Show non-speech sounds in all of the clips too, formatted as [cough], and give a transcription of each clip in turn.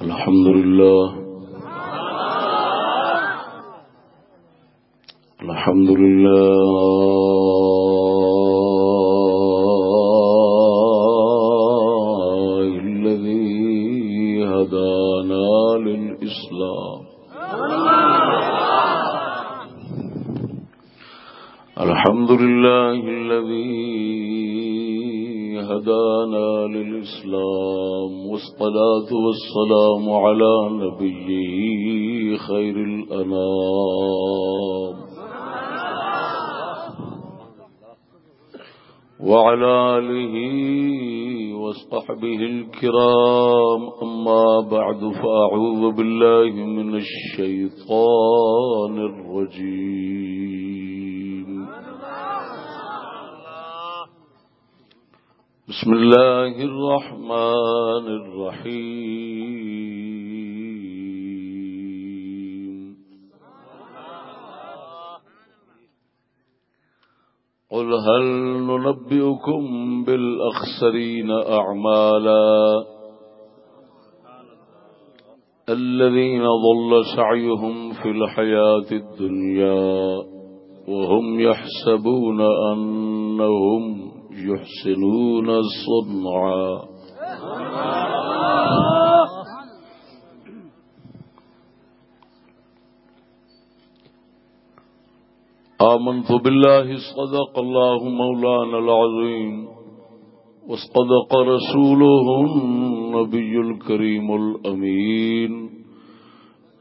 الحمد لله الحمد لله والصلاة والسلام على نبيه خير الأنام. وعلى آله وصحبه الكرام. أما بعد فأعوذ بالله من الشيطان الرجيم. بسم الله الرحمن الرحيم. قل هل ننبئكم بالأخسرين أعمالا؟ الذين ضل سعيهم في الحياة الدنيا وهم يحسبون أنهم يحسنون صنعا. آمنت بالله صدق الله مولانا العظيم وصدق رسوله النبي الكريم الأمين.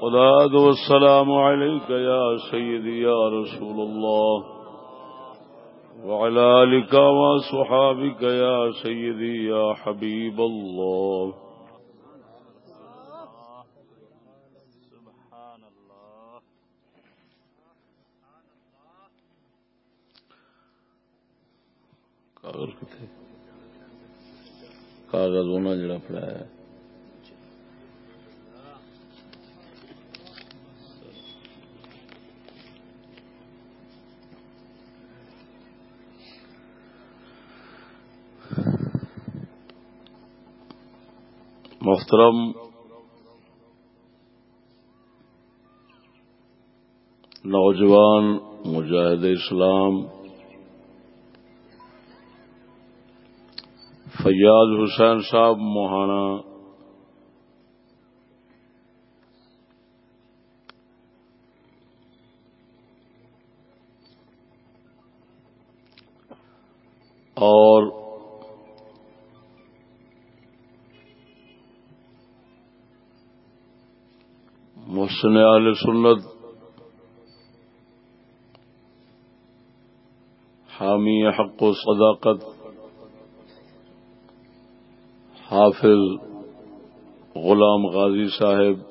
الصلاة والسلام عليك يا سيدي يا رسول الله. وعلى آلك وصحابك يا سيدي يا حبيب الله. کاغذ کتنے کاغذ ہونا جڑا پڑا ہے محترم نوجوان مجاہد اسلام فیاض حسین صاحب موہانا اور محسن عال سنت، حامی حق و صداقت، حافظ غلام غازی صاحب،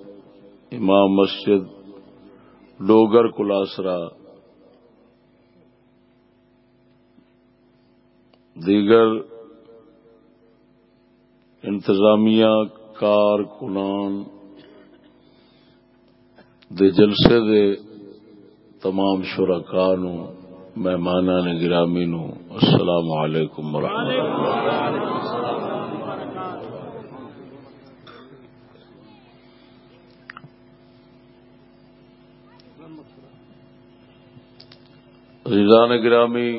امام مسجد، ڈوگر کلاسرا، دیگر انتظامیہ کارکنان دے جلسے دے تمام شرکا نو مہمانہ نے گرامی نو السلام علیکم ورحمۃ اللہ۔ ریزان گرامی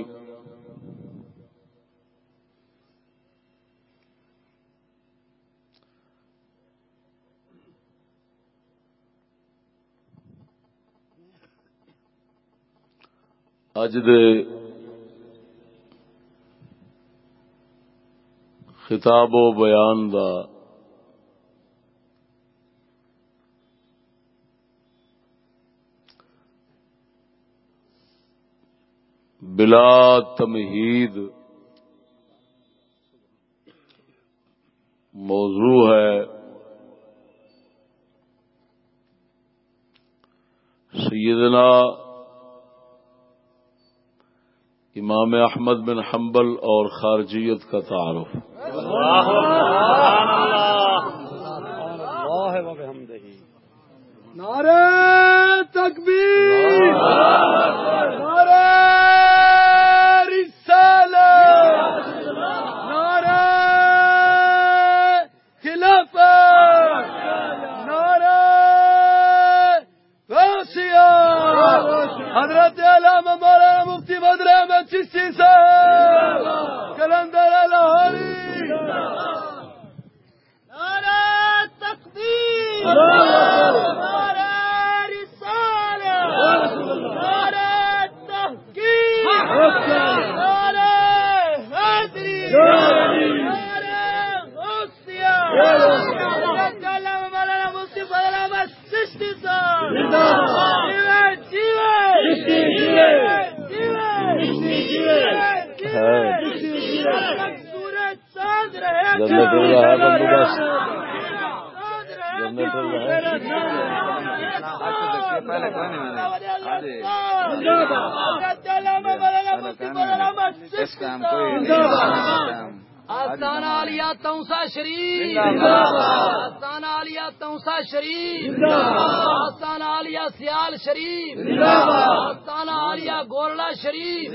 اج دے خطاب و بیان دا بلا تمہید موضوع ہے سیدنا امام احمد بن حنبل اور خارجیت کا تعارف۔ نعرہ تکبیر نعرہ رسالت نعرہ خلافت نعرہ غوثیہ حضرت علامہ مولانا مفتی بدر احمد چشتی صاحب کلندر لاہوری۔ نعرہ تکبیر نعرہ رسالت نعرہ تحقیق نعرہ حیدری نعرہ غوثیہ۔ حضرت علامہ مولانا بدر احمد چشتی صاحب۔ جیوے جیوے سورج چاند رہے جنریٹر رہا بندوبست جنریٹر جنریٹر آستان عالیہ تونسا شریف آستان عالیہ تونسا شریف آستان عالیہ سیال شریف آستان عالیہ گورلا شریف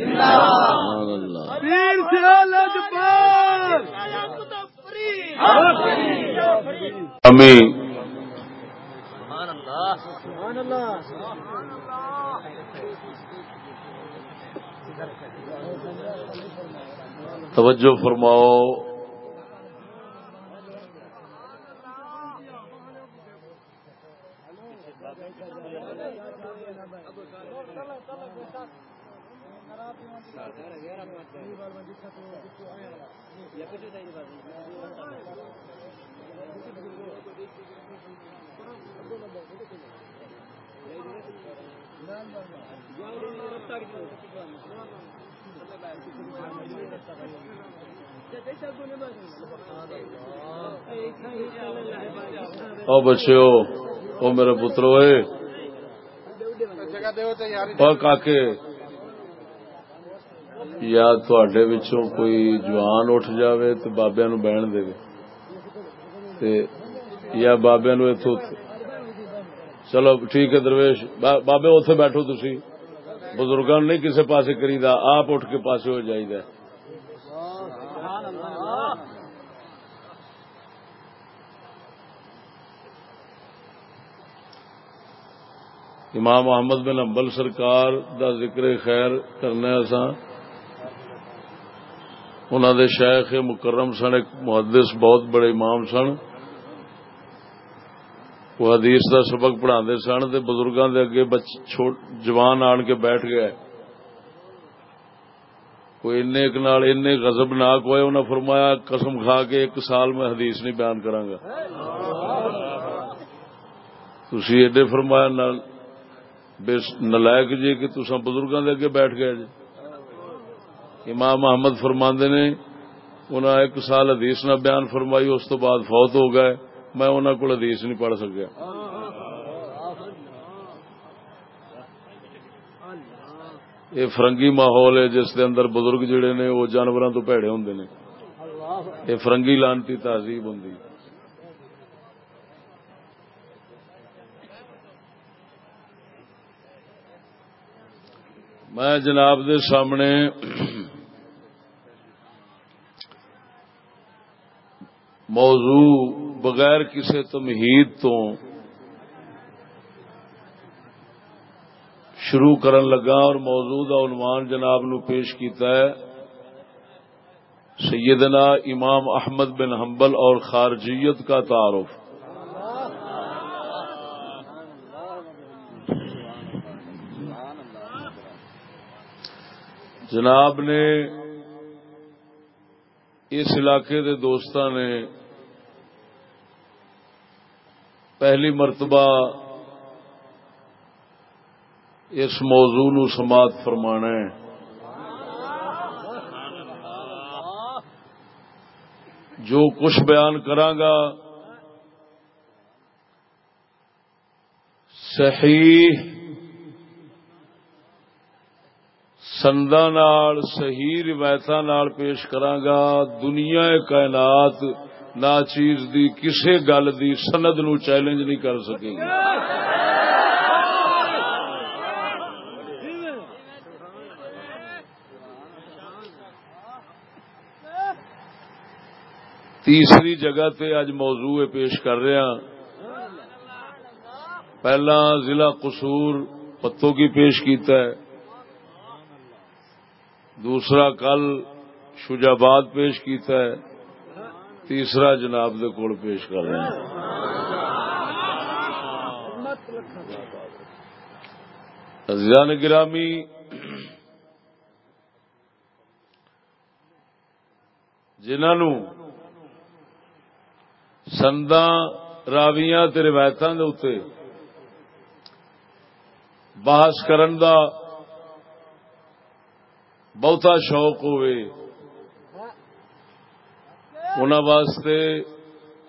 سبحان توجہ فرماؤ. او بچو او میرے پترو اے۔ کاکے، یا تھوڑے وچوں کوئی جوان اٹھ جاوے تو بابے نو بہن دے۔ تے یا بابے نو اتو چلو ٹھیک ہے درویش بابے اوتھے بیٹھو تسی۔ بزرگاں نہیں کسے پاسے کریدا، آپ اٹھ کے پاسے ہو جائیدا ہے امام محمد بن امبل سرکار دا ذکر خیر کرنا اساں۔ انہوں دے شیخ مکرم سن ایک محدث بہت بڑے امام سن۔ وہ حدیث دا سبق پڑھا سن تے بزرگاں دے اگے بچ چھوٹ جوان آن کے بیٹھ گئے۔ کوئی ان ایک نال غضب ناک ہوئے انہوں نے فرمایا قسم کھا کے ایک سال میں حدیث نہیں بیان کراں گا۔ تسی ایڈے فرمایا نال بے نلائک جی کہ تسا بزرگاں دے اگے بیٹھ گئے جی۔ امام محمد فرماندے نے، انہاں ایک سال حدیث نہ بیان فرمائی، اس تو بعد فوت ہو گئے۔ میں انہاں کو حدیث نہیں پڑھ سکیا۔ یہ فرنگی ماحول ہے، جس دے اندر بزرگ جڑے نے، وہ جانوراں تو پیڑے ہوندے نے۔ یہ فرنگی لانتی تہذیب ہوندی۔ میں جناب دے سامنے موضوع بغیر کسی تمہید تو شروع کرن لگا اور موضوع دا عنوان جناب نو پیش کیتا ہے۔ سیدنا امام احمد بن حنبل اور خارجیت کا تعارف۔ جناب نے اس علاقے دے دوستاں نے پہلی مرتبہ اس موضوع نو سماعت فرمانا ہے۔ جو کچھ بیان کرانگا صحیح سندا نال، صحیح روایت نال پیش کرانگا۔ دنیا کائنات نا چیز دی کسے گل دی سند نو چیلنج نہیں کر سکے گی۔ تیسری جگہ تے اج موضوع پیش کر رہے ہیں پہلا ضلع قصور پتوں کی پیش کیتا ہے۔ دوسرا کل شجاباد پیش کیتا ہے، تیسرا جناب دے کول پیش کر رہے ہیں۔ عزیزان گرامی، جنہوں سندا راویاں تے روایتاں دے اوتے بحث کرن دا بہتا شوق ہوئے۔ انہاں واسطے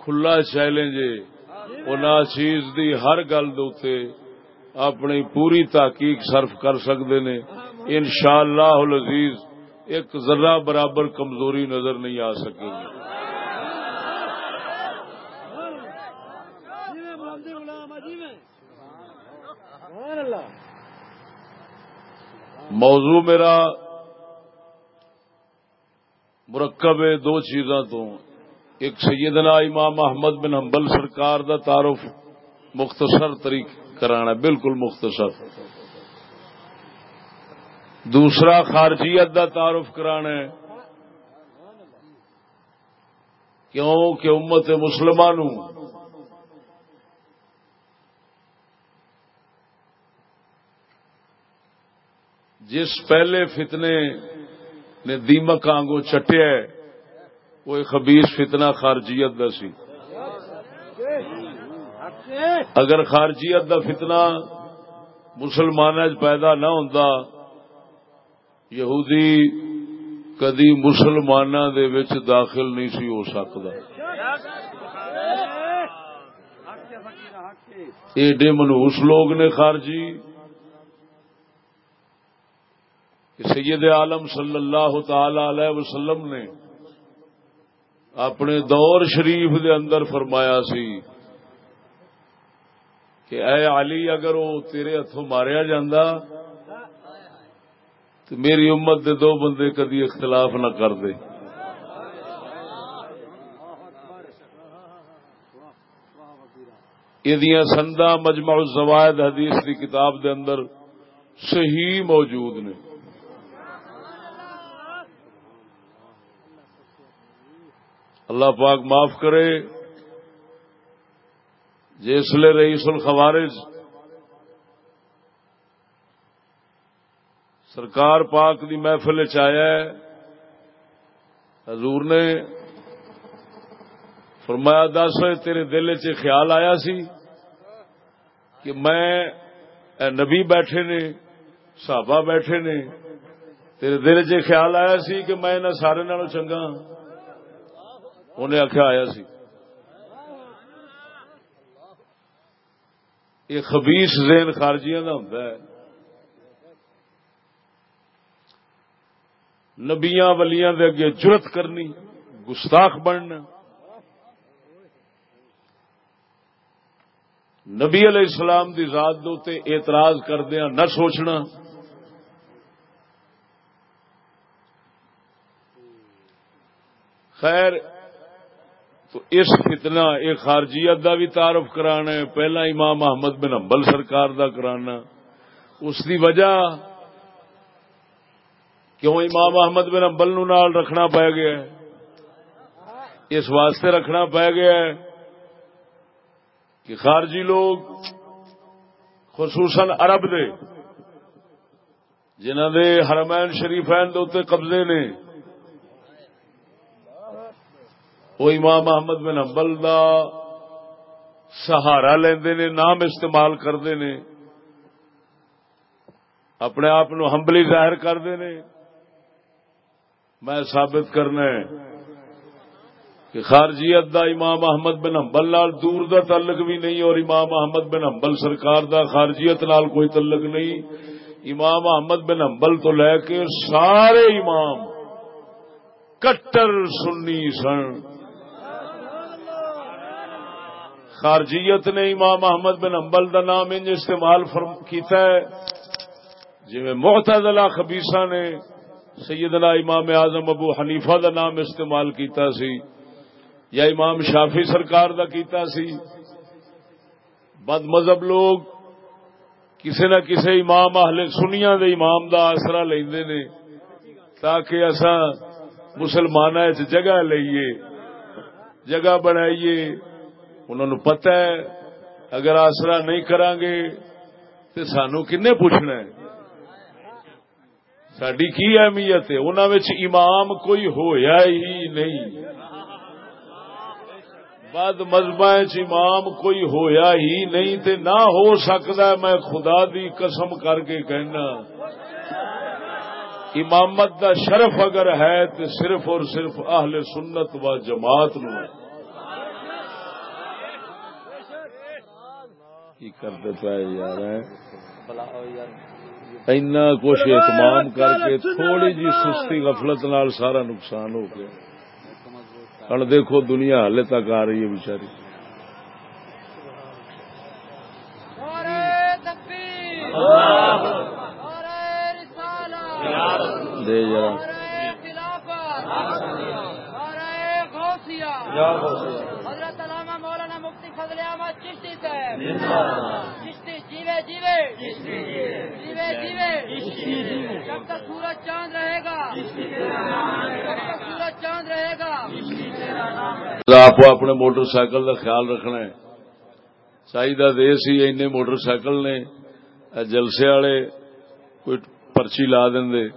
کھلا چیلنج انہاں چیز دی ہر گل دے اپنی پوری تحقیق صرف کر سکتے نے۔ انشاءاللہ العزیز، ایک ذرہ برابر کمزوری نظر نہیں آ سکے گی۔ موضوع میرا مرکب ہے دو چیزاں تو۔ ایک سیدنا امام احمد بن حنبل سرکار دا تعارف مختصر طریق کرانا، بالکل مختصر۔ دوسرا، خارجیت دا تعارف کرانا ہے۔ کیوں؟ کہ امت مسلمانوں جس پہلے فتنے نے دیمک آنگو چٹیا وہ خبیس فتنہ خارجیت دا سی۔ اگر خارجیت دا فتنہ مسلمان پیدا نہ ہوں یہودی کدی مسلمان دے وچ داخل نہیں سی ہو سکتا ایڈے منہوس لوگ نے خارجی کہ سید عالم صلی اللہ تعالی علیہ وسلم نے اپنے دور شریف دے اندر فرمایا سی کہ اے علی اگر وہ تیرے ہاتھوں ماریا جاندہ تو میری امت دے دو بندے کدی اختلاف نہ کر دے۔ یہ سندا مجمع الزوائد حدیث کی کتاب دے اندر صحیح موجود نے۔ اللہ پاک معاف کرے۔ جسل رئیس الخوارج۔ سرکار پاک دی محفل چیا حضور نے فرمایا، دس تیرے دل چ خیال آیا سی کہ میں نبی بیٹھے نے، صحابہ بیٹھے نے، تیرے دل چ خیال آیا سی کہ میں انہیں سارے نالوں چنگا ہاں۔ انہیں آخیا آیا سی۔ یہ خبیس زین خارجیاں کا ہوں نبیاں ولیاں دے اگے جرت کرنی، گستاخ بننا۔ نبی علیہ السلام دی ذات دے اعتراض کردیا نہ سوچنا۔ خیر تو اس فتنہ یہ خارجیت دا بھی تعارف کرانا ہے، پہلا امام محمد بن امبل سرکار دا کرانا اس دی وجہ کیوں امام محمد بن امبل نو نال رکھنا پی گیا ہے؟ اس واسطے رکھنا پی گیا ہے کہ خارجی لوگ، خصوصاً عرب دے جنہ دے حرمین شریفین دے قبضے نے وہ امام محمد بن امبل دا سہارا لیندے نے، نام استعمال کرتے نے۔ اپنے آپ ہمبلی ظاہر کرتے نے۔ میں ثابت کرنا ہے کہ خارجیت دا امام احمد بن حنبل نال دور دا تعلق بھی نہیں اور امام احمد بن حنبل سرکار دا خارجیت نال کوئی تعلق نہیں۔ امام احمد بن حنبل تو لے کے سارے امام کٹر سنی سن۔ خارجیت نے امام احمد بن حنبل دا نام انج استعمال کیتا ہے۔ جی محتدلا خبیسا نے سیدنا امام اعظم ابو حنیفہ دا نام استعمال کیتا سی یا امام شافی سرکار دا کیتا سی۔ بد مذہب لوگ کسی نہ کسی امام اہل سنیا دے امام دا آسرا لیندے نے تاکہ اصا مسلمان جگہ لئیے، جگہ بنائیے۔ انہوں نے پتہ ہے، اگر آسرا نہیں کران گے تو سانو کنے پوچھنا ہے؟ ساری کی اہمیت ہے؟ انہوں امام کوئی ہویا ہی نہیں۔ بد مذہب امام کوئی ہویا ہی نہیں تے نہ ہو سکتا میں خدا دی قسم کر کے کہنا۔ امامت دا شرف اگر ہے تو صرف اور صرف اہل سنت و جماعت نو کی کرتے پہ یار اینا کچھ اہتمام کر کے تھوڑی جی سستی غفلت نال سارا نقصان ہو گیا۔ ہوں دیکھو دنیا ہلے تک آ رہی ہے بچاری دے حضرت علامہ مولانا مفتی فضل احمد چشتی صاحب چشتی جیوے جیوے جیوے جیوے جب تک سورج چاند رہے گا جب تک سورج چاند رہے گا آپ اپنے موٹر سائیکل کا خیال رکھنا ہے۔ چاہیے دے سی این موٹر سائیکل نے جلسے والے کوئی پرچی لا دیں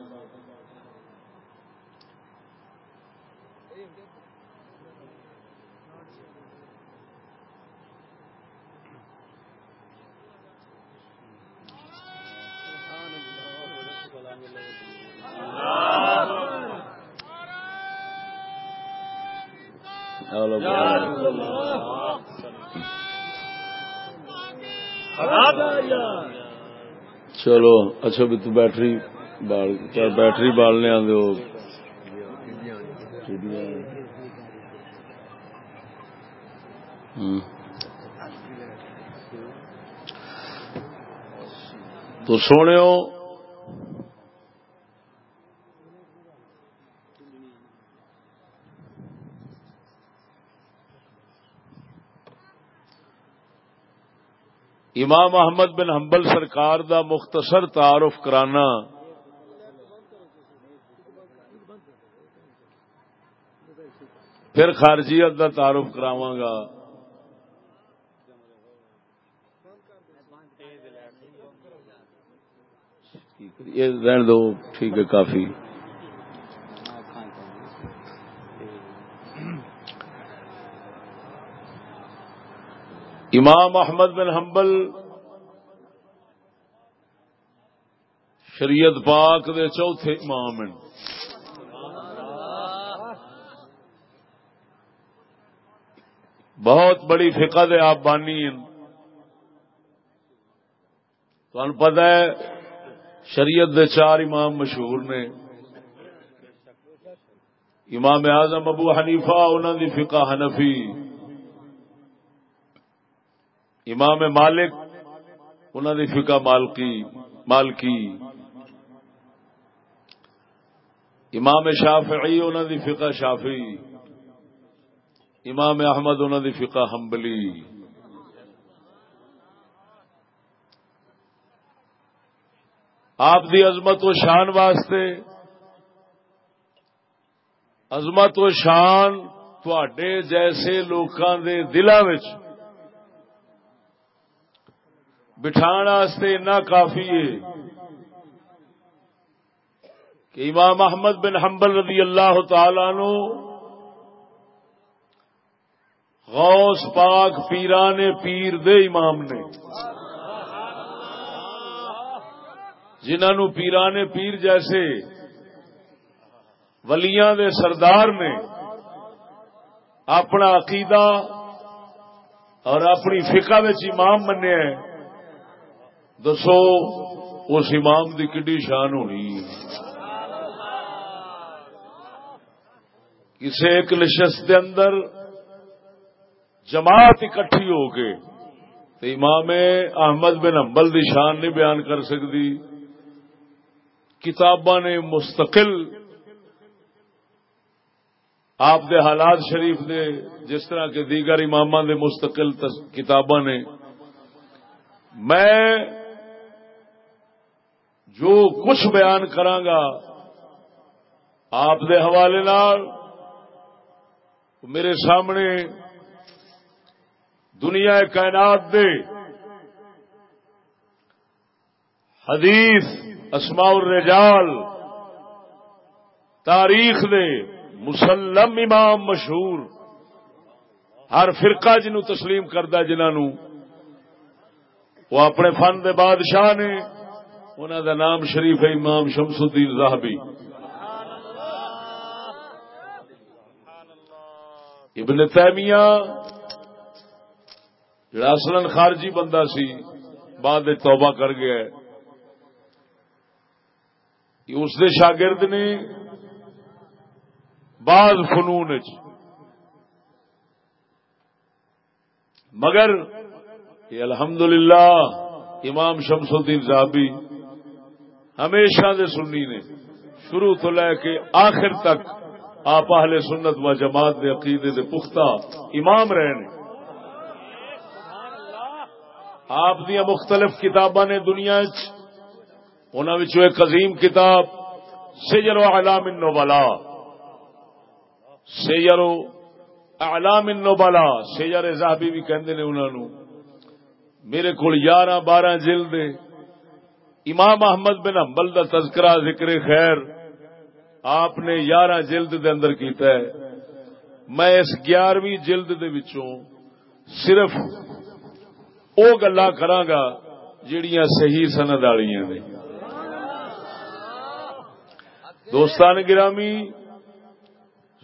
چلو اچھا بھی تو بیٹری بال بیٹری بالنے آدھے ہو۔ تو سونے امام احمد بن حنبل سرکار دا مختصر تعارف کرانا۔ پھر خارجیت دا تعارف کراواں گا۔ یہ رہن دو، ٹھیک ہے، کافی۔ امام احمد بن حنبل شریعت پاک دے چوتھے امام ہیں۔ بہت بڑی فقہ دے آپ بانی تو پتا ہے، شریعت دے چار امام مشہور نے۔ امام اعظم ابو حنیفہ انہوں دی فقہ حنفی۔ امام مالک انہوں نے فقہ مالکی مالکی۔ امام شافعی انہوں نے فقہ شافی امام احمد انہوں نے فقہ حنبلی۔ آپ دی عظمت و شان واسطے، عظمت و شان تھوڑے جیسے لوکاں دے دلوں بٹھان اتنا کافی ہے کہ امام احمد بن حنبل رضی اللہ تعالی نو غوث پاک پیران پیر دے امام نے۔ جنہوں پیران پیر جیسے ولیاں دے سردار نے اپنا عقیدہ اور اپنی فقہ امام منیا ہے دسو، اس امام دی کڈی شان ہونی۔ کسی ایک نشست دے اندر جماعت اکٹھی ہو کے تو امام احمد بن حنبل دی شان نہیں بیان کر سکتی۔ کتاباں نے مستقل آپ دے حالات شریف نے جس طرح کے دیگر امام دے مستقل کتاباں نے۔ میں جو کچھ بیان کرانگا آپ دے حوالے نال میرے سامنے دنیا کائنات دے حدیث اسماء الرجال تاریخ دے مسلم امام مشہور ہر فرقہ جنو تسلیم کردہ جنہوں وہ اپنے فن دے بادشاہ نے انہوں دا نام شریف ہے امام شمس الدین زاہبی ابن تیمیہ، جڑا اصلا خارجی بندہ سی، بعد توبہ کر گیا ہے۔ اس دے شاگرد نے بعض فنون مگر الحمدللہ امام شمس الدین صاحبی ہمیشہ دے سنی نے۔ شروع تو لے کے آخر تک آپ اہل سنت و جماعت دے عقیدے دے پختہ امام رہے نے۔ آپ دیا مختلف کتاباں نے دنیا انہوں ایک عظیم کتاب سیجر و علام النبلا سیجر و علام النبلا سیجر زاہبی بھی کہندے نے انہوں میرے کو یارہ بارہ جلد امام احمد بن حنبل دا تذکرہ ذکر خیر آپ نے یارہ جلد دے اندر کیتا ہے۔ میں اس گیارہویں جلد دے وچوں صرف او گلا کرانگا جڑیاں صحیح سند والیاں نے۔ دوستان گرامی،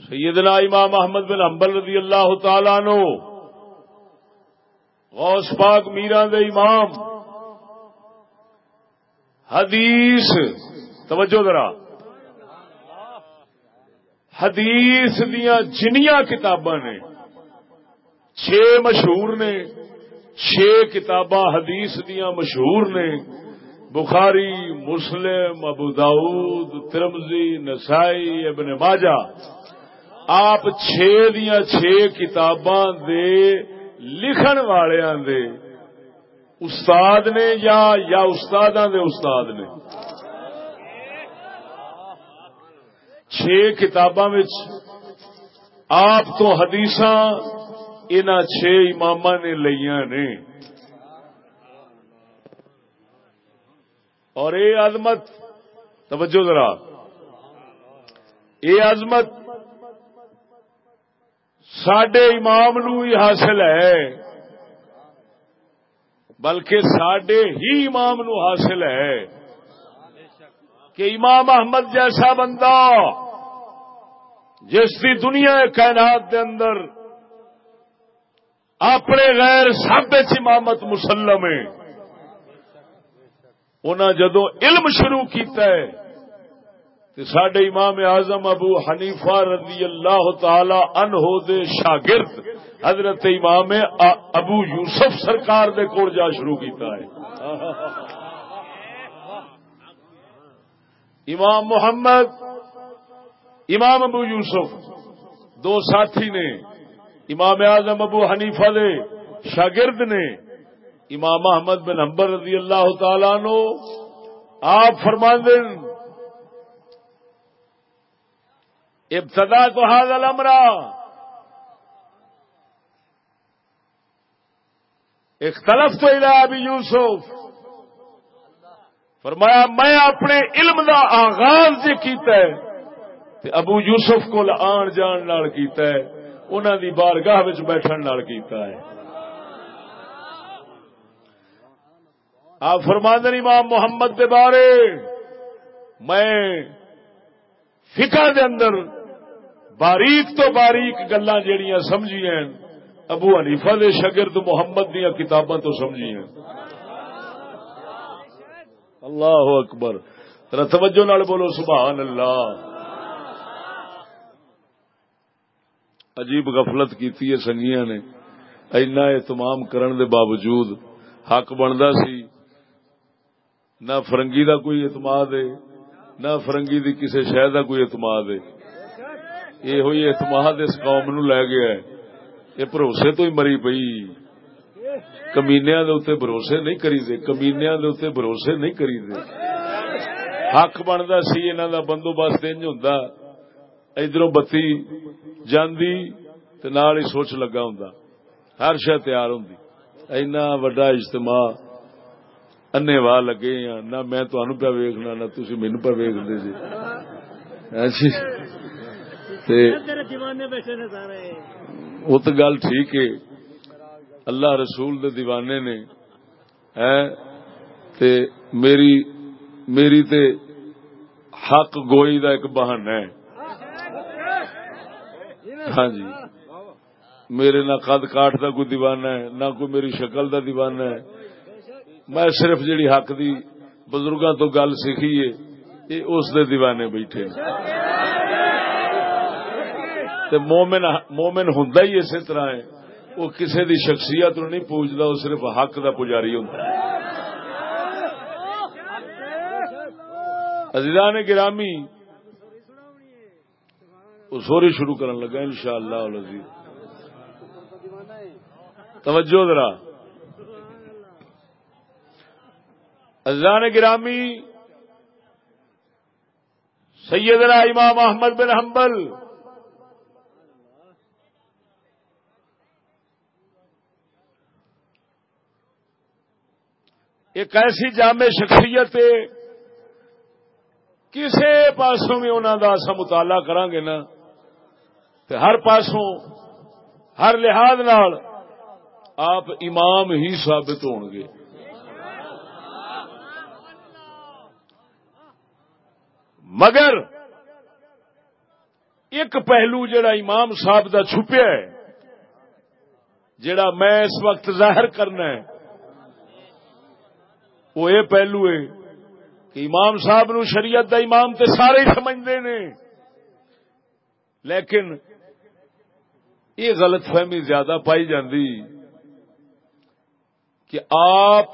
سیدنا امام احمد بن حنبل رضی اللہ تعالی نو غوث پاک میرا دے امام حدیث، توجہ ذرا۔ حدیث دیا جنیا کتاباں نے۔ چھ مشہور نے چھ کتاباں حدیث دیا مشہور نے۔ بخاری، مسلم، ابو داود ترمزی نسائی، ابن ماجہ۔ آپ چھ دیا چھ کتاباں دے لکھن والوں دے استاد نے یا یا استاد دے استاد نے؟ چھ کتاباں آپ تو حدیث ان چھ امام نے لیا نے۔ اور اے عظمت، توجہ ذرا۔ اے عظمت سڈے امام نو ہی حاصل ہے۔ بلکہ سڈے ہی امام نو حاصل ہے۔ کہ امام احمد جیسا بندہ جس کی دنیا کائنات دے اندر اپنے غیر سب امامت مسلم ہے، انہاں جدو علم شروع کیتا ہے سڈے امام اعظم ابو حنیفہ رضی اللہ تعالی عنہ دے شاگرد حضرت امام ابو یوسف سرکار دے کول جا شروع کیتا ہے۔ امام محمد، امام ابو یوسف، دو ساتھی نے، امام اعظم ابو حنیفہ دے شاگرد نے، امام احمد بن حنبل رضی اللہ تعالی نو آپ فرماند ابتدا تو حاض المرا اختلف تو ابی یوسف فرمایا، میں اپنے علم دا آغاز جی کیتا ہے تے ابو یوسف کو آن جان نال کیتا ہے انہوں دی بارگاہ بیٹھن نال کیتا ہے۔ آپ فرماندن امام محمد دے بارے، میں فقہ دے اندر باریک تو باریک گلا جہیا سمجھی ابو حنیفہ دے شگرد محمد دیا کتاباں تو سمجھی اللہ اکبر۔ ذرا توجہ نال بولو، سبحان اللہ۔ عجیب غفلت کیتی ہے سنگیا نے۔ اینا اہتمام کرن دے باوجود حق بندا سی۔ نہ فرنگی دا کوئی اعتماد ہے، نہ فرنگی دی کسی شہر دا کوئی اعتماد ہے۔ یہ ہوئی اعتماد اس قوم نو لے گیا یہ بھروسے تو ہی مری پئی کمینیا بھروسے نہیں کری دے کمینیا بھروسے نہیں کری دے حق بنتا سی انہوں دا بندوبست انج ہوں ادھر بتی جاندی تے نال ہی سوچ لگا ہوں ہر شہ تیار ہوں اینا وڈا اجتماع انے واہ لگے ہیں نہ میں تمہیں پہ ویکنا نہ تھی مینو پہ ویک دے جی وہ تو گل ٹھیک ہے۔ اللہ رسول دے دیوانے نے تے میری میری تے حق گوئی دا ایک بہانا ہے۔ ہاں جی۔ میرے نہ قد کاٹ دا کوئی دیوانہ ہے نہ کوئی میری شکل دا دیوانہ ہے۔ میں صرف جیڑی حق دی بزرگاں تو گل سیکھی ہے یہ اس دے دیوانے بیٹھے تے مومن مومن ہوندا ہی اسی طرح ہے۔ وہ کسی دی شخصیت نو نہیں پوجتا وہ صرف حق دا پجاری ہوں عزیزان گرامی سوری شروع کرن لگا ان شاء اللہ توجہ ذرا۔ عزیزان گرامی، سیدنا امام احمد بن حنبل ایک ایسی جامع شخصیت کسی پاسوں بھی انہوں کا اصا مطالعہ کریں گے نا تو ہر پاسوں، ہر لحاظ نال آپ امام ہی ثابت ہو گے۔ مگر ایک پہلو جڑا امام صاحب دا چھپیا ہے، جڑا میں اس وقت ظاہر کرنا ہے۔ وہ یہ پہلو ہے کہ امام صاحب نو شریعت دا امام تے سارے ہی سمجھتے نے۔ لیکن یہ غلط فہمی زیادہ پائی جاندی کہ آپ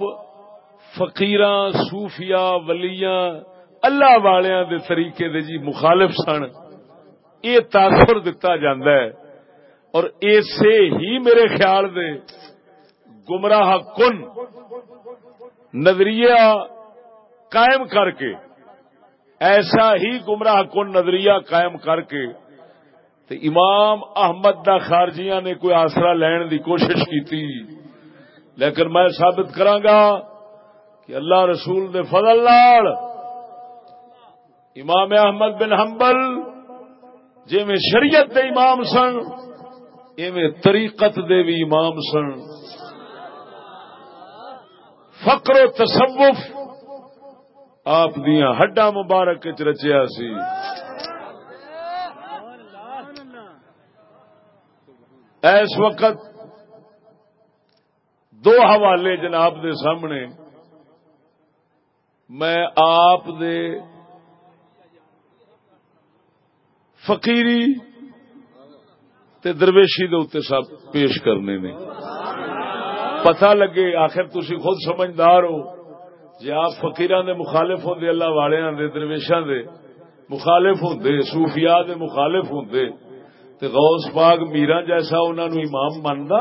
فقیر صوفیاء ولیاں، اللہ والیاں دے طریقے دے جی مخالف سن، یہ تاثر دتا جاندہ ہے۔ اور ایسے ہی میرے خیال دے، گمراہ کن نظریہ قائم کر کے، ایسا ہی گمراہ کن نظریہ قائم کر کے تو امام احمد دا خارجیاں نے کوئی آسرا لین دی کوشش کی تھی لیکن میں ثابت گا کہ اللہ رسول دے فضل لال امام احمد بن حنبل جی میں شریعت دے امام سن، ایویں طریقت دے بھی امام سن۔ فقر و تصوف آپ دیا ہڈا مبارک چ رچیا سی۔ اس وقت دو حوالے جناب دے سامنے۔ میں آپ دے فقیری تے درویشی دے اتنے سب پیش کرنے نے۔ پتہ لگے، آخر تھی خود سمجھدار ہو۔ جی آپ فقیران دے، مخالف ہوں اللہ والوں دے، درویشاں دے، مخالف ہوں صوفیاء دے مخالف ہوں تے غوث پاک میرا جیسا انہوں نے امام منتا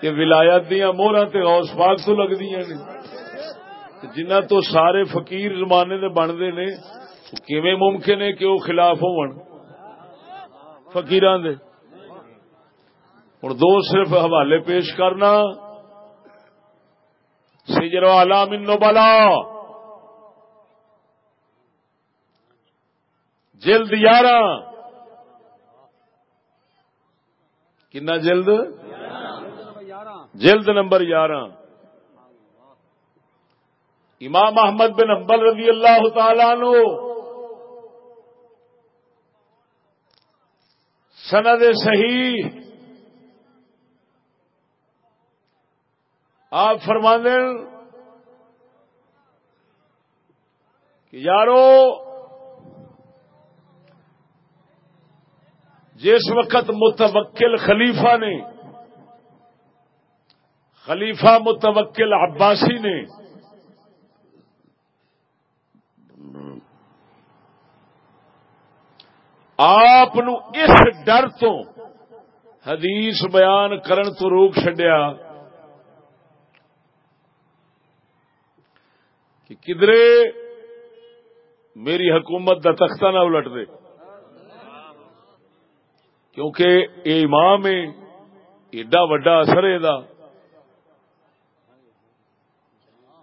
کہ ولایت دیا موہرا تے غوث پاک تو لگتی ہیں جنہ تو سارے فقیر زمانے دے بنتے نے کیویں ممکن ہے کہ وہ خلاف ہون؟ فقیران دے۔ ہوں دو صرف حوالے پیش کرنا۔ سجرو علام بلا جلد یارہ کنا جلد؟ جلد نمبر یارہ امام احمد بن حنبل رضی اللہ تعالی نو سند صحیح۔ آپ فرما کہ یارو، جس وقت متوکل خلیفہ نے، خلیفہ متوکل عباسی نے، آپ اس ڈر تو حدیث بیان کرن تو روک چڈیا کہ کدرے میری حکومت دا تختہ نہ الٹ دے۔ کیونکہ یہ امام ہے، ایڈا وڈا اثر ہے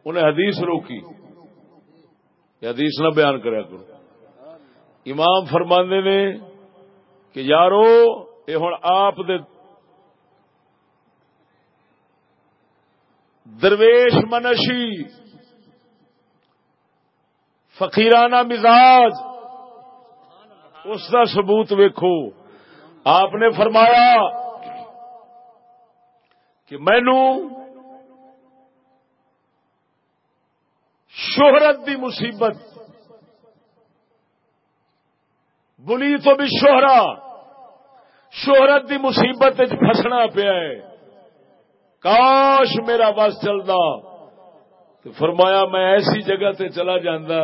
انہیں حدیث روکی۔ حدیث نہ بیان کریا کرو۔ امام فرماندے نے کہ یارو یہ ہوں آپ دے درویش منشی فقیرانہ مزاج۔ اس کا ثبوت ویکھو۔ آپ نے فرمایا کہ مینو شہرت دی مصیبت۔ بلی تو بھی شوہرا شہرت دی مصیبت فسنا پیا ہے۔ کاش میرا بس چلتا تو فرمایا میں ایسی جگہ تے چلا جانا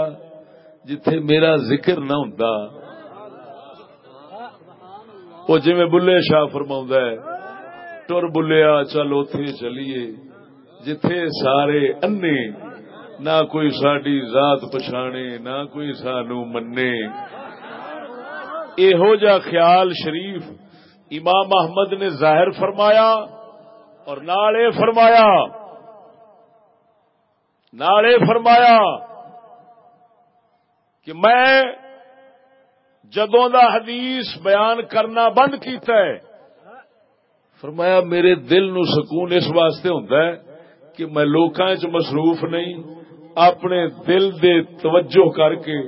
جتھے میرا ذکر نہ ہوں وہ جی بلے شاہ فرما ہے، ٹر بلیا، چل اتے چلیے۔ جتھے سارے انے نہ کوئی ساری ذات پچھانے، نہ کوئی سانو منے یہو جا خیال شریف امام احمد نے ظاہر فرمایا اور نالے فرمایا۔ نالے فرمایا کہ میں جدوں دا حدیث بیان کرنا بند کیتا ہے، فرمایا میرے دل نو سکون اس واسطے ہوتا ہے کہ میں لوکاں چ مصروف نہیں، اپنے دل دے توجہ کر کے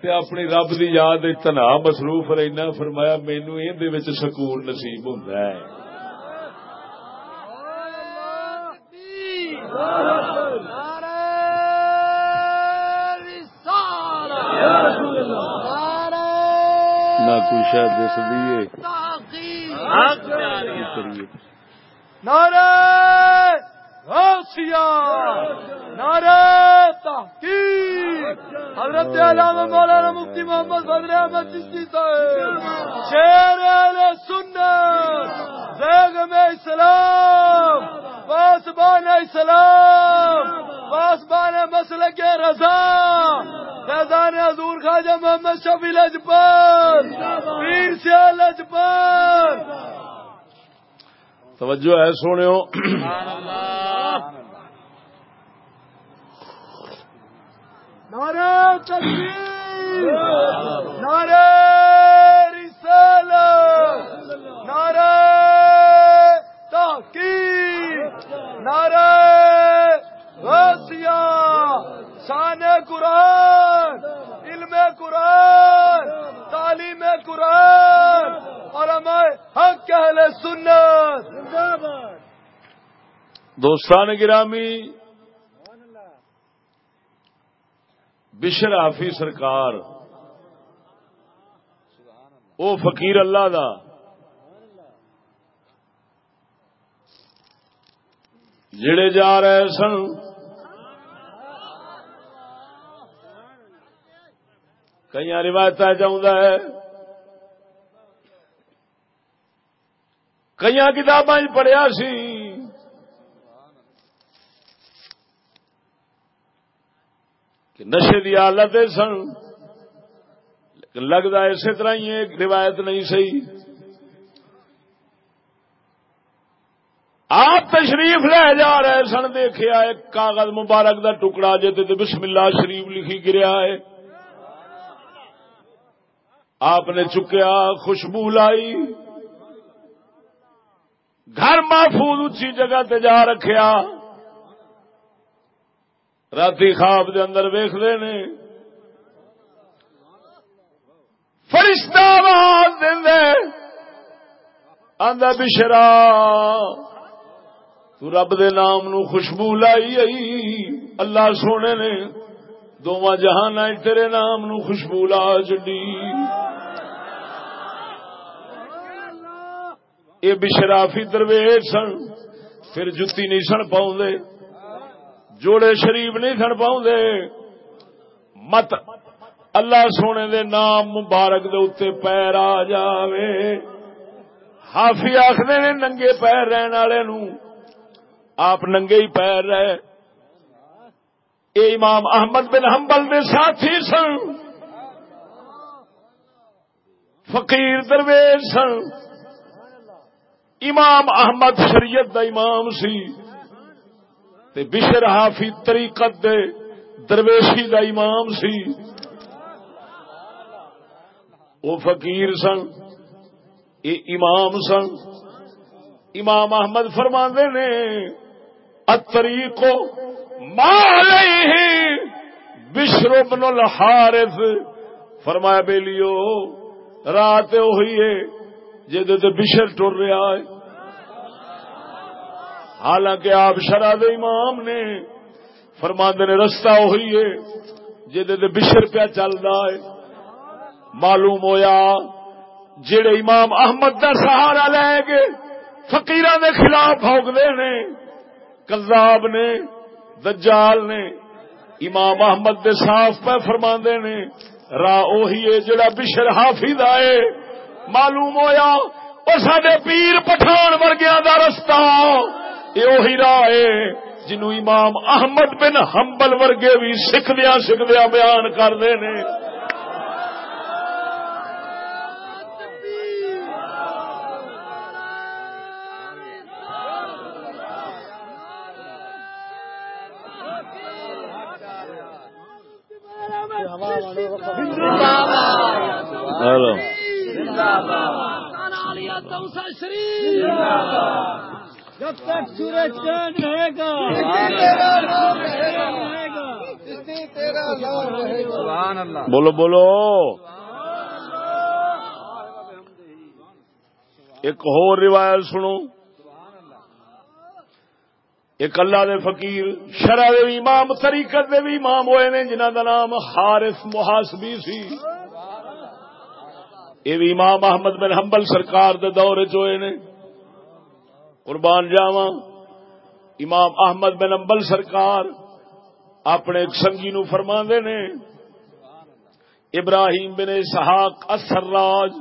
تے اپنی رب دی یاد تنا مصروف رہنا، فرمایا مینو یہ سکون نصیب ہوں نہ کوئی شاید دس دیے نعرہ غوثیہ نعرہ تحقیق۔ حضرت علامہ مولانا مفتی محمد بدر احمد چشتی صاحب۔ شیر اہل سنت بیگم اسلام پاسبان اسلام پاسبان مسلک رضا فیضان حضور خواجہ محمد شفیع لجپال پیر سے لجپال توجہ ہے سونے نعرہ تکبیر نعرہ رسالت نعرہ تحقیق نعرہ غوثیہ شان قرآن، علم قرآن، تعلیم قرآن اور ہمارے حق، اہل سنت۔ دوستان گرامی، بشر آفی سرکار، او فقیر اللہ دا۔ جڑے جا رہے سن کئی روایت چاہتا ہے۔ کئی کتاباں پڑھیا سی۔ کہ نشے کی حالت سن۔ لیکن لگتا اسی طرح ہی ایک روایت نہیں صحیح۔ آپ تشریف لے جا رہے سن دیکھا ایک کاغذ مبارک دا ٹکڑا جی بسم اللہ شریف لکھی گریا ہے۔ آپ نے چکیا خوشبو لائی۔ گھر محفوظ اچھی جگہ تے جا رکھیا۔ رات خواب دے اندر ویختے نے۔ فرشتہ آواز دے آندا بشرا، تو رب دے نام نو خوشبو لائی آئی۔ اللہ سونے نے دونوں جہان تیرے نام نو خوشبو لا چڈی یہ بشرافی درویش سن، پھر جتی نہیں سن پاؤں جوڑے شریف نہیں سن پاؤں مت، اللہ سونے دے نام مبارک دے اتنے پیر آ جاوے۔ ہافی آخر نے ننگے پیر رہن والے نو آپ ننگے ہی پیر رہے۔ اے امام احمد بن حنبل دے ساتھی سن۔ فقیر درویش سن۔ امام احمد شریعت دا امام سی، تے بشر حافی طریقت دے درویشی دا امام سی۔ وہ فقیر سن، اے امام سن۔ امام احمد فرما نے اتریق بشر بن الحارث۔ فرمایا بیلیو، رات ہوئی ہے۔ جی بشر ٹر رہا ہے۔ حالانکہ آپ شراد امام نے فرماندے نے رستہ وہی ہے جی بشر پیا چل رہا ہے۔ معلوم ہویا جڑے امام احمد کا سہارا لے گے فکیر کے خلاف بھوکتے نے کزاب نے، دجال نے، امام احمد دے صاف پہ فرما نے، راہ اہی ہے جڑا بشر حافظ آئے۔ معلوم ہویا، اور سڈے پیر پٹھان ورگیا کا رستہ۔ یہ راہ جنو امام احمد بن ہمبل ورگے بھی سکھدیا سکھدیا بیان کرتے ہیں جب تک سورج چاند رہے گا بولو بولو۔ ایک اور روایت سنو۔ ایک اللہ دے فقیر شرح دے امام طریقت دے بھی امام ہوئے نے جنہ دا نام حارث محاسبی سی۔ یہ بھی امام احمد بن حنبل سرکار دے دور چوئے نے۔ قربان جاوا امام احمد بن امبل سرکار اپنے ایک سنگی نو فرما نے۔ ابراہیم بن اسحاق اثر راج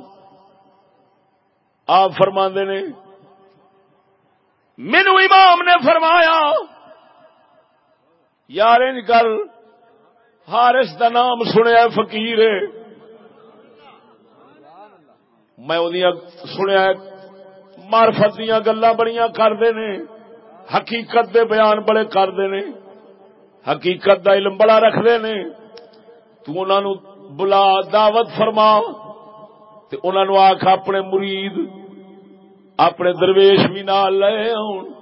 آپ فرما نے۔ مینو امام نے فرمایا، یار گل ہارس کا نام سنیا فقیر میں سنیا مارفت دیا گلا بڑی کرتے نے۔ حقیقت دے بیان بڑے کرتے نے۔ حقیقت دا علم بڑا رکھتے نے۔ تو نو بلا دعوت فرما تے انہوں آخ اپنے مرید، اپنے درویش بھی نال لے آن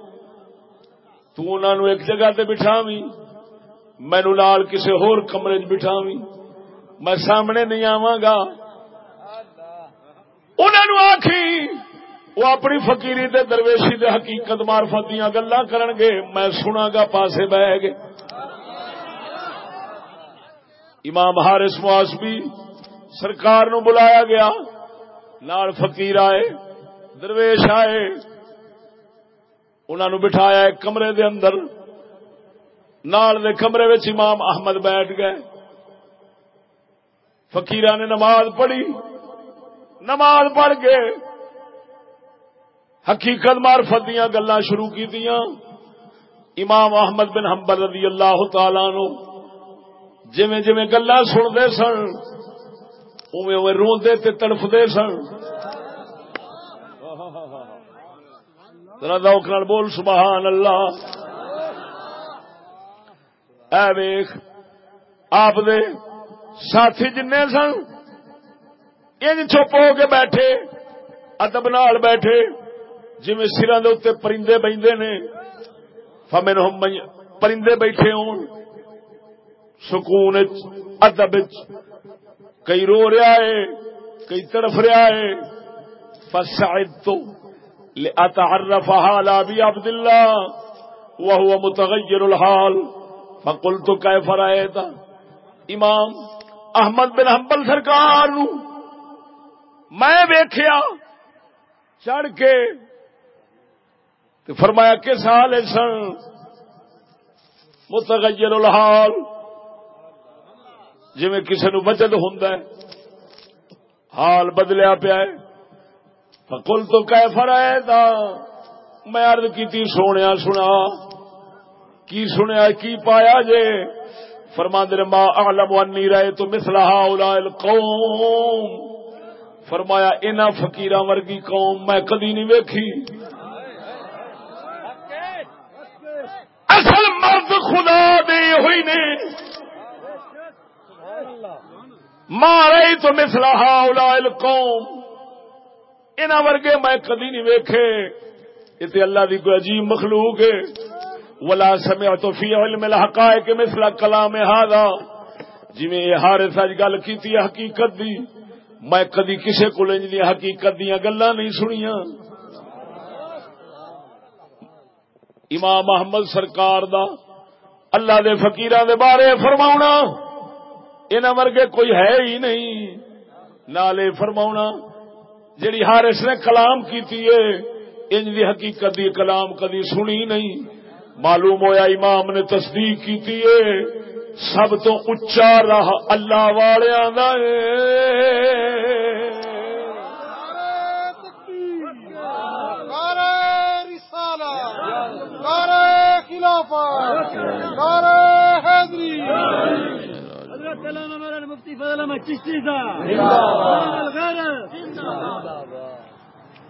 تو ایک جگہ تے بٹھاوی مینو نال کسی ہور کمرے چ بٹھاوی میں سامنے نہیں آواں گا۔ انہوں آخی وہ اپنی فقیری دے درویشی دے حقیقت مارفت دیا گلا کرن گے، میں سنا گا، پاسے بہ گے۔ امام ہارس مواسبی سرکار نو بلایا گیا، نال فقیر آئے، درویش آئے۔ انہوں نے بٹھایا ایک کمرے دے اندر، نال دے کمرے وچ امام احمد بیٹھ گئے۔ فقیرہ نے نماز پڑھی۔ نماز پڑھ کے حقیقت مارفت دیا گلا شروع کی دیا امام احمد بن حنبل رضی اللہ تعالی نو جویں جویں گلا سنتے سن اوے اوے روندے تے تڑفدے سن۔ ذرا ذوق نال بول سبحان اللہ اے ویکھ، آپ دے ساتھی جنے سن ان چپ ہو کے بیٹھے، ادب نال بیٹھے جی سرا دے پرندے بہتے نے فمن پرندے بیٹھے ہون، سکون ادب کئی رو رہا ہے، کئی تڑف رہا ہے فسائد تو لأتعرف حال ابی عبداللہ وهو متغیر الحال۔ فقلت کیف رأیتا امام احمد بن حنبل سرکار نو میں ویکھیا چڑھ کے تے فرمایا کس حال سن؟ متغیر الحال۔ جی کسی نو بچت ہوں حال بدلیا پیا کل تو کہ فرائے میں ارد کی سونے سنا۔ کی سنیا، کی پایا جے؟ فرما دے ماں عالم انی رہے تو مسلا قوم فرمایا، انہاں فقیراں ورگی قوم میں کدی نہیں ویکھی. اصل مرد خدا دے ہوئی نے۔ مارے تو مسلا ہاؤ قوم ان ورگے میں کدی نہیں ویکھے۔ یہ اللہ دی کوئی عجیب مخلوق ہے۔ ولا سمع تو فی علم الحقائق مثل کلام هذا۔ جی جویں یہ ہر سچ گل کیتی حقیقت دی۔ میں کدی کسے کول انج دی حقیقت دیاں گلاں نہیں سنیاں۔ امام محمد سرکار دا اللہ دے فقیراں دے بارے فرماونا انہاں ورگے کوئی ہے ہی نہیں۔ نالے فرماونا جڑی حارث نے کلام کیتی ہے، انج دی حقیقت دی کلام کدی سنی نہیں۔ معلوم ہویا امام نے تصدیق کیتی ہے۔ سب تو اچا راہ اللہ والیاں دا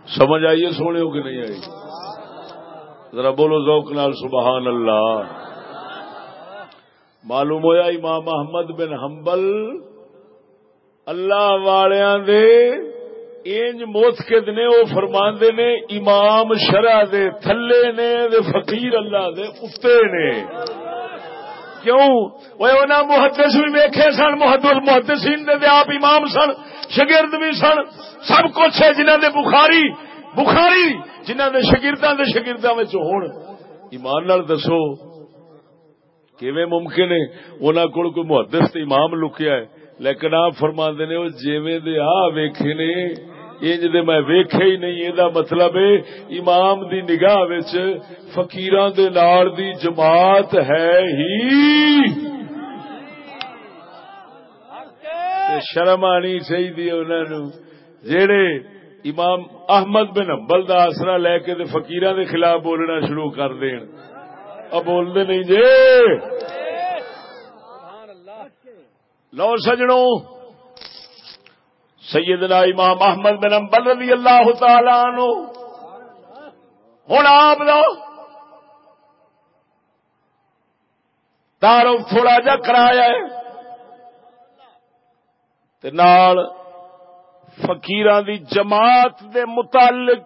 سمجھ آئیے سونے ہو کہ نہیں آئی؟ ذرا بولو ذوق نال سبحان اللہ۔ معلوم ہویا امام محمد بن حنبل اللہ والیاں دے انج موت کے دنے وہ فرماندے نے امام شرع دے تھلے نے دے فقیر اللہ دے اتے نے۔ کیوں؟ وہ محدث بھی ویکھے سن محدث محدثین دے, دے آپ امام سن شگرد بھی سن سب کچھ ہے جنہوں نے بخاری بخاری جنہوں نے شگرداں دے شگرداں وچ ہون۔ ایمان نال دسو کیویں ممکن ہے؟ انہاں کول کوئی محدث تے امام لکیا ہے۔ لیکن آپ فرماندے نے او جویں دے آ ویکھے نے، انج دے میں ویکھے ہی نہیں یہ مطلب ہے امام دی نگاہ وچ فقیراں دے نال دی جماعت ہے ہی۔ شرم آنی چاہیے انہوں نے جہے امام احمد بن امبل دا آسرا لے کے دے فقیراں دے خلاف بولنا شروع کر دین۔ اب بول دے نہیں جے۔ لو سجنوں۔ سیدنا امام احمد بن امبل رضی اللہ تعالی عنہ۔ ہوں آپ لو تھوڑا جا کرایا ہے۔ نال فقیران دی جماعت دے متعلق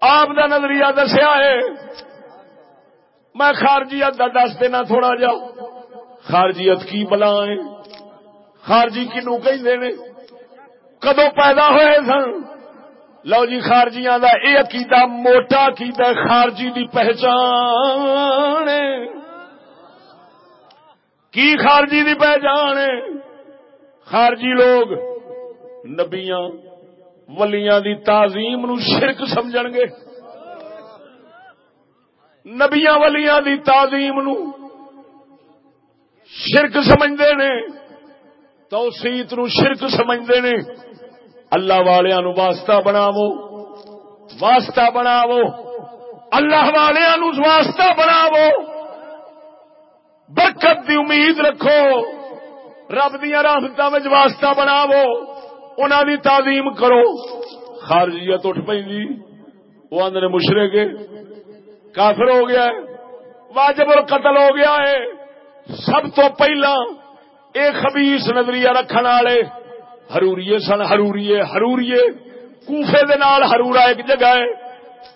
آپ دا نظریہ دسیا ہے۔ میں خارجیت دا دس دینا تھوڑا جا خارجیت کی بلا ہے؟ خارجی کنو کہ کدو پیدا ہوئے سن؟ لو جی خارجیاں دا اے عقیدہ موٹا عقیدہ خارجی دی پہچان کی خارجی دی پہچان خارجی لوگ، نبیاں، ولیاں دی تعظیم نو شرک سمجھ گے۔ نبیاں ولیاں دی تعظیم نو شرک سمجھتے نے توسیت نو شرک سمجھتے نے۔ اللہ والیا نو واسطہ بناو واسطہ بناو اللہ والیا نو واسطہ بناو برکت دی امید رکھو۔ رب دیا رحمتوں میں واسطہ بناو انہوں دی تعظیم کرو۔ خارجیت اٹھ پی وہ آدھے مشرے کے کافر ہو گیا ہے، واجب القتل ہو گیا ہے۔ سب تو پہلا ایک خبیس نظریہ رکھنے والے ہروریے سن ہروریے ہروریے کوفے دے نال ہرورا ایک جگہ ہے،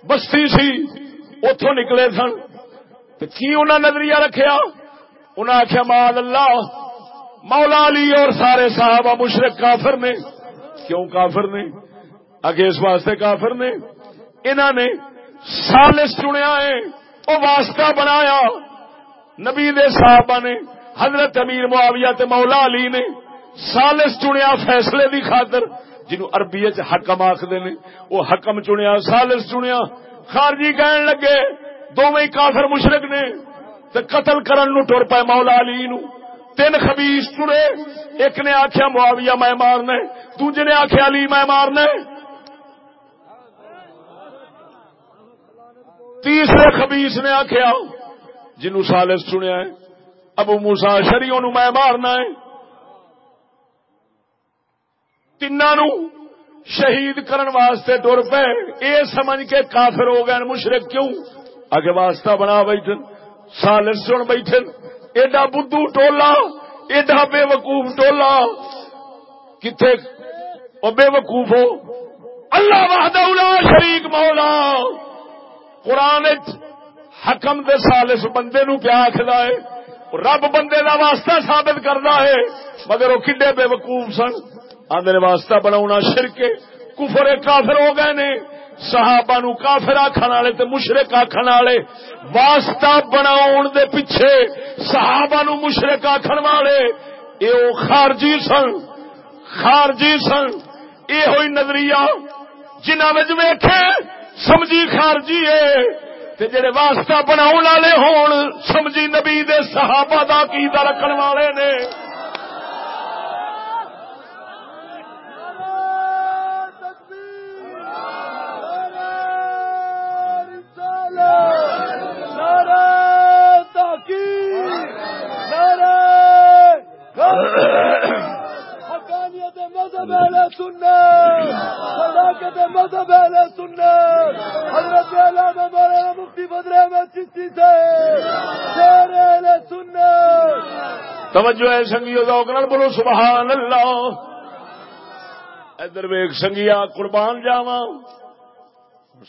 بستی سی اتوں نکلے سن۔ کی انہیں نظریہ رکھیا؟ انہیں آخیا مال اللہ، مولا علی اور سارے صحابہ مشرق کافر نے۔ کیوں کافر نے؟ اگے اس واسطے کافر نے۔ انہوں نے سالس چنیا ہے وہ واسطہ بنایا۔ نبی دے صحابہ نے، حضرت امیر معاویہ تے مولا علی نے سالس چنیا فیصلے دی خاطر، جنہوں عربی حکم آخر نے وہ حکم چنیا، سالس چنیا۔ خارجی کہن لگے دونوں کافر مشرق نے، تے قتل کرن نو ٹر پائے مولا علی نو۔ تین خبیس چنے، ایک نے آخیا معاویہ میں مارنا دوجے نے آخیا علی میں مارنا تیسرے خبیس نے آخیا جنو سالس چنیا ہے، ابو موسا شریوں نو میں مارنا ہے۔ تین شہید کرن واسطے ٹر پے۔ اے سمجھ کے کافر ہو گئے مشرق کیوں؟ اگے واسطہ بنا بیٹھن، سالس چن بیٹھن۔ ایڈا بدھو ٹولا، ایڈا بے وقوف ٹولا۔ کتنے بے وقوف ہو۔ اللہ وحدہ شریک مولا۔ قرآن حکم دے سالس بندے نو کیا آخر ہے؟ رب بندے دا واسطہ ثابت کرتا ہے، مگر وہ کڈے بے وقوف سن؟ آدھے واسطہ بنا شرک کفر کافر ہو گئے نے، صحابہ نو کافر آخر والے تے مشرق آخر والے، واسطہ بناؤ دے پیچھے صحابہ نو مشرق آخر والے یہ خارجی سن خارجی سن یہ ہوئی نظریہ جنہ ویکھے سمجھی خارجی ہے تے جڑے واسطہ بناؤ والے ہون، سمجھی نبی دے صحابہ دا کی رکھن والے نے۔ سنت ہے سنگیو ذوق بولو، سبحان اللہ۔ ادھر ویک سنگیا قربان جاواں۔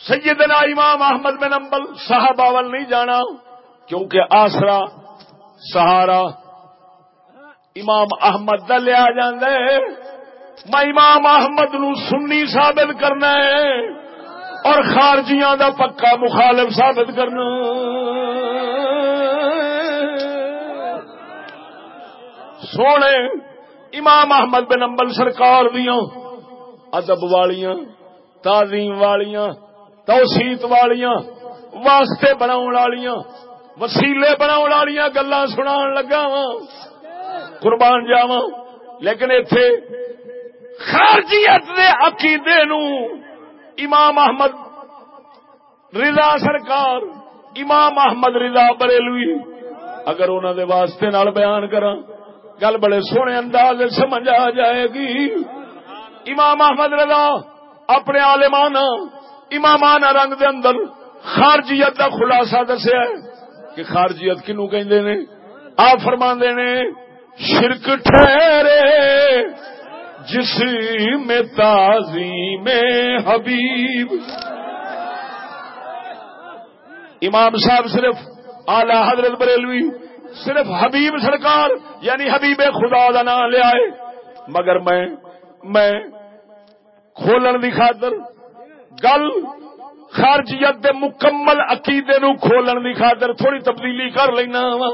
سیدنا امام احمد بن امبل صحابہ ول نہیں جانا، کیونکہ آسرا، سہارا، امام احمد دا لیا جاندے میں امام احمد نو سنی ثابت کرنا ہے اور خارجیاں دا پکا مخالف ثابت کرنا۔ سونے، امام احمد بن امبل سرکار دیا ادب والیاں، تعظیم والیاں توسیت والیاں، واسطے بناؤ والیاں، وسیلے بناؤ والیاں گلا سنا لگا وا قربان جاواں۔ لیکن اتے خارجیت دے عقیدے نو امام احمد رضا سرکار، امام احمد رضا بریلوی، اگر انہوں دے واسطے نال بیان کرا گل بڑے سونے انداز سمجھ آ جائے گی۔ امام احمد رضا اپنے عالمانہ، امامانہ رنگ دے اندر خارجیت دا خلاصہ دسیا کہ خارجیت کنو کہندے نے؟ آ فرماندے نے، شرک ٹھہرے جس میں تازی میں حبیب۔ امام صاحب صرف اعلی حضرت بریلوی صرف حبیب سرکار یعنی حبیب خدا کا نام لیا ہے مگر میں میں کھولن کی خاطر گل خارجیت دے مکمل عقیدے نو کھولن کی خاطر تھوڑی تبدیلی کر لینا وا۔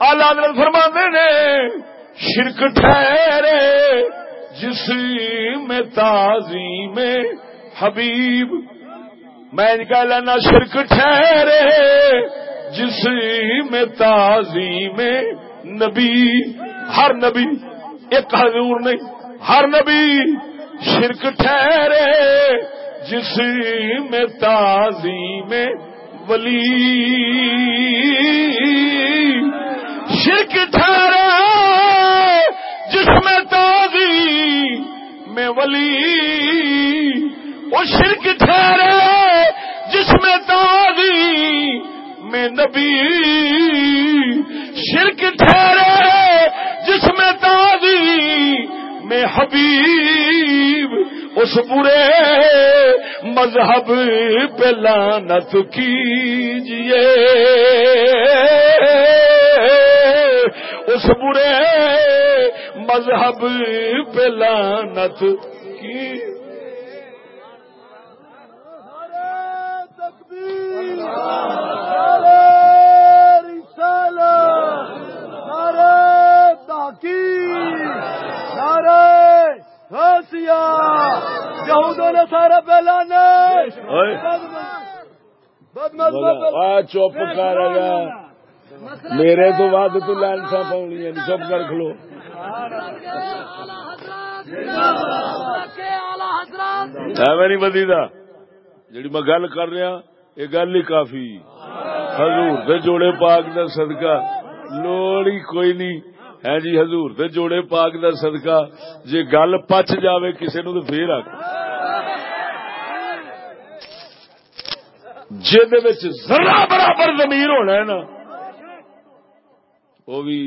آلہ حضرت فرما نے، شرک ٹھہرے، جس میں تازی میں حبیب، میں کہہ لینا شرک ٹھہرے۔ جس میں تازی میں نبی، ہر نبی، ایک حضور نہیں، ہر نبی شرک ٹھہرے جس میں تازی میں ولی۔ شرک ٹھہرے، جس میں میں ولی۔ وہ شرک ٹھہرے، جس میں تازی میں نبی شرک ٹھہرے، جس میں تازی، میں حبیب، اس برے مذہب پہ لانت کیجیے اس برے مذہب پہ لانت کی نعرہ رسالت نعرہ تحقیق نعرہ غوثیہ یہود و نصارہ پھیلانے اوئے۔ بد مذہب آ چپ کر میرے تو ود تو لینسا پاؤنی چپ کر کھلو۔ ایویں نہیں بدی دا جڑی میں گل کر رہا یہ گل ہی کافی۔ حضور دے جوڑے پاک دا صدقہ، لوڑ ہی کوئی نہیں۔ ہے جی حضور دے جوڑے پاک دا صدقہ، جے گل پچ جاوے کسے نو تو پھر آ ذرا برابر ضمیر ہونا ہے نا، وہ بھی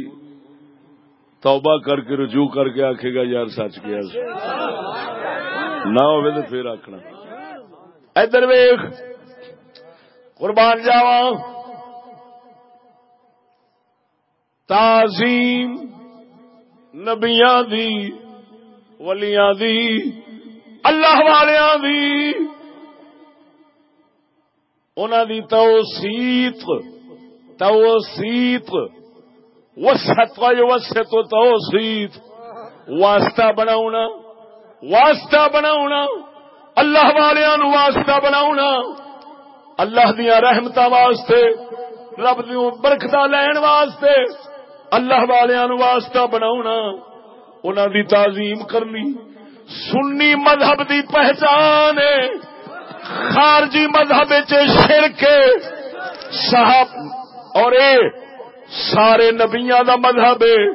توبہ کر کے، رجوع کر کے آکھے گا، یار سچ کیا نہ ہوئے تو پھر آخنا ادھر ویخ قربان جاوا تعظیم نبیاں دی، ولیاں دی، اللہ والیاں دی۔ انہاں دی توسیط توسیط وسط وسط و توسیط واسطہ بناونا واسطہ بناونا، اللہ والیاں نو واسطہ بناونا۔ اللہ دیا رحمتاں واسطے، رب دیوں برکتاں لین واسطے، اللہ والیاں واسطہ بناونا، انہاں دی تعظیم کرنی۔ سنی مذہب دی پہچان خارجی مذہب شرک صاحب اور اے سارے نبیاں دا مذہب ہے۔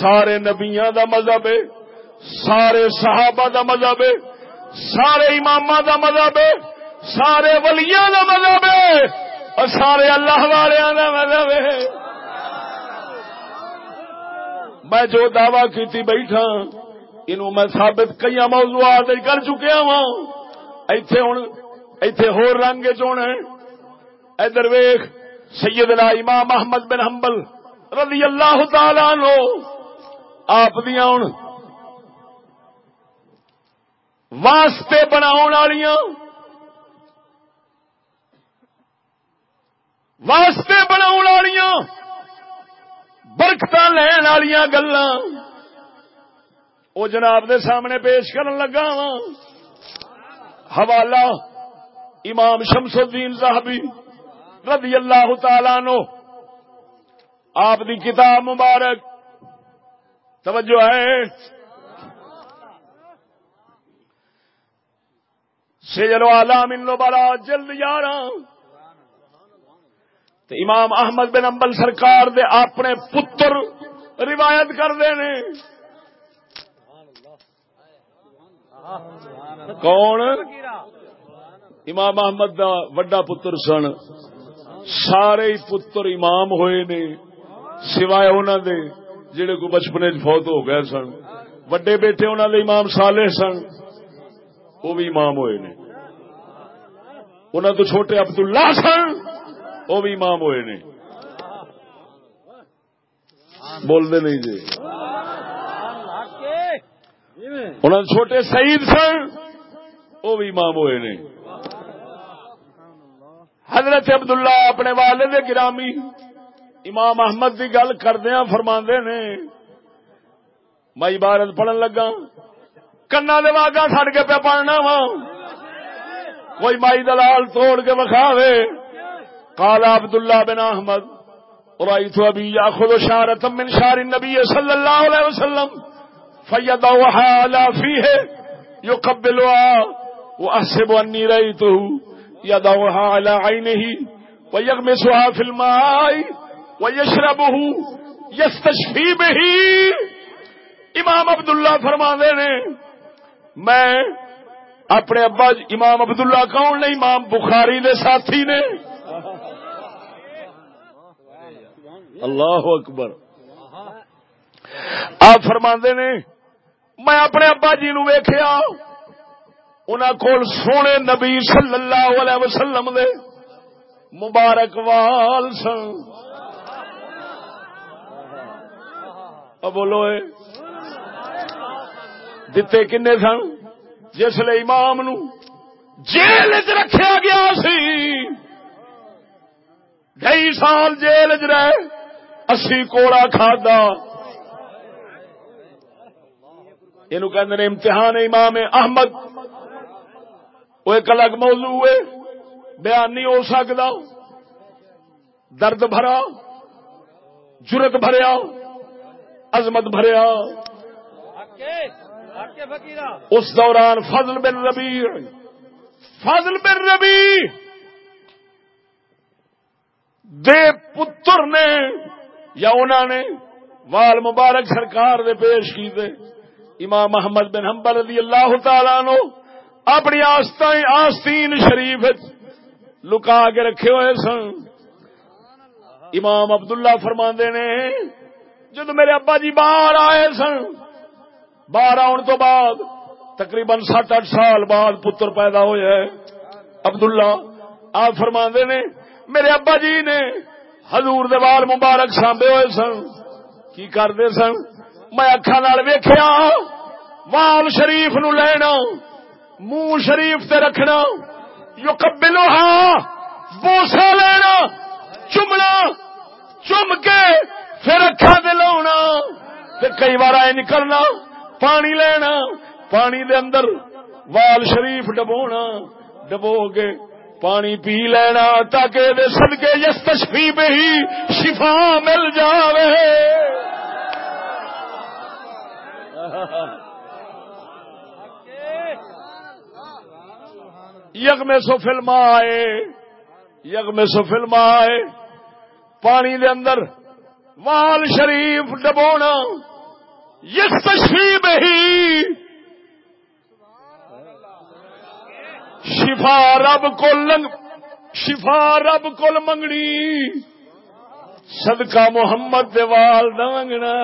سارے نبیاں دا مذہب ہے۔ سارے صحابہ دا مذہب ہے۔ سارے امام دا مذہب ہے۔ سارے ولیاں دا مذہب ہے اور سارے اللہ والیاں دا مذہب ہے۔ میں جو دعوی کیتی بیٹھا انہوں میں ثابت کئی موضوعات کر چکیا وا ایتھے ہوں ایتھے ہور رنگ چونے ادھر ویخ سیدنا امام احمد بن حنبل رضی اللہ تعالی عنہ۔ آپ دیا ہوں واسطے بناؤ والیاں واسطے بناؤ والیاں برکت لین والیاں گلا وہ جناب دے سامنے پیش کرن لگا وا حوالہ امام شمس الدین صاحبی رضی اللہ تعالی نو آپ دی کتاب مبارک۔ توجہ ہے۔ سجل عالم ان بلا جلد یارہ۔ تے امام احمد بن امبل سرکار دے اپنے پتر روایت کرتے نے۔ کون؟ امام احمد دا وڈا پتر سن۔ سارے ہی پتر امام ہوئے نے۔ سوائے انہوں دے جڑے کو بچپنے فوت ہو گئے سن۔ وڈے بیٹے انہوں دے امام صالح سن۔ وہ بھی امام ہوئے نے۔ انہوں تو چھوٹے عبداللہ سن۔ وہ بھی امام ہوئے نے۔ بولتے نہیں جی۔ انہوں چھوٹے سعید سن وہ بھی امام ہوئے نے۔ حضرت عبداللہ اپنے والد گرامی امام احمد کی گل کردیا فرما نے۔ میں عبارت پڑھن لگا۔ کنا دے واگا سڑ کے پہ پڑھنا وا۔ کوئی مائی دلال توڑ کے بکھاوے قال عبد الله بن احمد رايت ابي ياخذ شاره من شعر النبي صلى الله عليه وسلم فيضعها على فيه يقبلها واحسب اني رايته يضعها على عينه ويغمسها في الماء ويشربه يستشفي به امام عبداللہ فرما نے، میں اپنے ابا جی، امام عبداللہ کون نے امام بخاری دے ساتھی نے اللہ اکبر۔ آپ فرما نے، میں اپنے ابا جی نو ویخیا انہوں کو سونے نبی صلی اللہ علیہ وسلم دے مبارک وال سن۔ بولو اے۔ دتے کنے سن؟ جس لیے امام نو جیل چ رکھا گیا سی، ڈھائی سال جیل چ رہے۔ اسی کوڑا کھادا یہ کہ امتحان امام احمد۔ وہ ایک الگ موضوع ہے۔ بیان نہیں ہو سکتا۔ درد بھرا جرت بھریا عظمت بھریا اس دوران فضل بن ربی فضل بن ربی دے پتر نے یا انہوں نے وال مبارک سرکار دے پیش کی دے امام محمد بن حنبل رضی اللہ تعالی نو اپنی آستین شریف لکا کے رکھے ہوئے سن۔ امام عبداللہ فرما نے جد میرے ابا جی باہر آئے سن، باہر آن تو بعد تقریباً سات اٹھ سال بعد پتر پیدا ہوئے۔ عبداللہ، آپ فرما نے، میرے ابا جی نے حضور دوال مبارک سانبے ہوئے سن۔ کی کرتے سن؟ میں اکھا نال ویخیا وال شریف نو لینا، منہ شریف تے رکھنا یو کبلو ہاں بوسا لینا، چمنا چم کے پھر اکھا دے لاؤنا کئی بار آئے نکلنا، پانی لینا، پانی دے اندر وال شریف ڈبونا، ڈبو کے پانی پی لینا تاکہ سدکے یس تشفی میں ہی شفا مل جاوے۔ یگ میں سو فلم آئے یگ میں سو فلم آئے پانی دے اندر وال شریف ڈبونا، یس تشریف ہی شفا رب کو لنگ شفا رب کو منگنی. صدقہ محمد دیوال دنگنا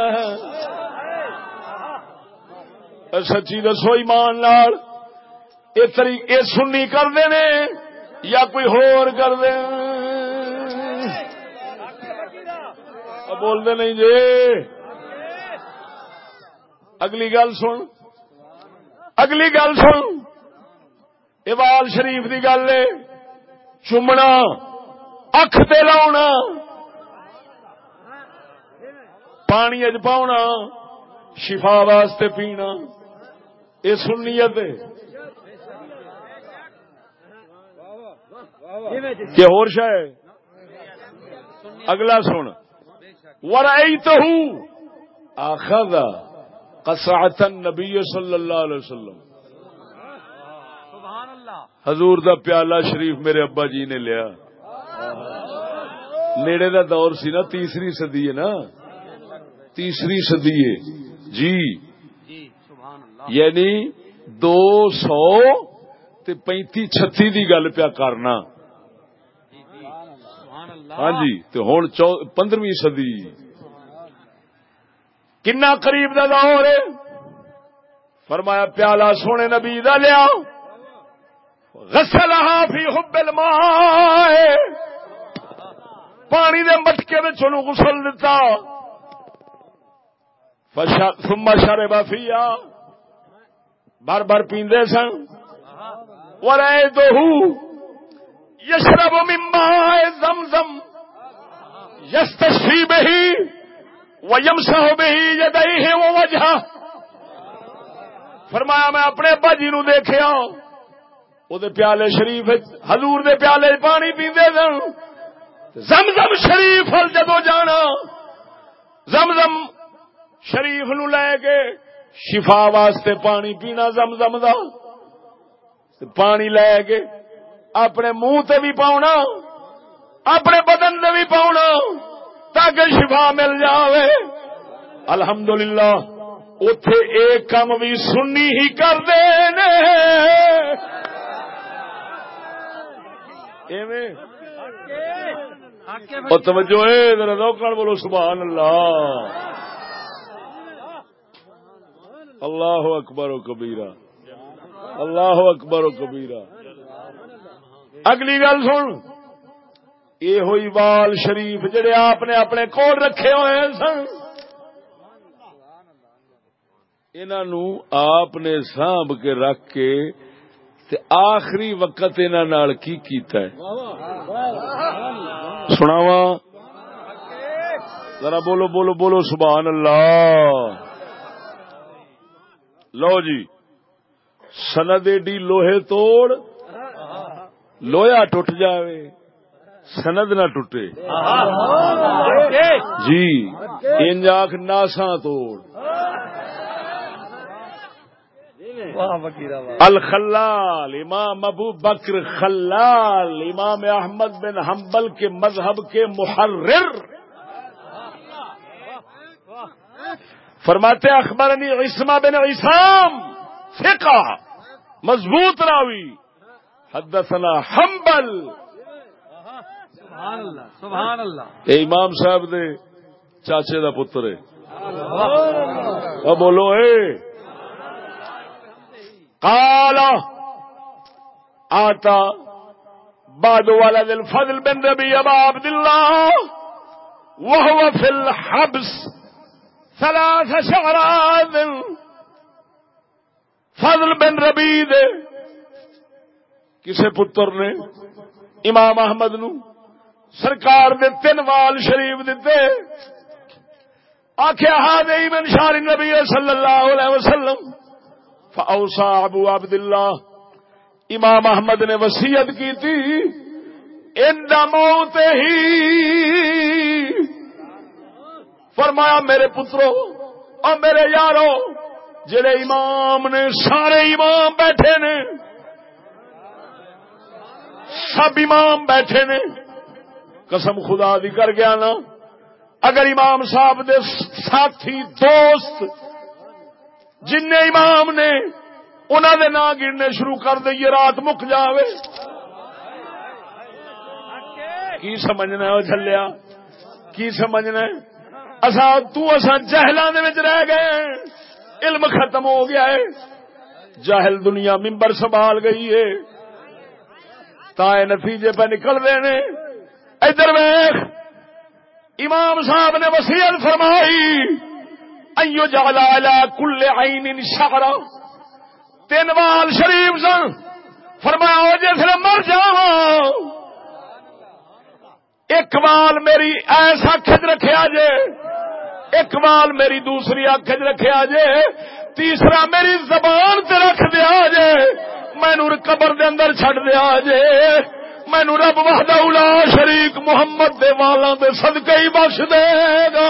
سچی دسو ایمان لال یہ سنی کرتے نے یا کوئی ہور کر دے بولتے نہیں جی. اگلی گل سن. اگلی گل سن. ابال شریف کی گل ہے۔ چومنا، اکھ تے لاؤنا، پانی اج پاؤنا، شفا واسطے پینا۔ یہ سنیت کہ ہور شاید اگلا سن۔ ورائی تو ہوں قصعتا نبی صلی اللہ علیہ وسلم۔ حضور دا پیالہ شریف میرے ابا جی نے لیا۔ نیڑے دا دور سی نا تیسری صدی ہے نا۔ تیسری صدی ہے۔ جی۔ یعنی دو سو پینتی چھتی دی گل پیا کرنا۔ ہاں جی تو ہوں پندرہویں صدی۔ کنا قریب دا دور ہے۔ فرمایا پیالہ سونے نبی دا لیا۔ غسلها فی حب الماء. پانی دے مٹکے میں چلو غسل دیتا ثم شرب فیا بار بار پیندے سن. ورأيته يشرب من ماء زمزم. يستشفي به ويمسح به يديه ووجهه فرمایا میں اپنے ابا جی نو وہ پیالے شریف حضور دے پیالے پانی پیندے سن زمزم شریف جدو جانا زمزم شریف نو لے کے شفا واسطے پانی پینا زمزم دا پانی لے کے اپنے منہ تے بھی پاؤنا اپنے بدن تے بھی پاؤنا تاکہ شفا مل جاوے الحمدللہ اتے ایک کام بھی سنی ہی کر دے توجہ ذرا بولو سبحان اللہ۔ اللہ اکبر و کبیرہ۔ اللہ اکبر و کبیرہ۔ اگلی گل سن۔ یہ ہوئی وال شریف جڑے آپ نے اپنے کول رکھے ہوئے سن۔ انہوں آپ نے سانب کے رکھ کے تے آخری وقت انہوں کی کیتا ہے سناوا ذرا بولو بولو بولو سبحان اللہ لو جی سند ایڈی لوہے توڑ لویا ٹوٹ جاوے سند نہ ٹوٹے جی انجاک ناسا توڑ الخلال امام ابو بکر خلال امام احمد بن حنبل کے مذہب کے محرر۔ فرماتے اخبرنی عصمہ بن عصام فقہ مضبوط راوی۔ حدثنا حنبل۔ سبحان اللہ اے امام صاحب دے چاچے دا پتر ہے بولو اے قال، آتا، بعد ولد الفضل بن ربي ابا عبد الله وهو في الحبس ثلاث شهرات فضل بن ربی دے، کسے پتر نے، امام احمد نو، سرکار دے تین وال شریف دیتے آخیا ہاد من شار نبی صلی اللہ علیہ وسلم۔ فاوسا ابو عبد اللہ امام احمد نے وسیعت کی تھی، ان موت ہی۔ فرمایا، میرے پترو اور میرے یارو، جڑے امام نے سارے امام بیٹھے نے، سب امام بیٹھے نے، قسم خدا دی کر گیا نا۔ اگر امام صاحب دے ساتھی دوست جن امام نے انہوں نے نا گرنے شروع کر دئیے رات مک جاوے۔ کی سمجھنا ہے جلیا کی سمجھنا ہے؟ اصا تسا جہلان رہ گئے علم ختم ہو گیا ہے۔ جاہل دنیا ممبر سنبھال گئی ہے۔ تائے نتیجے پہ نکل رہے نے ادھر ویخ امام صاحب نے وسیعت فرمائی۔ ایو جالا کل عین شہرا تین وال شریف سن. فرمایا جس مر جا. ایک وال میری ایسا کھج رکھا جے. ایک وال میری دوسری اکھ رکھا جے. تیسرا میری زبان تے رکھ دیا جے. مینو قبر دے اندر چھڈ دیا جے. مینو رب وحدہ الا شریک محمد دے والاں دے صدقے ہی بخش دے گا.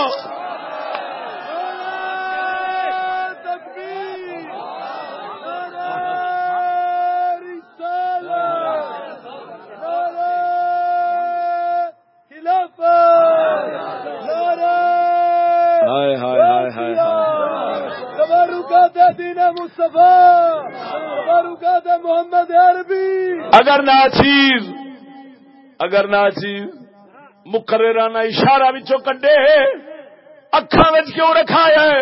تبرکات دین مصطفیٰ تبرکات محمد عربی۔ اگر نہ چیز، اگر نہ چیز مقررانہ اشارہ بچوں کڈے، اکھاں وچ کیوں رکھا ہے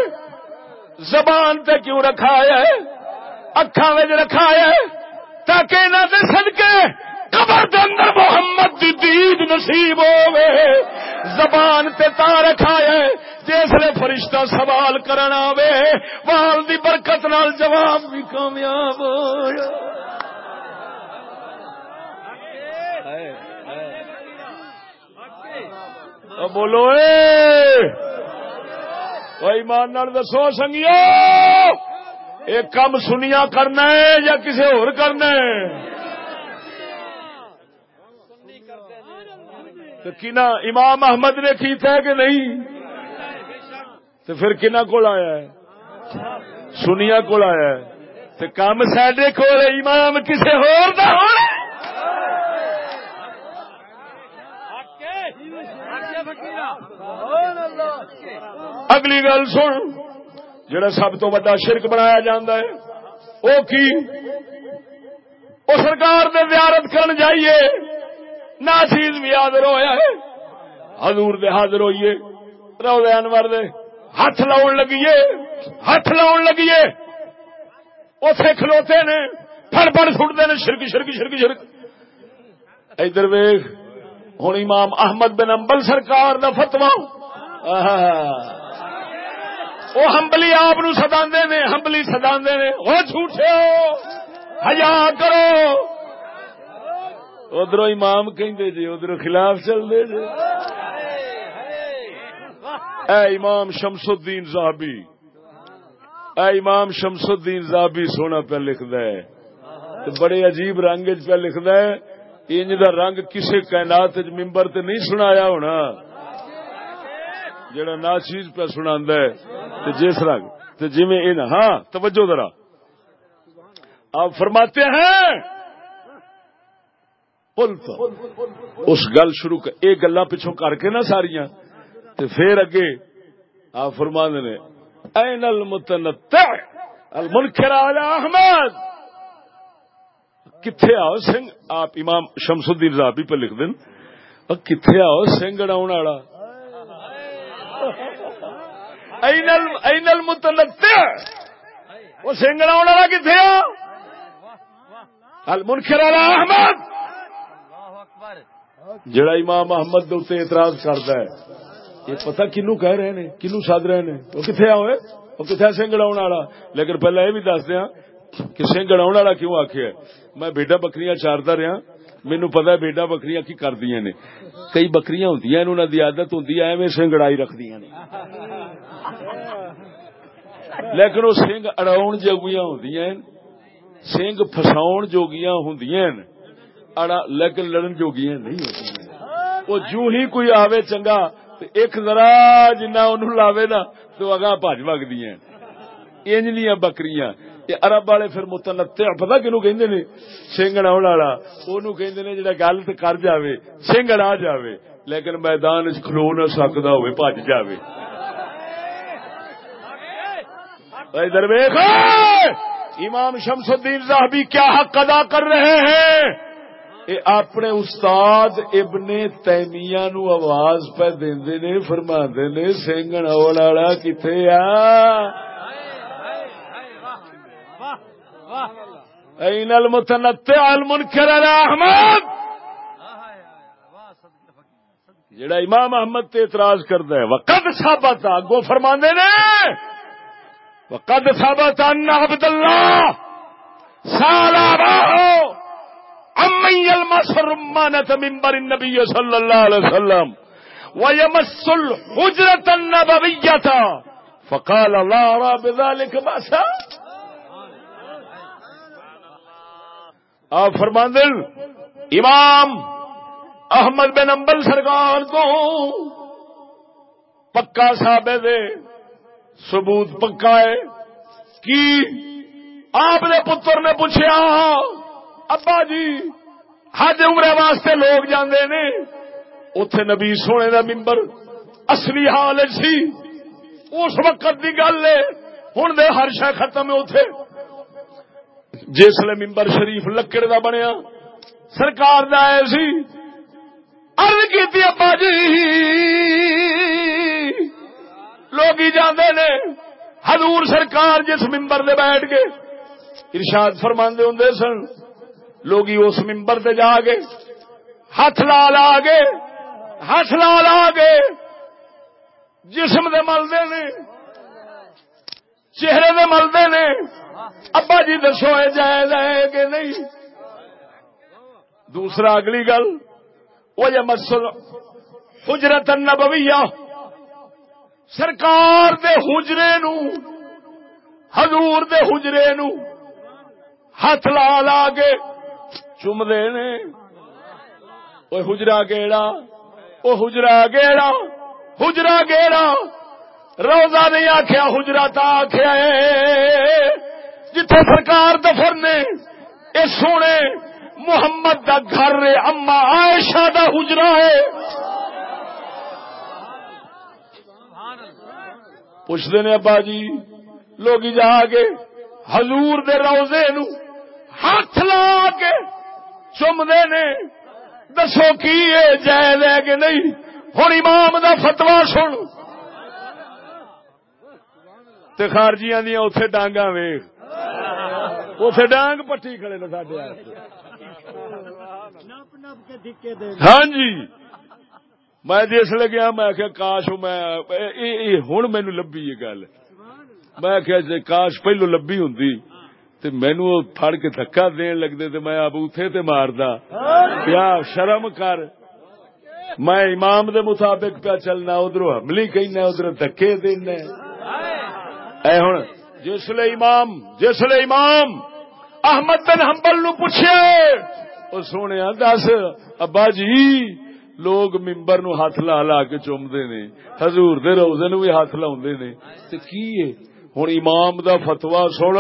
زبان تے کیوں رکھا ہے اکھاں وچ رکھا ہے تاکہ انہاں دے صدقے، قبر دے اندر محمد دی دید نصیب ہوے زبان تے تا رکھا ہے۔ جسے فرشتہ سوال کرنا آوے، وال دی برکت نال جواب بھی کامیاب ہو بولو، اے! ایمان نال دسو، سنگیو! ایک کم سنیا کرنا ہے یا کسی اور کرنا ہے؟ تو کنا امام احمد نے کیتا ہے کہ نہیں؟ تو پھر کنا کول آیا ہے؟ سنیا کول آیا ہے؟ تو کام سڈے کو امام کسی ہور دا ہونا اگلی گل سن، جڑا سب تو بڑا شرک بنایا جاندہ ہے وہ کی؟ وہ سرکار نے زیارت کرن جائیے۔ نہ بھی حاضر ہویا ہے۔ حضور دے حاضر ہوئیے۔ روزے انور دے۔ ہاتھ لاؤن لگیے۔ ہاتھ لاؤن لگیے۔ اتے کھلوتے نے۔ پڑ پڑ سٹتے نے۔ شرک شرک شرک شرک۔ ادھر ویخ ہوں امام احمد بن امبل سرکار دا فتوا وہ ہمبلی آپ سدا نے۔ ہمبلی سدا نے۔ وہ جھوٹے ہو۔ ہزار کرو۔ ادھر امام کہندے جی ادھر خلاف چلتے جی۔ اے امام شمس الدین زابی اے امام شمس الدین زابی سونا پہ لکھدا ہے۔ تے بڑے عجیب رنگ پہ لکھدا ہے۔ انج دا رنگ کسے کائنات وچ ممبر تے نہیں سنایا ہونا۔ جڑا نا چیز پہ سناندا ہے، تے جس رنگ۔ تے جویں ہاں توجہ ذرا۔ آپ فرماتے ہیں اس گل شروع کر ایک گلا پچھوں کر کے نا ساریاں۔ تے پھر اگے آپ فرما نے، این المتنطع، المنکر علی احمد. کتھے آؤ سنگ؟ آپ امام شمس الدین زابی پہ لکھ دیں کتھے آؤ سنگ اڑاؤن والا؟ این ال- وہ سنگ اڑاؤن والا کتھے آ المنکر علی احمد. جڑا امام احمد دے اعتراض کرتا ہے، یہ پتہ کنو کہہ رہے نے کنو سد رہے نے؟ وہ کتنے آئے وہ کتنے سنگڑا والا؟ لیکن پہلے یہ بھی دس دیا کہ سنگڑا والا کیوں آخیا میں بیڈا بکریاں چارتا رہا مینو پتا بیڈا بکریاں کی کردیا نے۔ کئی بکریاں ہوں انہوں کی عادت ہوں ایویں سنگڑائی رکھدی نے۔ لیکن وہ سنگ اڑاؤ جوگیاں ہوں سنگ فساؤ جوگیاں ہوں اڑا لیکن لڑن جوگیاں نہیں ہوتی۔ وہ جو ہی کوئی آوے چنگا ایک ذرا جنہ انہوں لاوے نا، تو اگاں بھج وگدی انجلیاں بکریاں۔ یہ عرب والے پھر متنطع، پتہ کنو کہندے نے؟ سنگڑا والا۔ اونوں کہندے نے جڑا گل تے کر جاوے سنگڑا جاوے۔ لیکن میدان وچ کھلو نہ سکدا ہوئے بھج جاوے۔ ادھر ویکھ امام شمس الدین زاہبی کیا حق ادا کر رہے ہیں؟ اے اپنے استاد ابن تیمیہ نو آواز پہ دیندے نے، فرماندے نے سنگن والا کتھے آ؟ این المتنطع المنکر علی احمد! جڑا امام احمد تے اعتراض کردا ہے، وقد ثابت اگو فرماندے نے! وقد ثابت ان عبد اللہ سالا باہو امن يلمس رمانة منبر النبي صلى الله عليه وسلم ويمس الحجرة النبوية فقال لا أرى بذلك بأسا. آپ فرمان دل، امام احمد بن امبل سرکار کو پکا ثابت ہے ثبوت پکا ہے کی آپ نے پتر نے پوچھا ابا جی حج عمرے واسطے لوگ جاندے نے۔ اتے نبی سونے دا ممبر اصلی حال سی۔ اس وقت دی گل ہے ہوں دے ہر شہ ختم ہے اتے جسل ممبر شریف لکڑ دا بنیا، سرکار دا آئے سی۔ ارد کی ابا جی لوگ جاندے نے۔ حضور سرکار جس ممبر دے بیٹھ کے ارشاد فرماندے ہوں سن لوگ اس ممبر تے جا گے ہاتھ لا لا گے ہاتھ لا لا گے جسم دے ملدے نے، چہرے دے ملدے نے، ابا جی دسو ہے جائز ہے کہ نہیں؟ دوسرا اگلی گل، وہ جب مسل حجرت النبویہ، سرکار دے حجرے نو، حضور دے حجرے نو، ہاتھ لا لا کے چومدے نے۔ وہ حجرا گیڑا وہ حجرا گیڑا حجرا گیڑا۔ روزہ نہیں آخیا حجرا تا آخیا جتھے سرکار دفر نے اے سونے محمد دا گھر رے اما عائشہ دا حجرا ہے۔ پوچھتے نے ابا جی لوگ جا کے حضور دے روزے نو ہاتھ لا کے چومدے نے دسو کی جائز ہے کہ نہیں؟ ہوں امام دا فتوا سن۔ تے خارجیاں دیا اتے ڈانگا ویخ اتے ڈانگ پٹی کھڑے نے سڈے ہاں جی۔ میں جس گیا میں آخیا کاش میں ہوں مینو لبھی یہ گل۔ میں آخیا جی کاش پہلو لبھی ہوں تے مینو پھڑ کے دھکا دین لگتے تے میں اب اتے تے ماردا۔ پیا شرم کر۔ میں امام دے مطابق پیا چلنا ادھر حملی کہنا ادھر دھکے دینا۔ اے ہن جسل امام جسل امام، احمد بن حنبل نو پوچھے۔ او سونے دس، ابا جی لوگ ممبر نو ہاتھ لا لا کے چومدے نے۔ حضور دے روزے نو بھی ہاتھ لاوندے نے۔ تے کی ہے؟ ہن امام دا فتوا سن۔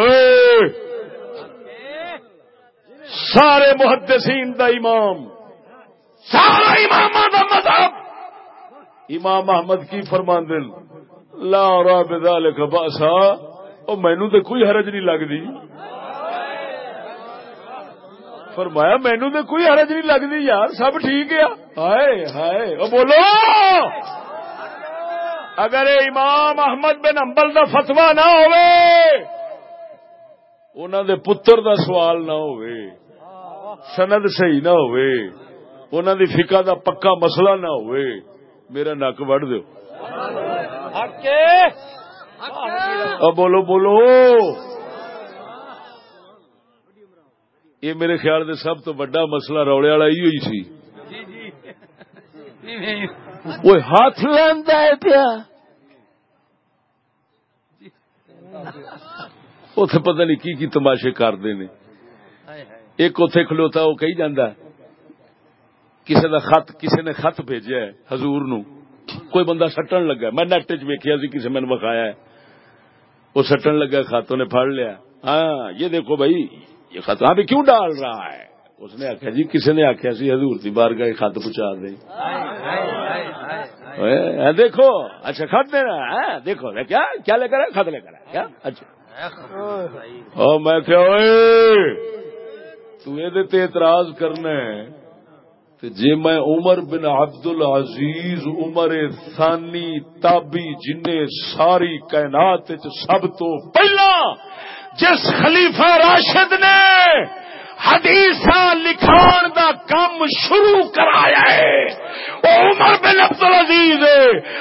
سارے محدثین دا امام۔ سارا امام دا مذہب۔ امام احمد کی فرماندن لا را بذالک باسا او مینو تے کوئی حرج نہیں لگدی۔ فرمایا مینو تے کوئی حرج نہیں لگدی یار، سب ٹھیک ہے۔ ہائے ہائے۔ او بولو۔ اگر امام احمد بن امبل دا فتوا نہ ہوئے انہوں دے پتر دا سوال نہ ہوئے۔ سند صحیح نہ ہوئے انہوں دی فقہ دا پکا مسئلہ نہ ہوئے میرا نک وڑ دو اب بولو بولو۔ یہ میرے خیال سے سب تو بڑا مسئلہ روڑے والا ہی ہوئی سی۔ وہ ہاتھ لینا ہے پیا۔ اتے پتہ نہیں کی کی تماشے کرتے نے۔ ایک اتے کھلوتا وہ کہی جانا کسی دا خط کسی نے خط بھیجا ہے حضور نو۔ کوئی بندہ سٹن لگا میں نیٹ چ ویکیا سی کسی میں بخایا ہے۔ وہ سٹن لگا خط نے پڑھ لیا۔ ہاں یہ دیکھو بھائی یہ خط پہ کیوں ڈال رہا ہے؟ اس نے آخیا جی کسی نے آخیا سی حضور دی بار گئے خط پہنچا دے دیکھو۔ اچھا خط دے رہا ہے دیکھو۔ کیا کیا لے کر خط لے کر کیا؟ اچھا۔ میں کیا تو یہ اعتراض کرنا ہے جی میں عمر بن عبد العزیز عمر ثانی تابی جن ساری کائنات سب تو پہلا جس خلیفہ راشد نے حدیث لکھان دا کام شروع کرایا ہے۔ او عمر بن عبد العزیز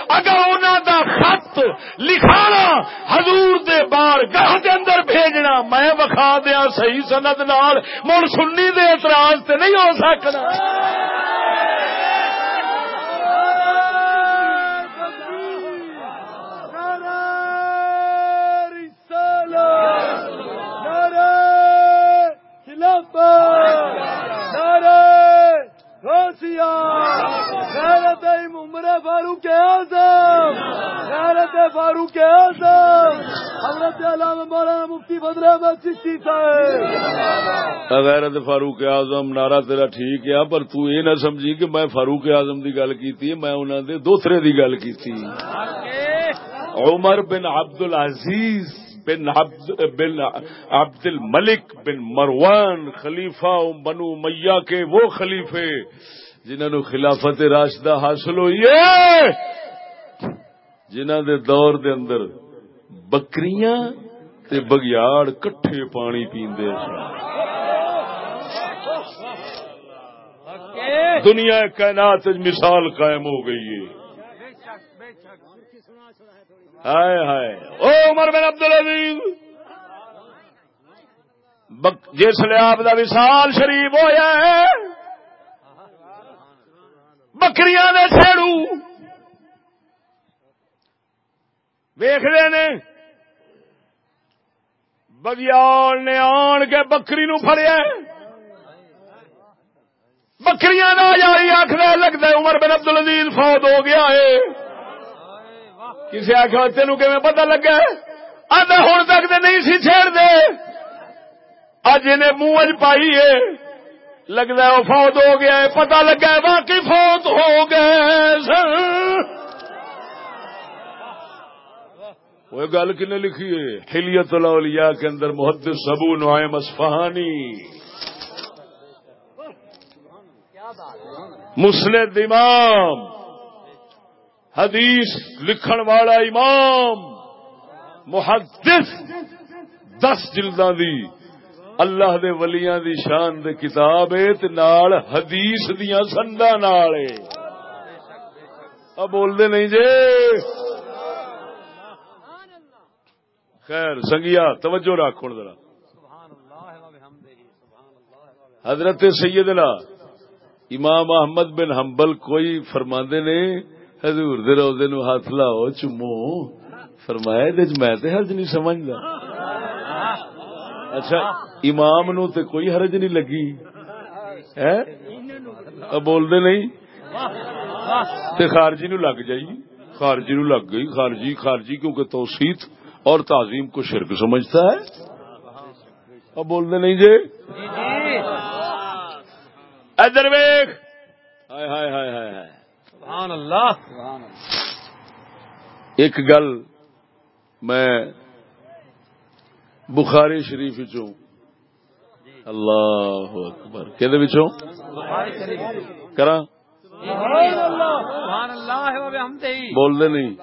اگر انہوں دا خط لکھانا حضور دے بار گاہ دے اندر بھیجنا، میں وکھا دیا، صحیح سند نال مڑ سنی دے اعتراض تے نہیں ہو سکنا۔ غیرت عمر فاروق اعظم غیرت فاروق اعظم حضرت علامہ مولانا مفتی بدر احمد چشتی صاحب غیرت فاروق اعظم نعرہ تیرا ٹھیک ہے پر تو یہ نہ سمجھی کہ میں فاروق اعظم دی گل کیتی میں انہاں دے دوسرے دی گل کیتی۔ عمر بن عبد العزیز بن عبد بن عبد الملک بن مروان خلیفہ بنو میاں کے وہ خلیفے جنہوں نے خلافت راشدہ حاصل ہوئی ہے۔ جنہ دے دور دے اندر بکریاں تے بگیاڑ کٹھے پانی پیندے دنیا کائنات مثال قائم ہو گئی ہے۔ ہائے ہائے۔ او عمر بن عبد العزیز۔ جس لیے آپ کا وشال شریف ہوا ہے، بکریاں نے سیڑو ویختے نے بگیال نے آن کے بکری نو فڑیا بکریاں نہ جاری آخر لگتا ہے عمر بن عبد العزیز فوت ہو گیا ہے۔ کسی آخر تین کہ پتا لگا آدھا ہوں تک تو نہیں سی چھیڑ دے۔ اج انہیں منہ پائی ہے۔ لگتا وہ فوت ہو گیا ہے۔ پتا لگا ہے باقی فوت ہو گئے وہ گل کن لکھی ہے؟ ہلیت الاولیاء کے اندر محدث سبو نعیم اصفہانی۔ مسند امام۔ حدیث لکھن والا امام محدث دس جلداں دی اللہ دے ولیاں دی شان دے کتاب تے نال حدیث دیاں سندا نال اب بول دے نہیں جے خیر، سنگیا، توجہ رکھ ذرا۔ حضرت سیدنا امام احمد بن حنبل کوئی فرماندے نے حضور دے روزے نو ہاتھ لاؤ چمو۔ فرمایا دے میں تے حرج نہیں سمجھدا۔ اچھا امام نو تے کوئی حرج نہیں لگی۔ ہے؟ بول دے نہیں۔ تے خارجی نو لگ جائی۔ خارجی نو لگ گئی۔ خارجی خارجی کیونکہ توسیت اور تعظیم کو شرک سمجھتا ہے۔ اب بول دے نہیں جی ادھر ویخ ہائے ہائے ہائے ہائے ہائے۔ سبحان اللہ. ایک گل میں بخاری شریف چوں اللہ اکبر. کہ کرا بول دے نہیں.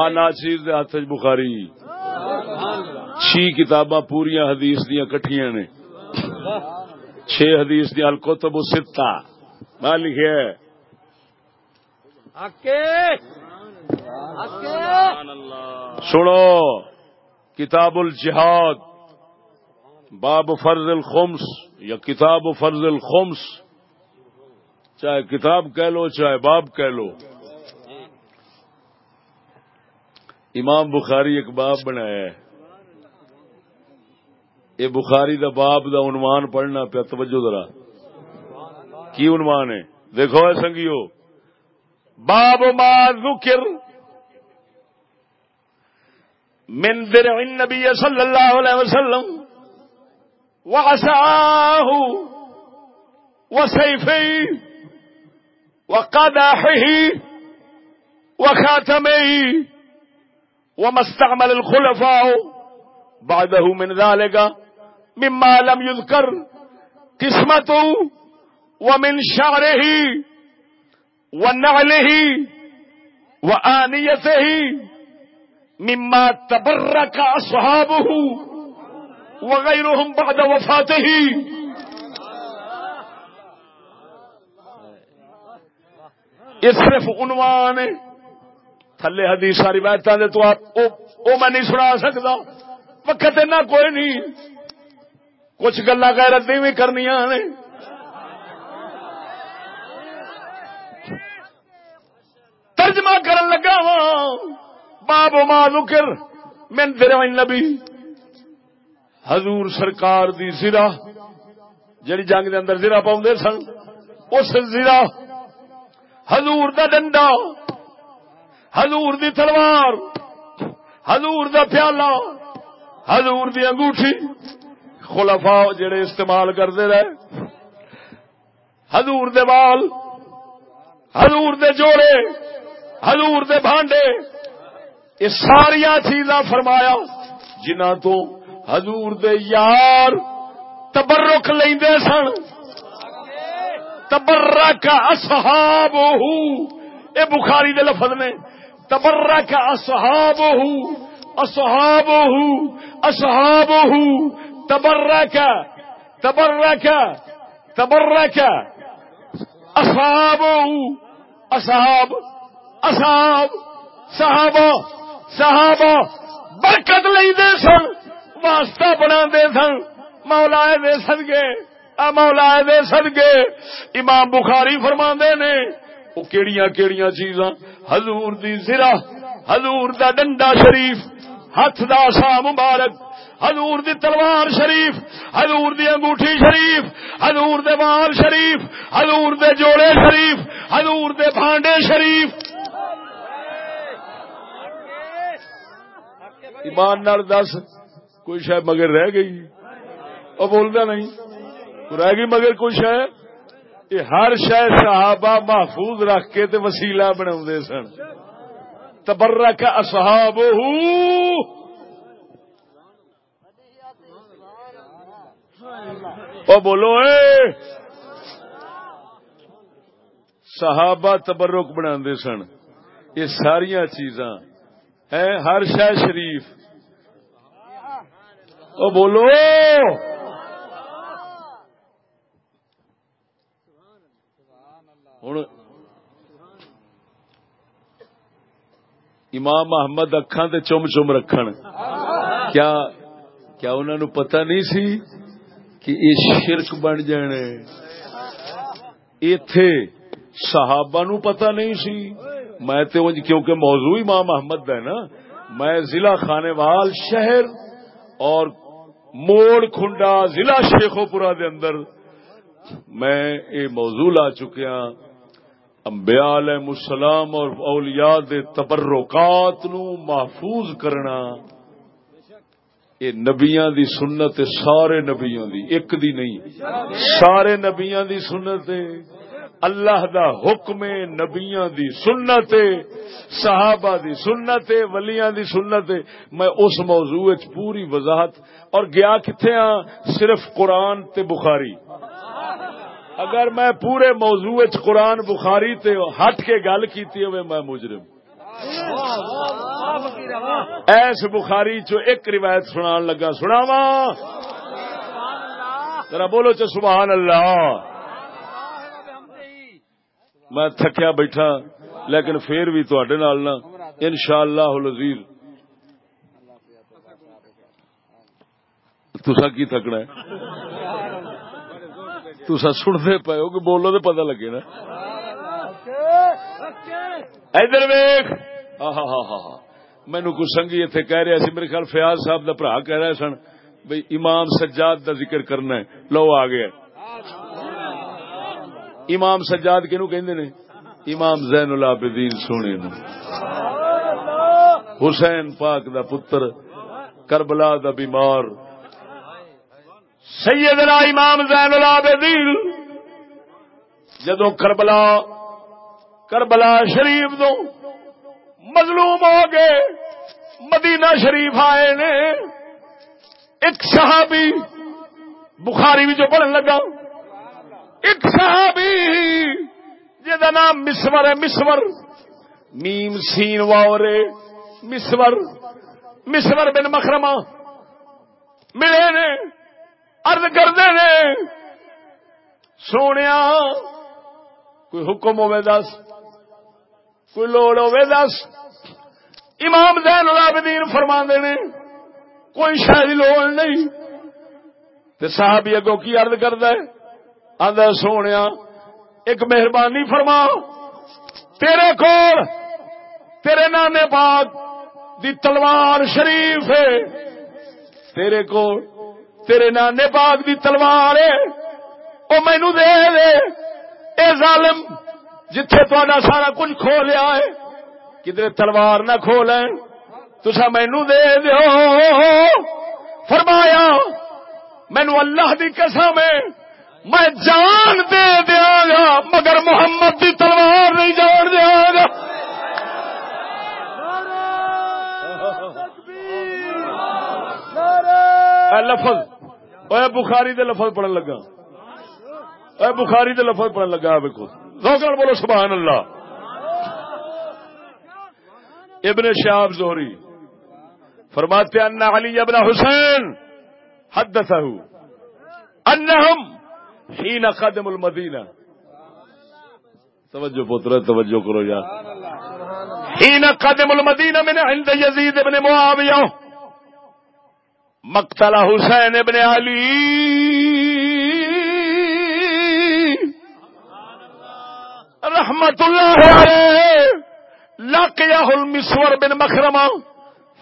آ ناچیز دے ہاتھ بخاری. چھ کتاباں پوریا حدیث دیا کٹھیاں نے. چھ حدیث دیا الکتب ستا میں لکھیا ہے اکے اکے سنو، کتاب الجہاد، باب فرض الخمس، یا کتاب فرض الخمس، چاہے کتاب کہہ لو، چاہے باب کہہ لو۔ امام بخاری ایک باب بنایا ہے۔ یہ بخاری دا باب دا عنوان پڑھنا پیا، توجہ ذرا۔ کی عنوان ہے؟ دیکھو اے سنگیو۔ باب ما ذکر من درع النبی صلی اللہ علیہ وسلم وعساه وسيفه وقدحه وخاتمه وما استعمل الخلفاء بعده من ذلك مما لم يذكر قسمته ومن شعره ونعله وآنيته مما تبرك أصحابه وغيرهم بعد وفاته. یہ صرف عنوان ہے۔ تھلے حدیث ساری روایت دے تو آپ او میں نہیں سنا سکتا۔ وقت نہ کوئی نہیں۔ کچھ گلا غیرت بھی کرنی نے۔ ترجمہ کرن لگا وا باب ما ذکر من درع النبی۔ حضور سرکار دی زرا جڑی جنگ دے اندر زرا پاؤندے سن، اس زرا حضور دا ڈنڈا، حضور دی تلوار، حضور دا پیالہ، حضور دی انگوٹھی خلفا جڑے استعمال کرتے رہے۔ حضور دے وال، حضور دے جوڑے حضور دے بھانڈے۔ یہ ساریا چیزاں فرمایا۔ جنہ تو حضور دے یار تبرک لیندے سن۔ تبرک اصحاب اے بخاری دے لفظ نے۔ تبرک اصحاب اصحاب اصحاب تبرک۔ تبرک۔ تبرک۔ اصحاب اصحاب۔ اصحاب، صحابہ صحابہ برکت لیندے سن، واسطہ بنا دے سن۔ مولا دے سدگے مولا دے سدگے امام بخاری فرما نے وہ کیڑیاں کیڑیاں چیزاں، حضور دی زرا حضور دا ڈنڈا شریف ہاتھ دا سا مبارک، حضور دی تلوار شریف، حضور دی انگوٹھی شریف، حضور دے بال شریف، حضور دے جوڑے شریف، حضور دے بھانڈے شریف۔ ایمان نال دس، کوئی شاید مگر رہ گئی۔ اور بولتا نہیں۔ رہ گئی مگر کوئی شاید یہ ہر شہ صحابہ محفوظ رکھ کے تے وسیلہ بنا سن۔ تبرک اصحاب او بولو، اے۔ صحابہ تبرک بنا سن۔ یہ ساریا چیزاں۔ ہر شہ شریف۔ او بولو۔ ہوں امام محمد اکھان تے چم چم رکھن۔ کیا کیا انہوں نے پتہ نہیں سی کہ یہ شرک بن جانے۔ ایتھے صحابہ نو پتہ نہیں سی۔ میں تے انج کیونکہ موضوع امام محمد ہے نا، میں ضلع خانے وال شہر اور موڑ کھنڈا ضلع شیخو پورا دے اندر میں یہ موضوع لا چکیا ہاں۔ انبیاء علیہ السلام اور اولیاء دے تبرکات نو محفوظ کرنا، یہ نبیاں دی سنت، سارے نبیاں دی، ایک دی نہیں، سارے نبیاں دی سنت اللہ دا حکم نبیاں دی سنت صحابہ دی سنت ولیاں دی سنت میں اس موضوع پوری وضاحت، اور گیا کتنے ہاں؟ صرف قرآن تے بخاری۔ اگر میں پورے موضوع وچ قرآن، بخاری تے ہٹ کے گل کیتی ہوئے میں مجرم۔ ایس بخاری چو ایک روایت سنا لگا سناوا ذرا بولو چ سبحان اللہ۔ میں تھکیا بیٹھا، لیکن پھر بھی تڈے نال نا ان شاء اللہ لذیذ تسا کی تھکنا ہے؟ تسا سنتے پے ہو کہ بولو تو پتہ لگے نا۔ ادھر ویخ ہاں ہاں ہاں ہاں مینو کچھ سنگھی اتنے کہہ رہا سی میرے خیال فیاض صاحب دا برا کہہ رہے سن بھائی امام سجاد دا ذکر کرنا ہے۔ لو آ گیا۔ امام سجاد کنو کہندے نے؟ امام زین العابدین سونے نو۔ حسین پاک دا پتر، کربلا دا بیمار۔ سیدنا امام زین العابدین، جدو کربلا کربلا شریف دو مظلوم ہو گئے، مدینہ شریف آئے نے، ایک صحابی بخاری بھی جو پڑھن لگا۔ ایک صحابی جہاں نام مسور ہے مسور میم سین واورے مسور مسور بن مکرما ملے نے ارد کرتے نے۔ سونے کوئی حکم ہوے دس، کوئی لوڑ ہوے دس۔ امام زین العابدین فرما نے، کوئی شاید لوڑ نہیں۔ تے صحابی اگوں کی عرض کردا ہے؟ آندا سونے ایک مہربانی فرما تیرے کول، تیرے نانے پاک دی تلوار شریف ہے۔ تیرے کول، تیرے نانے پاک دی تلوار ہے۔ او مینو دے دے۔ اے ظالم، جتھے تا سارا کچھ کھو لیا ہے کدھر تلوار نہ کھو لیں تسا مینو دے دیو۔ فرمایا، مینو اللہ دی قسم ہے میں جان دے دیا گا مگر محمد دی تلوار نہیں جان دیا گا لفظ، اے بخاری دے لفظ پڑھن لگا۔ اے بخاری دے لفظ پڑھن لگا بالکل روکر بولو، سبحان اللہ۔ ابن شہاب زہری فرماتے ان علی ابن حسین حدثہ انہم حین قدم المدینہ توجہ پتر توجہ کرو یا حین قدم المدینہ من عند یزید ابن معاویہ مقتل حسین ابن علی رحمت اللہ علیہ لقيه المسور بن مخرمة.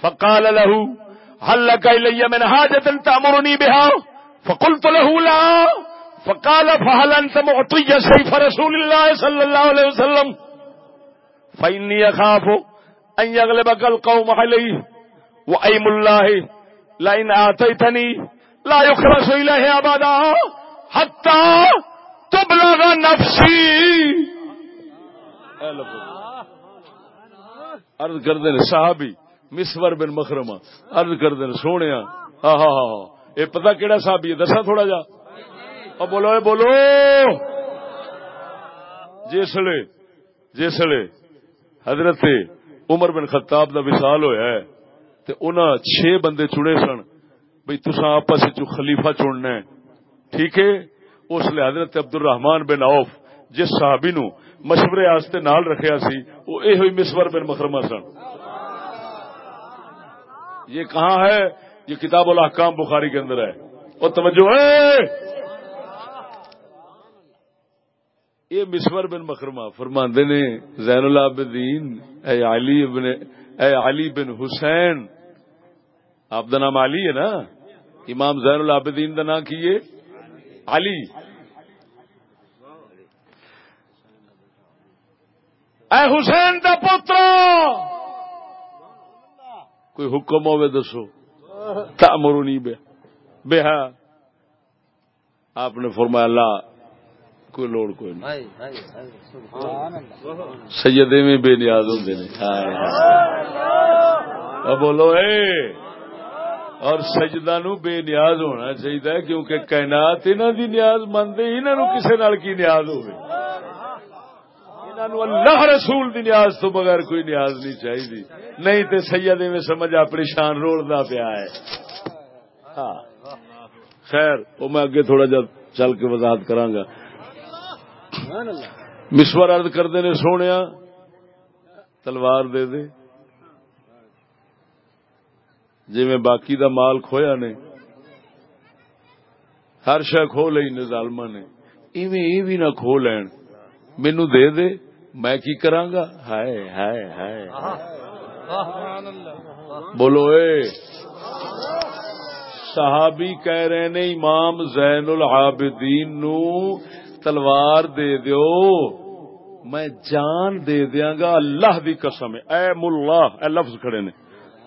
فقال له هل لك إلي من حاجة تأمرني بها؟ فقلت له لا. فقال فهل أنت معطي سيف رسول الله صلى الله عليه وسلم؟ فإني أخاف أن يغلبك القوم عليه. وأيم الله، لئن آتيتني لا يخرس إليه أبدا حتى تبلغ نفسي. ارد کردے صحابی مسور بن مخرما ارد کردے سونے ہاں ہاں ہاں یہ پتا کہڑا صحابی ہے؟ دسا تھوڑا جا. اور بولو بولو! جسلے جسلے حضرت عمر بن خطاب دا وصال ہویا ہے تے انہاں چھ بندے چنے سن بھئی تساں آپس وچ خلیفہ چننا ہے۔ ٹھیک ہے؟ اس لیے حضرت عبد الرحمان بن عوف جس صحابی نو مشورے آستے نال رکھیا سی، وہ اے ہوئی مسور بن مخرمہ سن۔ یہ کہاں ہے؟ یہ کتاب الاحکام بخاری کے اندر ہے۔ وہ توجہ ہے! یہ مسور بن مکرما فرماندے نے زین العابدین اے علی ابن اے علی بن حسین۔ آپ دا نام علی ہے نا؟ امام زین العابدین دا نام کیے علی۔ اے حسین دا پوتر کوئی حکم ہوے دسو۔ تامرو نہیں بے بے آپ نے فرمایا اللہ کوئی لوڑ کوئی نہیں۔ سیدے میں بے نیاز ہوتے بولو اے۔ اور سجدہ نو بے نیاز ہونا چاہیے کیونکہ کائنات انہوں دی نیاز مانتے انہوں کسی نال کی نیاز ہوگی اللہ رسول دی نیاز تو بغیر کوئی نیاز نہیں چاہیے نہیں تے سیدے میں سمجھ اپنی شان رولدا پیا ہے۔ ہاں۔ خیر وہ میں اگے تھوڑا جا چل کے وضاحت کراں گا۔ مسور ارد کرتے نے سونے تلوار دے دے۔ جی میں باقی دا مال کھویا نے۔ ہر شہ کھو لئی نے ظالما نے۔ ایویں یہ بھی نہ کھو لین۔ مینو دے دے۔ میں کی کراں گا؟ ہائے ہائے ہائے۔ بولو اے۔ صحابی کہہ رہے نے، امام زین العابدین نو تلوار دے دیو، میں جان دے دیاں گا اللہ دی قسم ہے۔ اے ملا اے لفظ کھڑے نے۔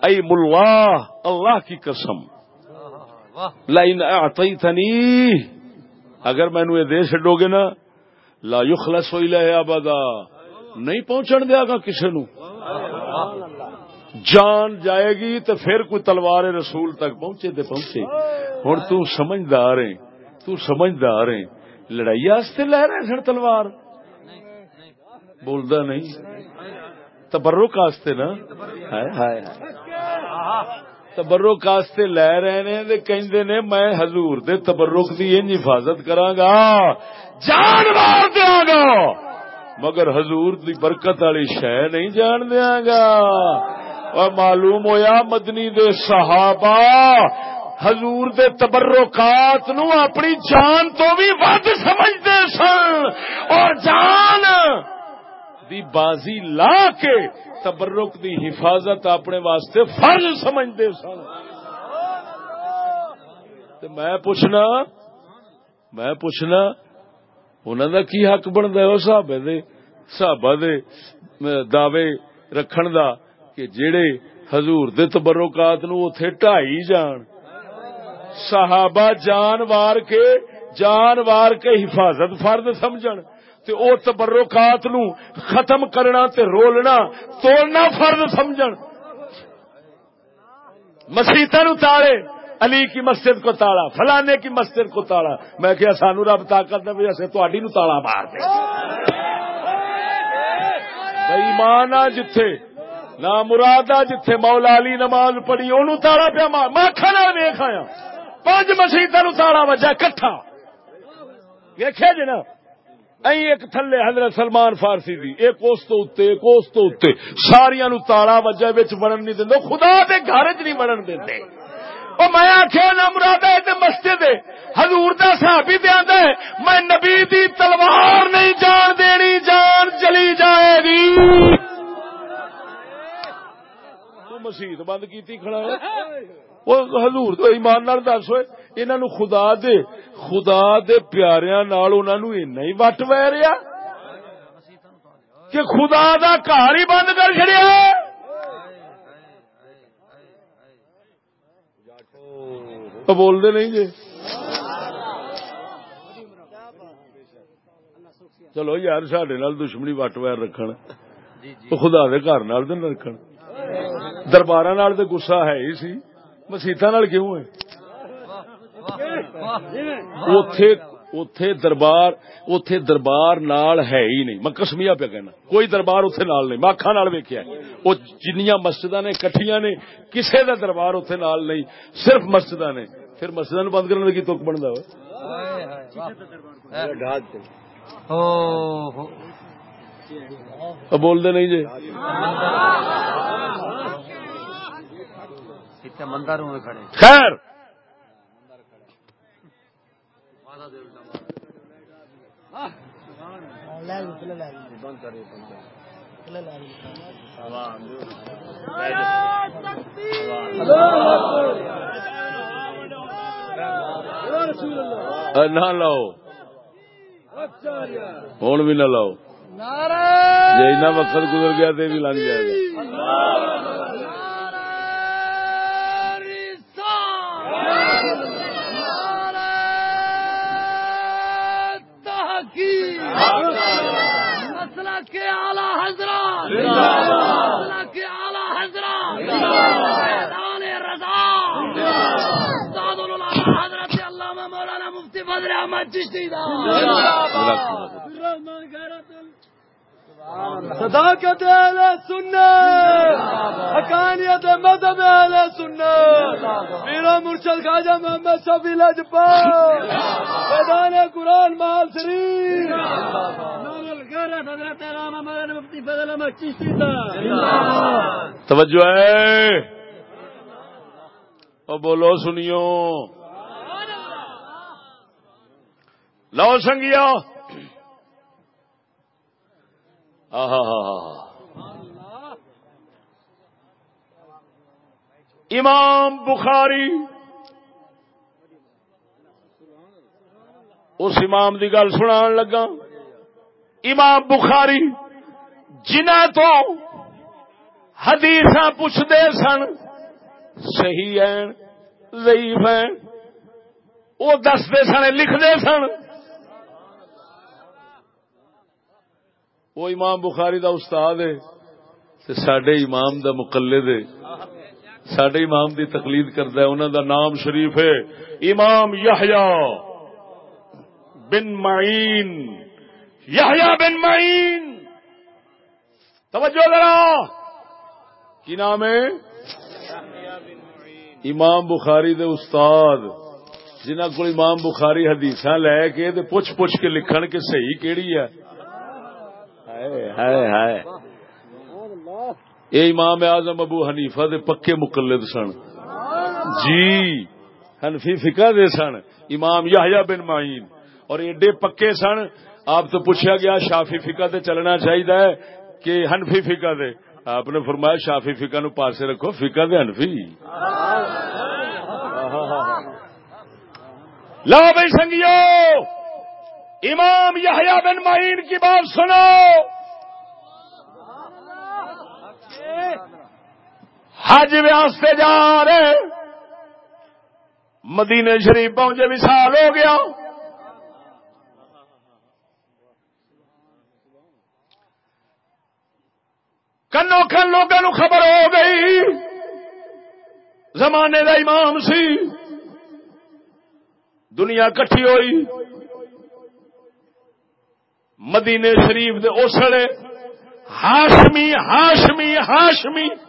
اے ملا اللہ کی قسم۔ لائن اعطیتنی، اگر میں نو دے چڈو گے نا، لا یخلص الیہ ابدا۔ نہیں پہنچن دیا گا کسی نو۔ جان جائے گی تو پھر کوئی تلوار رسول تک پہنچے تے پہنچے۔ ہوں تو سمجھدار ہے تو سمجھدار ہے لڑائی واسطے لے رہے سن تلوار؟ بولدا نہیں۔ تبرک واسطے نا؟ تبرک واسطے لے رہے نے تے کہندے نے میں حضور دے تبرک دی انج حفاظت کراں گا جان مار دیاں گا مگر حضور دی برکت والی شے نہیں جان دیاں گا اور معلوم ہویا مدنی دے صحابہ حضور دے تبرکات نو اپنی جان تو بھی ود سمجھتے سن اور جان دی بازی لا کے تبرک دی حفاظت اپنے واسطے فرض سمجھتے سن۔ میں پوچھنا میں پوچھنا انہوں دا کی حق بنتا ہے صحابے دے؟ صحابہ دے دعوے رکھن دا کہ جڑے حضور دے تبرکات نو اوتھے ٹھائی جان۔ صحابہ جان وار کے، جان وار کے حفاظت فرد سمجھن، تے او تبرکات نو ختم کرنا تے رولنا، توڑنا فرد سمجھن۔ مسیطا نو تاڑے، علی کی مسجد کو تاڑا، فلانے کی مسجد کو تاڑا۔ میں کیا سانو رب طاقت دے ایسے تہاڈی نو تاڑا مار دے۔ بے ایمان جتھے نہ مراد جتھے، مولا علی نماز پڑھی، اونوں تاڑا پیا مار۔ میں کھانا ویکھ آیا۔ پانچ مسیطا نو تاڑا وجہ کٹھا۔ ویکھیا جی نا؟ ایک تھلے حضرت سلمان فارسی دی، ایک اس تو اتنے ایک اس تو اتنے ساریا نو تالا وجہ بڑن نہیں دے خدا دے گھر چ نہیں بڑن دے وہ میں آخیا نہ مراد ہے مسجد حضور دا صحابی دے آندا ہے، میں نبی دی تلوار نہیں جان دینی، جان چلی جائے گی۔ تو مسیح بند کیتی کھڑا ہے۔ حضور تو ایمان نال دس ہوئے انہاں نو خدا دے خدا دے پیاریاں نال انہاں نو اینا ہی وٹ وے رہیا؟ کہ خدا دا گھر ہی بند کر چھڑیا بول دے نہیں جی۔ چلو یار سڈے دشمنی وٹ ویر رکھن۔ خدا دے گھر نال رکھن۔ دربار گسا ہے ہی سی مسیطا کیوں ہے اتے دربار اتے دربار نال ہے ہی نہیں میں کسمیا پہ کہنا کوئی دربار اتنے نال نہیں ماکھا نال ویکیا وہ جنیا مسجد نے کٹھیاں نے کسے دا دربار اتنے نال نہیں صرف مسجد نے پھر مسجد بند کرنے کی تک بنتا ہو بول دے نہیں جی خیر۔ نہ لاؤ۔ ہوں بھی نہ لاؤ۔ جی وقت گزر گیا تو بھی لگ جائے گا۔ مسئلہ کے اعلی حضرات۔ مسئلہ کے اعلی حضرات۔ میدان رضا۔ استاد العلماء حضرت علامہ مولانا مفتی بدر احمد چشتی دا۔ صداقت اہل سنت حقانیت مذہب اہل سنت۔ میرا مرشد خواجہ محمد شفیع لجپال میدان قرآن مال شریف۔ توجہ ہے۔ او بولو سنیو لو سنگیا امام بخاری اس امام دی گل سنا لگا امام بخاری جنہ تو حدیث پوچھتے سن صحیح ہیں ضعیف ہیں وہ دستے سن لکھتے سن وہ امام بخاری دا استاد ہے تے سڈے امام دا مقلد ہے۔ سڈے امام دی تقلید کرتا ہے انہوں دا نام شریف ہے امام یحیا بن معین۔ یحیا بن معین۔ توجہ ذرا۔ کی نام ہے؟ امام بخاری دے استاد۔ جنہ کو امام بخاری حدیث لے کے تے پوچھ پوچھ کے لکھن کہ صحیح کیڑی ہے؟ یہ امام اعظم ابو حنیفہ دے پکے مقلد سن۔ جی حنفی فقہ دے سن۔ امام یحییٰ بن معین۔ اور ایڈے پکے سن۔ آپ تو پوچھا گیا، شافی فقہ تے چلنا چاہیے کہ حنفی فقہ دے؟ آپ نے فرمایا، شافی فقہ نو پاسے رکھو، فقہ دے حنفی۔ لو بھائی سنگیو، امام یحییٰ بن معین کی بات سنو۔ حج واسطے جا رہے مدینے شریف پہنچے بھی سال ہو گیا۔ کنو کن لوگوں خبر ہو گئی۔ زمانے کا امام سی۔ دنیا کٹھی ہوئی۔ مدینے شریف دے اسلے ہاشمی ہاشمی ہاشمی۔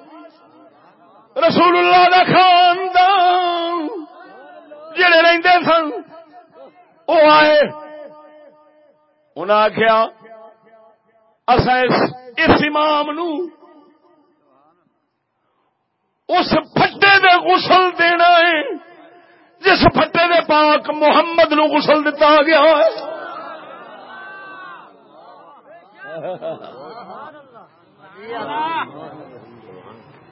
رسول اللہ دا خاندان جڑے رہندے سن وہ آئے۔ انہیں آخیا اصا اس امام نو اس پھٹے دے غسل دینا ہے، جس پھٹے دے پاک محمد نو غسل دتا گیا ہے۔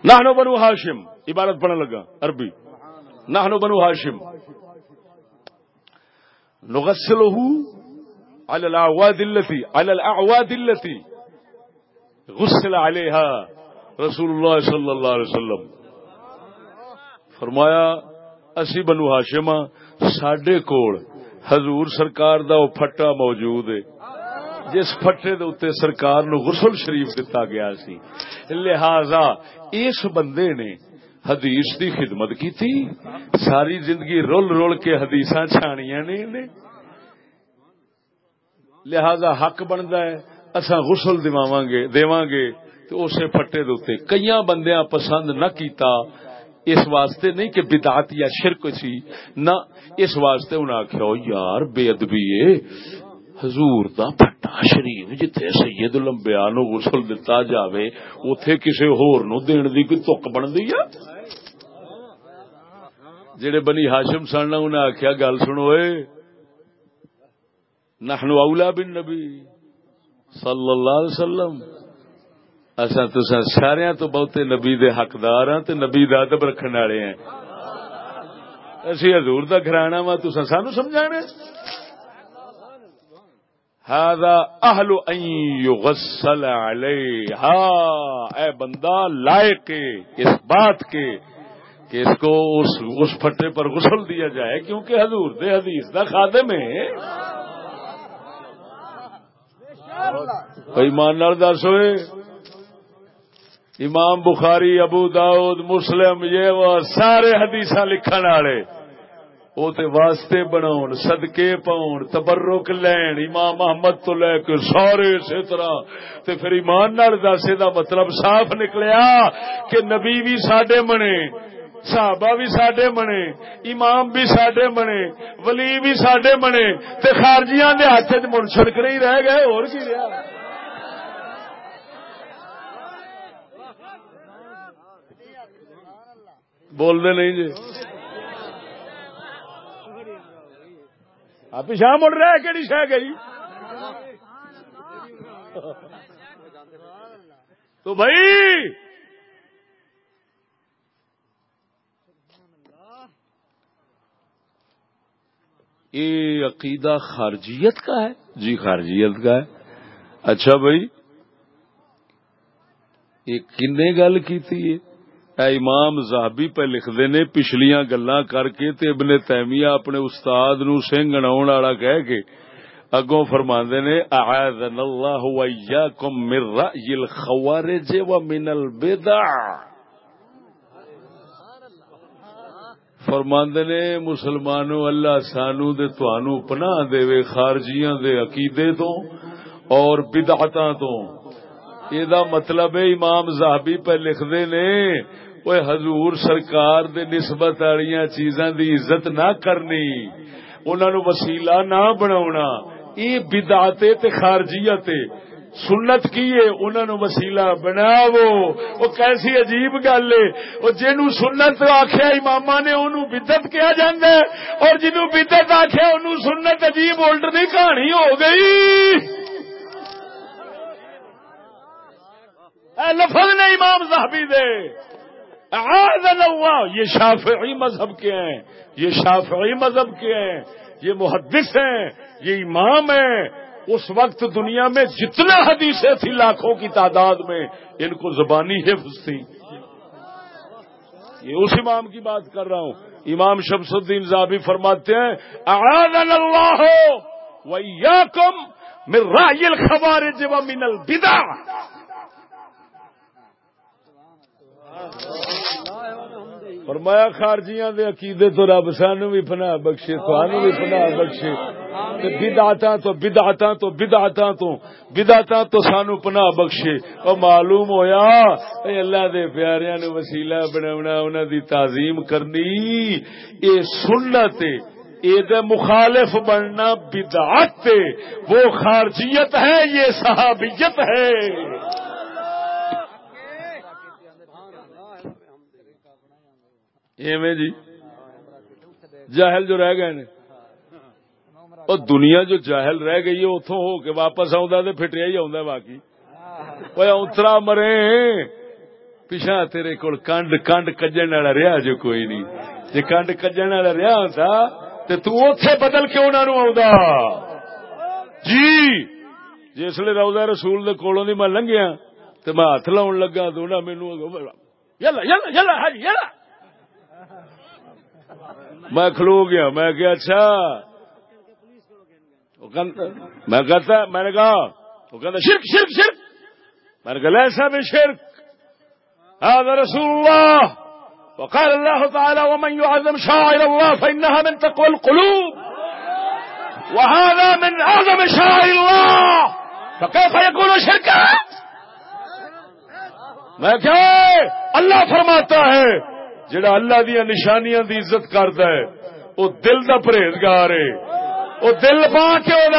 نہنو بنو ہاشم، عبارت پڑھنے لگا، عربی۔ نہنو بنو ہاشم۔ نغسلہ على الاعواد التي على الاعواد التي غسل عليها رسول اللہ صلی اللہ علیہ وسلم۔ فرمایا، اسی بنو ہاشم ساڈے کول حضور سرکار دا او پھٹا موجود ہے۔ جس پھٹے دے اتنے سرکار نو غسل شریف دتا گیا سی۔ لہذا اس بندے نے حدیث دی خدمت کی تھی ساری زندگی رول رول کے حدیث چھانیاں نے لہذا حق بنتا ہے اصا غسل دواں گے دیواں گے تو اسے پھٹے دے کئی بندیاں پسند نہ کیتا۔ اس واسطے نہیں کہ بدعت یا شرک سی۔ نہ، اس واسطے انہیں آخیا یار، بے ادبی حضور دا پٹا شریف جتھے سید لمبیا نو غسل دتا جاوے، اوتھے کسے ہور نو دین دی کوئی تک بندی ہے جڑے بنی ہاشم سن انہیں آخیا گل سنو نحن اولا بن نبی صلی اللہ علیہ وسلم۔ اصا تسا سارا تو بہتے نبی دے حقدار ہاں تے نبی دا ادب رکھنے والے ہیں۔ اسی حضور دا گھرانا وا تسا سانو سمجھانے هذا اہل ان یغسل علیہا اے بندہ لائق اس بات کے کہ اس کو اس, اس پھٹے پر غسل دیا جائے کیونکہ حضور دے حدیث دا خادم ہے ایمان دس ہوئے۔ امام بخاری ابو داؤد مسلم یہ وہ سارے حدیث لکھن والے۔ وہ تے واسطے بناؤ صدقے پاؤن، تبرک لین، امام محمد تو لے کے سارے اسی طرح۔ تے پھر ایمان نال دس دا مطلب صاف نکلیا کہ نبی بھی ساڈے بنے، صحابہ بھی ساڈے بنے، امام بھی ساڈے بنے، ولی بھی ساڈے بنے۔ تے خارجیاں دے ہاتھ چ منشرک نہیں رہ گئے، اور کی رہا بول دے نہیں جی آپ پیچھا مڑ رہے کہڑی شہ گئی تو بھائی، یہ عقیدہ خارجیت کا ہے؟ جی خارجیت کا ہے۔ اچھا بھائی، یہ کن گل کی تھی یہ؟ اے امام زہبی پہ لکھ نے پچھلیاں گلا کر کے تے ابن تیمیہ اپنے استاد نو سنگ اڑاؤن والا کہہ کے اگوں فرماندے نے اعاذن اللہ وایاکم من رأی الخوارج و من البدع. فرماندے نے، مسلمانوں اللہ سانو دے توانو پناہ دے وے خارجیاں دے عقیدے تو اور بدعتاں تو۔ یہ مطلب امام زہبی پہ لکھتے نے وہ حضور سرکار دے نسبت والی چیزاں دی عزت نہ کرنی انہوں وسیلہ نہ بنا یہ بداتے تے خارجیت سنت کی ہے انہوں نے وسیلہ بناو وہ کیسی عجیب گل ہے وہ جنو سنت آخیا امام نے انہوں بدت کیا جاندہ ہے اور جنو بدت آخیا انہوں سنت عجیب الٹنی کہانی ہو گئی اے لفظ نے امام صاحبی دے یہ شافعی مذہب کے ہیں. یہ شافعی مذہب کے ہیں. یہ محدث ہیں. یہ امام ہیں. اس وقت دنیا میں جتنا حدیثیں تھی لاکھوں کی تعداد میں، ان کو زبانی حفظ تھی یہ اس امام کی بات کر رہا ہوں. امام شمس الدین زابی فرماتے ہیں اللہ ویاکم من رائل الخوارج و من البدع. فرمایا خارجیاں دے عقیدے تو رب سانو بھی پناہ بخشے تھانو بھی پناہ بخشے۔ بدعتاں تو بدعتاں تو بدعتاں تو بدعتاں تو سانو پناہ بخشے۔ اور معلوم ہویا، اے اللہ دے پیاریاں نے وسیلہ بناونا، انہاں دی تعظیم کرنی۔ اے سنت، اے دے مخالف بننا بدعت، وہ خارجیت ہے، یہ صحابیت ہے۔ ایویں جی؟ جاہل جو رہ گئے نے۔ اور دنیا جو جاہل رہ گئی ہے اتوں ہو کے واپس آ فٹیا ہی آ باقی۔ اترا مرے پیچھا تیرے کول کنڈ کنڈ کجن والا رہا جو کوئی نہیں۔ جی کنڈ کجن والا رہا ہوتا تو تھے بدل کیوں نہ جی جسے روزہ رسول دے کولوں دی میں لنگیا تو میں ہاتھ لاؤن لگا تو مینو یلا یلا یلا یلا۔ میں کھلو گیا میں کیا اچھا میں کہتا میں نے کہا وہ کہتا شرک شرک شرک میں نے کہا ایسا بھی شرک هذا رسول الله وقال الله تعالى ومن يعظم شاعر الله فإنها من تقوى القلوب وهذا من أعظم شاعر الله فكيف يكون شركا میں کیا اللہ فرماتا ہے جڑا اللہ دیا نشانیاں دی عزت کرتا ہے، وہ دل دا پرہیزگار ہے۔ وہ دل پا کے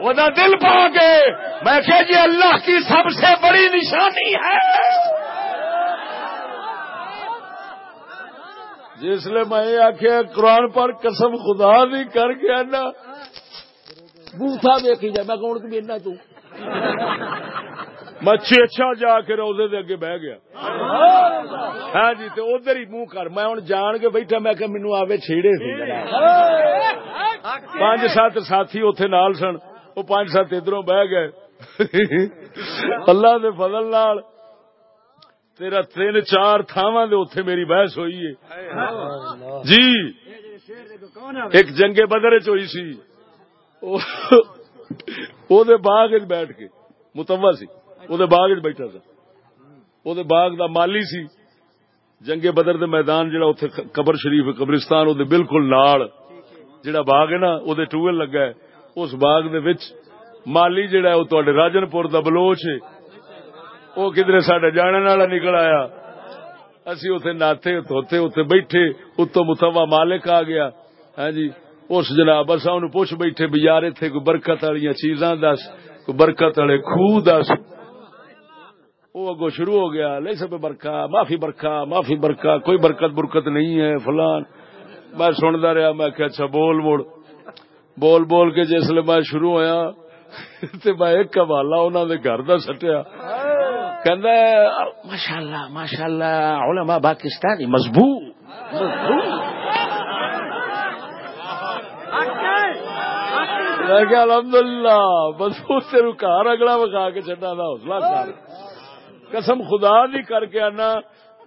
وہ دل پا کے۔ میں کہ جی اللہ کی سب سے بڑی نشانی ہے۔ جس لیے میں آخیا قرآن پر قسم خدا بھی کر گیا نا۔ بوتھا ویکھی جائے، میں کون بھی تو۔ میں چیچا اچھا جا کے روزے دے اگے بہ گیا۔ ہاں جی تے ادھر ہی منہ کر۔ میں ہوں جان کے بیٹھا، میں کہ مینو آوے چھیڑے سی۔ پانچ سات ساتھی اوتھے نال سن۔ وہ پانچ سات ادھروں بہ گئے۔ اللہ دے فضل نال۔ تیرا تین چار تھاواں دے اوتھے میری بحث ہوئی ہے۔ جی ایک جنگے بدر چ ہوئی سی۔ او دے باغ وچ بیٹھ کے متوا سی۔ او دے باغ وچ بیٹھا سا۔ او دے باغ دا مالی سی۔ جنگے بدر دے میدان جڑا اوتھے قبر شریف قبرستان او دے بالکل نال جڑا باغ ہے نا او دے ٹویل لگا ہے۔ اس باغ دے وچ مالی جڑا ہے، او تواڈے راجن پور دا بلوچ ہے۔ او کدھر ساڈے جانے والا نکل آیا۔ اسی اتنے ناتے دھوتے اتنے بیٹھے اتو متوا مالک آ گیا۔ ہاں جی اس جناب اصا ان پوچھ بیٹھے بھی یار اتنے کوئی برکت والی چیزاں دس، کوئی برکت والے خوہ دس۔ وہ اگو شروع ہو گیا لے سب برکا معافی برکا معافی برکا کوئی برکت برکت نہیں ہے، فلان۔ میں سنتا رہا، میں کہ اچھا بول مڑ بول بول کے جس جسل میں شروع ہویا، تے میں ایک حوالہ انہوں نے گھر دا سٹیا۔ کہندا ماشاء اللہ ماشاء اللہ علماء پاکستانی مضبوط۔ میں کہ الحمدللہ بس تیرو گھر اگلا وکھا کے چڈا دا حوصلہ کر قسم خدا دی کر کے آنا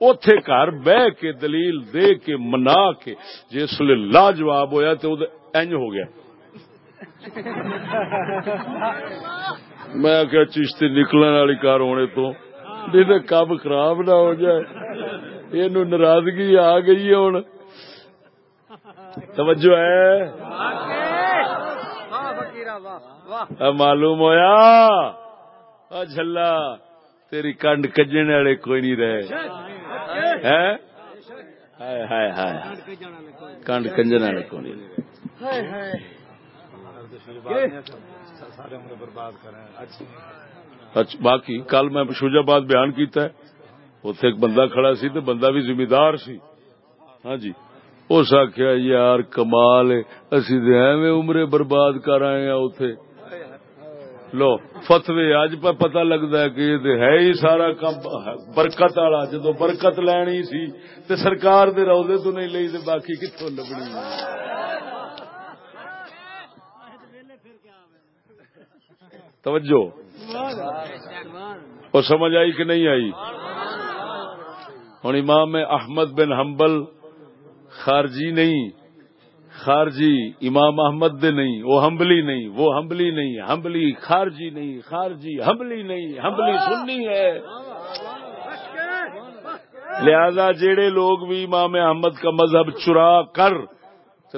اوتھے گھر بہ کے دلیل دے کے منا کے جس لے لاجواب ہویا تے اینج ہو گیا۔ میں کیا چشتی نکلنے والی کار ہونے تو نہیں کب خراب نہ ہو جائے۔ یہ ناراضگی آ گئی ہے ہوں توجہ ہے؟ معلوم ہویا؟ جلا تیری کنڈ کجنے والے کوئی نہیں رہے۔ کنڈ کنجن والے کوئی نہیں اچھا باقی کل میں شوجاباد بیان کیتا ہے۔ اتنے ایک بندہ کھڑا سی تو بندہ بھی ذمہ دار سی۔ ہاں جی۔ اس آخیا یار کمال اسی ایویں عمرے برباد کر آئے ہیں اتے لو فتوی اج پہ پتا لگتا ہے کہ یہ ہے ہی سارا کام برکت والا جدو برکت لینی سی تے سرکار دے روزے تو نہیں لئی تے باقی کتوں لبنی توجہ وہ سمجھ آئی کہ نہیں آئی ہوں امام احمد بن حنبل خارجی نہیں خارجی امام احمد دے نہیں، وہ ہمبلی نہیں، وہ ہمبلی نہیں ہمبلی خارجی نہیں، خارجی ہمبلی نہیں ہمبلی سننی ہے۔ لہذا جڑے لوگ بھی امام احمد کا مذہب چرا کر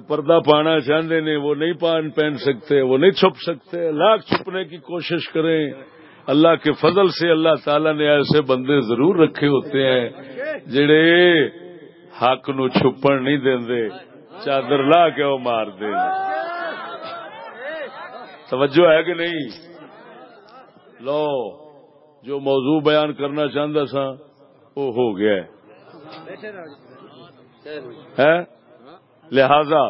پردہ پانا چاہتے نے، وہ نہیں پان پہن سکتے، وہ نہیں چھپ سکتے، لاکھ چھپنے کی کوشش کریں۔ اللہ کے فضل سے اللہ تعالی نے ایسے بندے ضرور رکھے ہوتے ہیں جڑے حق نو چھپن نہیں دے چادر لا کے وہ مار دے۔ توجہ ہے کہ نہیں؟ لو، جو موضوع بیان کرنا چاہتا سا وہ ہو گیا۔ ہے؟ لہذا،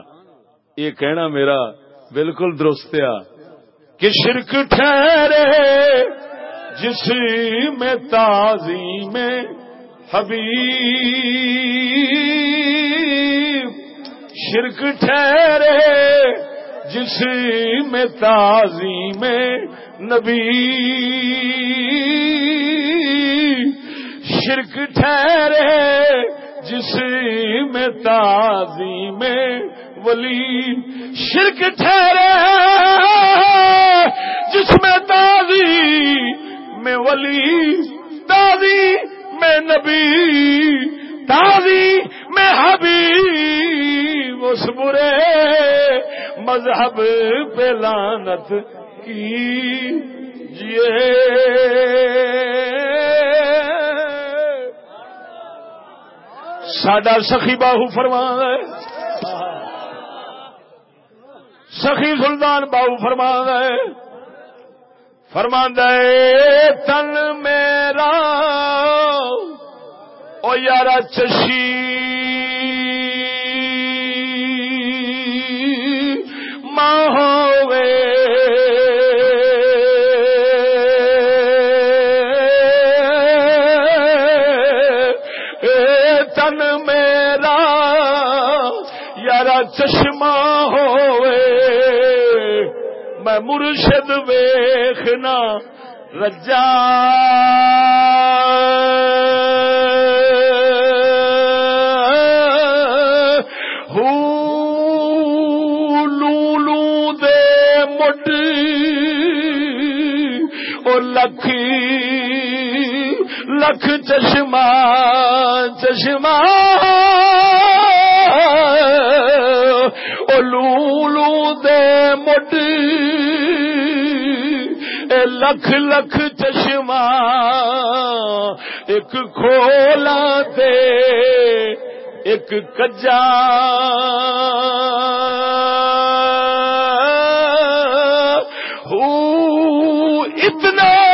یہ کہنا میرا بالکل درست ہے۔ کہ شرک ٹھہرے جس میں تازی میں حبیب شرک ٹھہرے، جس میں تازی میں نبی شرک ٹھہرے، جس میں تازی میں ولی شرک ٹھہرے، جس میں تازی میں ولی تازی میں نبی تازی میں حبیب اس برے مذہب پہ لانت کی ساڈا سخی باہو فرمان ہے۔ سخی سلطان باہو فرمان ہے۔ فرمان ہے، تن میرا، او یارا چشی۔ ہوے تن میرا یار چشمہ ہوے میں مرشد ویخنا رجا۔ لکھ چشمہ چشمہ۔ لولو دے مٹ اے لکھ لکھ چشمہ، ایک کھولا دے، ایک کجا۔ اتنا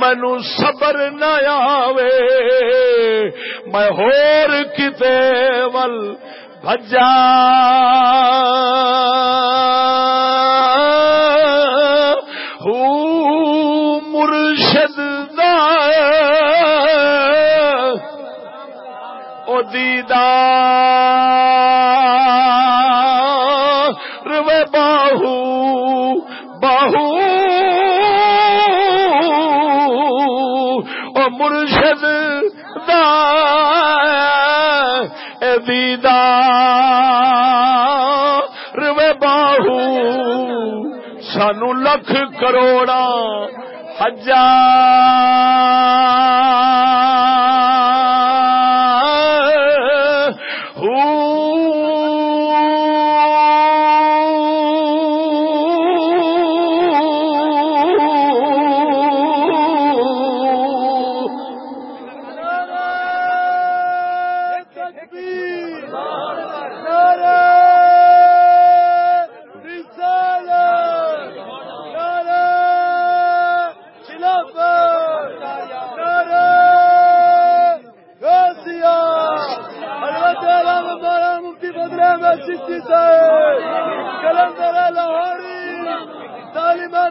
مینو صبر نہ آوے۔ میں ہور کتے ول بجا ہوں مرشد دا۔ او دیدار۔ سانو لکھ کروڑا ہزار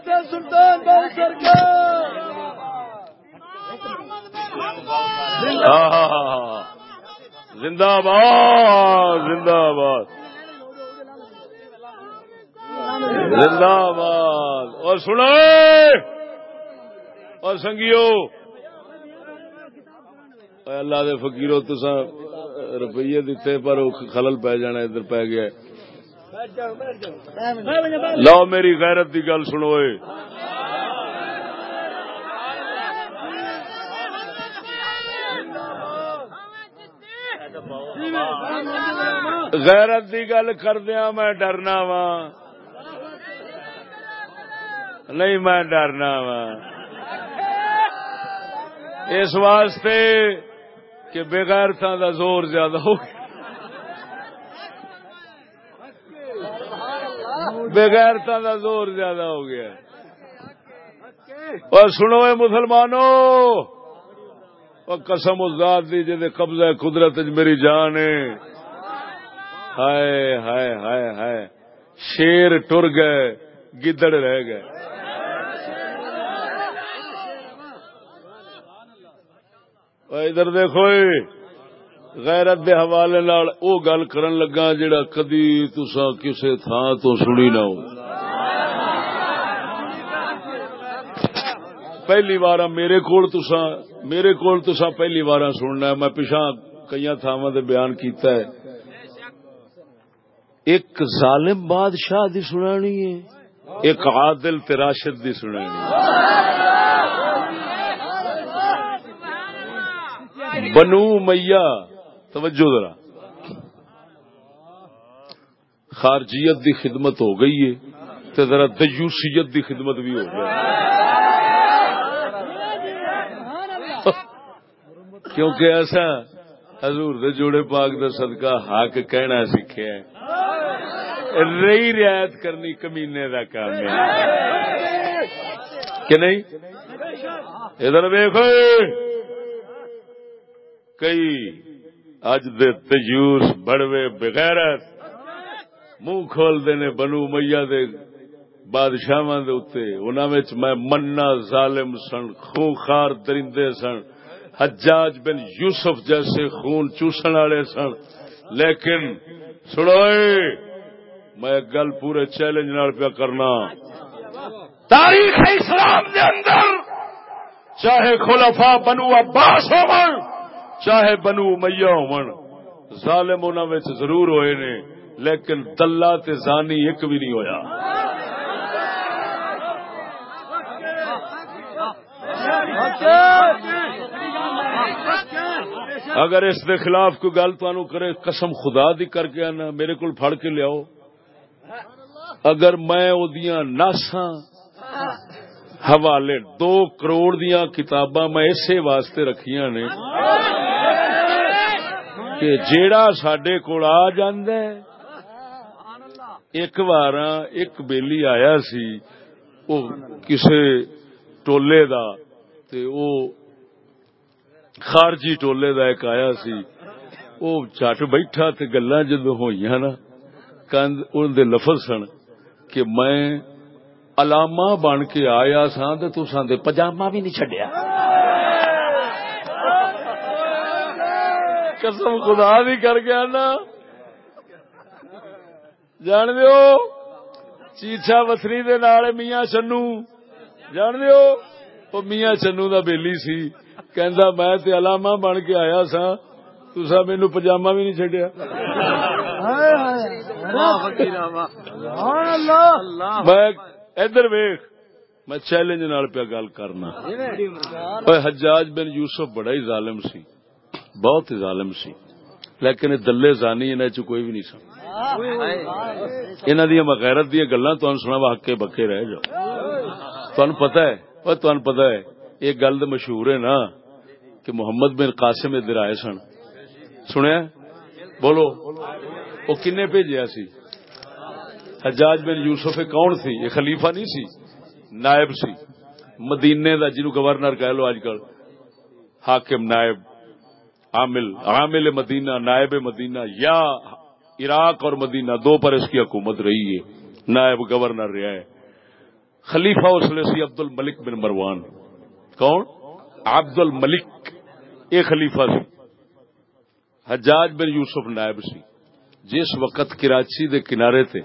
تعلیمات سلطان بائی سرکار۔ زندہ باد زندہ باد زندہ باد اور سنو۔ اور سنگیو۔ اللہ دے فقیرو تسا روپیے دیتے پر خلل پی جانا، ادھر پی گیا۔ لو میری غیرت دی گل سنو غیرت دی گل کردیا میں ڈرنا وا نہیں میں ڈرنا وا اس واسطے کہ بغیر دا زور زیادہ ہو گیا۔ بغیر دا زور زیادہ ہو گیا۔ اور سنو اے مسلمانوں اور قسم ذات دی جے قبضہ قدرت میری جان ہے۔ ہائے ہائے ہائے ہائے۔ شیر ٹر گئے گدڑ رہ گئے۔ ادھر دیکھو غیرت دے حوالے نال او گل کرن لگا جڑا کدی تسا کسے تھان تو سنی نہ ہو۔ پہلی بار میرے کول تسا میرے کول تسا پہلی بار سننا ہے۔ میں پیچھا کئی تھاواں تے بیان کیتا ہے۔ ایک ظالم بادشاہ دی سنانی ہے، ایک عادل تے راشد دی سنانی ہے۔ بنو میاں توجہ ذرا۔ خارجیت دی خدمت ہو گئی ہے تے ذرا دیوسیت دی خدمت بھی ہو گئی کیونکہ ایسا حضور دے جوڑے پاک دا صدقہ حق کہنا سیکھے رہی رعایت کرنی کمینے دا کام ہے۔ کہ نہیں؟ ادھر ویکو کئی اج دے تجوس بڑوے بغیرت۔ منہ کھول نے بنو میاں دے بادشاہ دے اتنے انہوں میں منا ظالم سن خونخار درندے سن۔ حجاج بن یوسف جیسے خون چوسن والے سن۔ لیکن سنو اے، میں گل پورے چیلنج نال پیا کرنا۔ تاریخ اسلام دے اندر چاہے خلفا بنو عباس ہون چاہے بنو میاں ہون۔ ظالم انہاں وچ ضرور ہوئے نے، لیکن دلہ تے زانی ایک بھی نہیں ہویا۔ اگر اس دے خلاف کوئی گل تانوں کرے، قسم خدا دی کر کے آنا، میرے کول پھڑ کے لیاؤ۔ اگر میں اودیاں ناساں حوالے دو کروڑ دیاں کتاباں میں اسی واسطے رکھیاں نے کہ جیڑا سڈے کول آ جاندا ایک بار ایک بیلی آیا سی وہ کسے ٹولے دا، تے او خارجی ٹولے دا ایک آیا سی وہ چٹ بیٹھا تے گلاں جدوں ہوئیاں نا کند ان دے لفظ سن کہ میں علامہ بن کے آیا سا تے تساں دے پجامہ بھی نہیں چھڈیا۔ قسم خدا بھی کر گیا نا جان دیو؟ چیچا وسری دے نال میاں چنو جان دیو؟ وہ میاں چنو دا بیلی سی۔ کہندا میں تے علامہ بن کے آیا سا۔ تسا مینو پجامہ بھی نہیں چڈیا میں ادھر ویخ میں چیلنج نال پیا گل کرنا۔ اوے حجاج بن یوسف بڑا ہی ظالم سی۔ بہت ہی ظالم سی۔ لیکن دلے زانی انہاں چ کوئی بھی نہیں سن انہاں دی مغیرت دی گلاں تانوں سنا ہکے بکے رہ جاؤ۔ تانوں پتہ ہے او تانوں پتہ ہے، یہ گل مشہور ہے نا کہ محمد بن قاسم ادھر آئے سن۔ سنیا؟ بولو۔ وہ کنے بھیجیا سی؟ حجاج بن یوسف کون سی؟ یہ خلیفہ نہیں سی، نائب سی۔ مدینے دا جنو گورنر کہہ لو اج کل، حاکم نائب۔ عامل عامل مدینہ، نائب مدینہ، یا عراق اور مدینہ، دو پر اس کی حکومت رہی ہے، نائب گورنر رہا ہے۔ خلیفہ اس لیے سی عبد الملک بن مروان۔ کون؟ عبد الملک یہ خلیفہ سی۔ حجاج بن یوسف نائب سی۔ جس وقت کراچی دے کنارے تے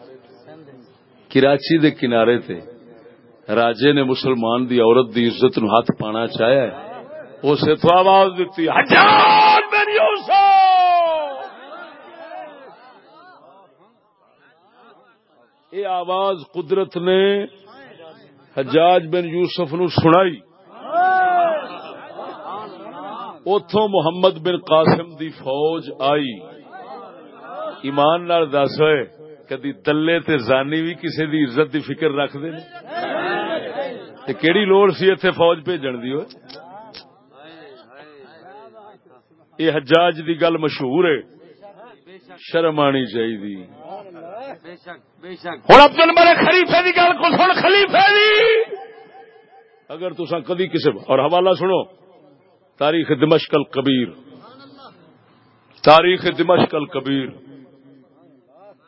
کراچی دے کنارے تے راجے نے مسلمان دی عورت دی عزت نو ہاتھ پانا چاہیا ہے، اسے تو آواز دیتی، حجاج بن یوسف یہ آواز قدرت نے حجاج بن یوسف نو سنائی۔ اتوں محمد بن قاسم دی فوج آئی۔ ایمان نال دس ہوئے، کدی دلے تے زانی بھی کسی دی عزت دی فکر رکھتے تے کیڑی لوڑ سی اتنے فوج بھیجن دی ہوئے؟ حجاج دی گل مشہور ہے شرم آنی چاہیے ہوں ابد الملک خلیفے کی گل کو سن خلیفے دی۔ اگر تسا کدی کسی اور حوالہ سنو تاریخ دمشق الکبیر تاریخ دمشق الکبیر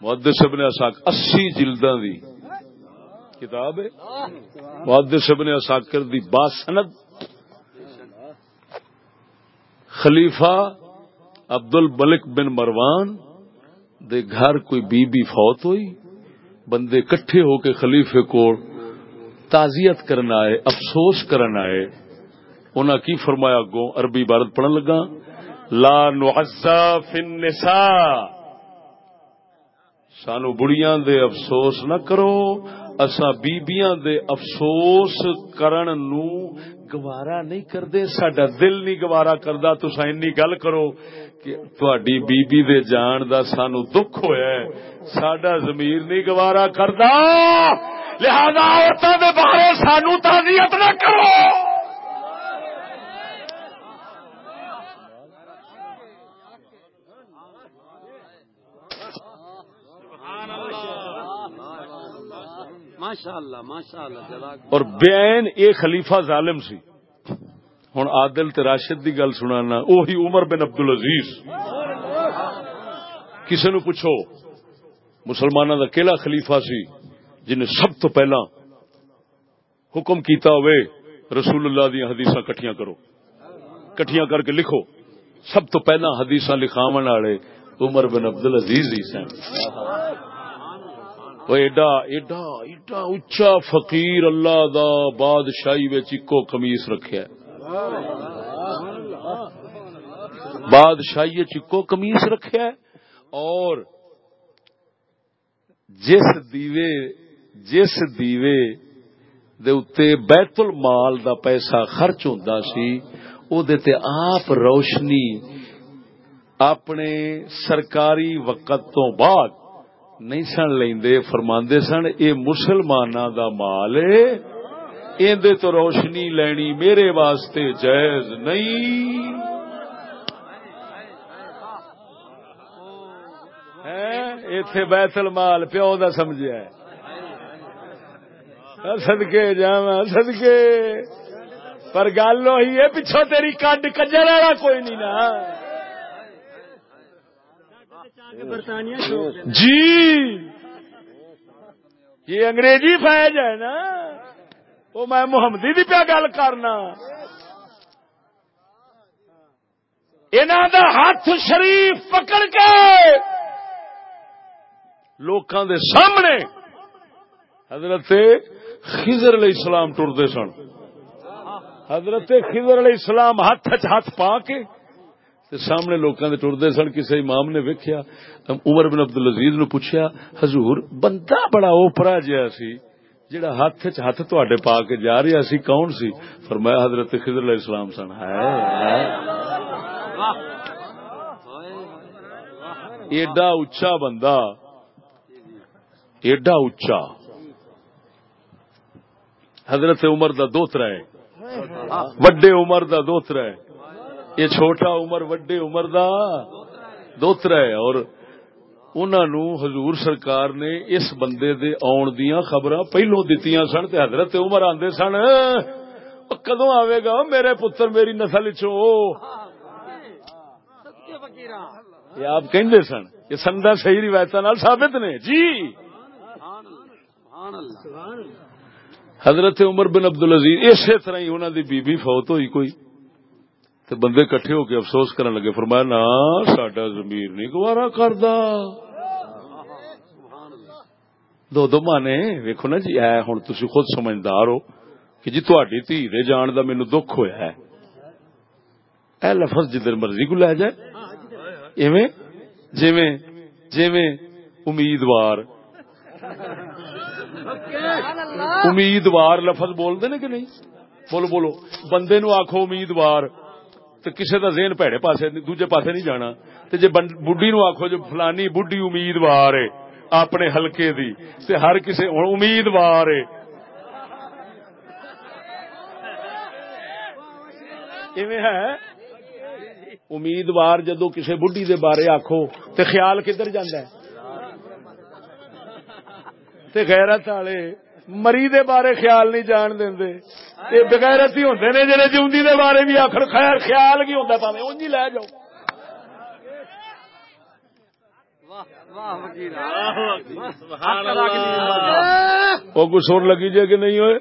محدث ابن اساک اسی جلداں دی۔ کتاب ہے؟ محدث ابن اساکر دی باسند۔ خلیفہ عبد الملک بن مروان۔ دے گھر کوئی بی بی فوت ہوئی، بندے کٹھے ہو کے خلیفے کو تعزیت کرنا ہے افسوس کرنا ہے انہاں کی فرمایا، گو عربی عبارت پڑھن لگا لا نعزا فی النساء۔ سانو بڑیاں دے افسوس نہ کرو اسا بیبیاں دے افسوس کرن نو گوارا نہیں کردے، ساڈا دل نہیں گوارا کردا تسا انی گل کرو۔ تہاڈی بیبی دے جان دا سانو دکھ ہویا ہے۔ ساڈا ضمیر نہیں گوارا کردا۔ لہذا عورتاں دے بارے سانو تعزیت نہ کرو۔ ماشاء اللہ ماشاء اللہ جزاک اور بین اے خلیفہ ظالم سی۔ ہوں عادل تے راشد دی گل سنانا وہی عمر بن عبد العزیز کسی نو پوچھو مسلمانوں دا کیلا خلیفہ سی جن سب تو پہلا حکم کیتا ہوئے رسول اللہ دیا حدیث کٹیاں کرو۔ کٹھیاں کر کے لکھو، سب تو پہلا حدیث لکھاو والے عمر بن عبد العزیز ہی سن۔ ایڈا ایڈا ایڈا اچا فقیر اللہ دا بادشاہی وچ اکو قمیص رکھیا۔ بادشاہی چکو قمیص رکھیا ہے، اور جس دیوے جس دیوے دے اتے بیت المال دا پیسہ خرچ ہوندا سی، او دے تے آپ روشنی اپنے سرکاری وقت تو بعد نہیں سن لیندے، فرماندے سن، اے مسلماناں دا مال ہے ایندے تو روشنی لینی میرے واسطے جائز نہیں۔ اتے بیت المال، پیو دا سمجھا سدکے جا سدکے پر گل وہی ہے، پچھو تیری کڈ کجر والا کوئی نہیں نا۔ جی۔ یہ انگریزی فیج ہے نا۔ وہ میں محمدی بھی پیا گل کرنا۔ انہوں دا ہاتھ شریف پکڑ کے لوکاں دے سامنے حضرت خضر علیہ السلام ٹرتے سن۔ حضرت خضر علیہ السلام ہاتھ ہاتھ پا کے تے سامنے لوکاں دے ٹرتے سن۔ کسی امام نے ویکھیا، عمر بن عبد العزیز نو پوچھیا، حضور، بندہ بڑا اوپرا جہا سی۔ جڑا ہاتھ چ ہاتھ تواڈے پا کے جا رہا سی، کون سی؟ فرمایا حضرت خضر علیہ السلام سن۔ ہے ایڈا اچا بندہ، ایڈا اچا حضرت عمر دا دوترا ہے۔ وڈے عمر دا دوترا ہے۔ یہ چھوٹا عمر، وڈے عمر دا دوترا ہے۔ اور انہوں حضور سرکار نے اس بندے دے آن دیا خبر پہلو دتیاں سن تے حضرت عمر آندے سن کدو آئے گا؟ میرے پتر میری نسل چو یہ آپ کہندے سن، یہ سندا صحیح روایت ثابت نے۔ جی! حضرت عمر بن عبد العزیز اسی طرح ہی انہوں دی بی بی فوت ہوئی کوئی۔ تو بندے کٹھے ہو کے افسوس کرنے لگے، فرمایا نا ساڈا زمیر نہیں گوارا کردا۔ دو دو مانے ویکھو نا جی اے ہن تسی خود سمجھدار ہو کہ جی تہاڈی دھی دے جان دا مینوں دکھ ہویا ہے اے لفظ جدھر مرضی کو لے جائے ایویں جویں جویں امیدوار امیدوار لفظ بولتے نا کہ نہیں بولو بولو بندے نو آخو امیدوار تو کسی کا ذہن پیڑے پاسے دوجے پاسے نہیں جانا تو جی بڈی نو آخو جو فلانی بڈی امیدوار ہے اپنے ہلکے دی تے ہر کسی امیدوار ہے۔ ہے؟ امیدوار جدو کسی بڈی دے بارے آخو تے خیال کدھر جاندہ ہے؟ تے غیرت والے مری دے بارے خیال نہیں جان دے بغیرت ہی ہوندے نے جڑے جیوندی دے بارے بھی آخر خیر خیال کی ہوندا پاویں اونج ہی لے جاؤ۔ وہ لگی جائے کہ نہیں ہوئے؟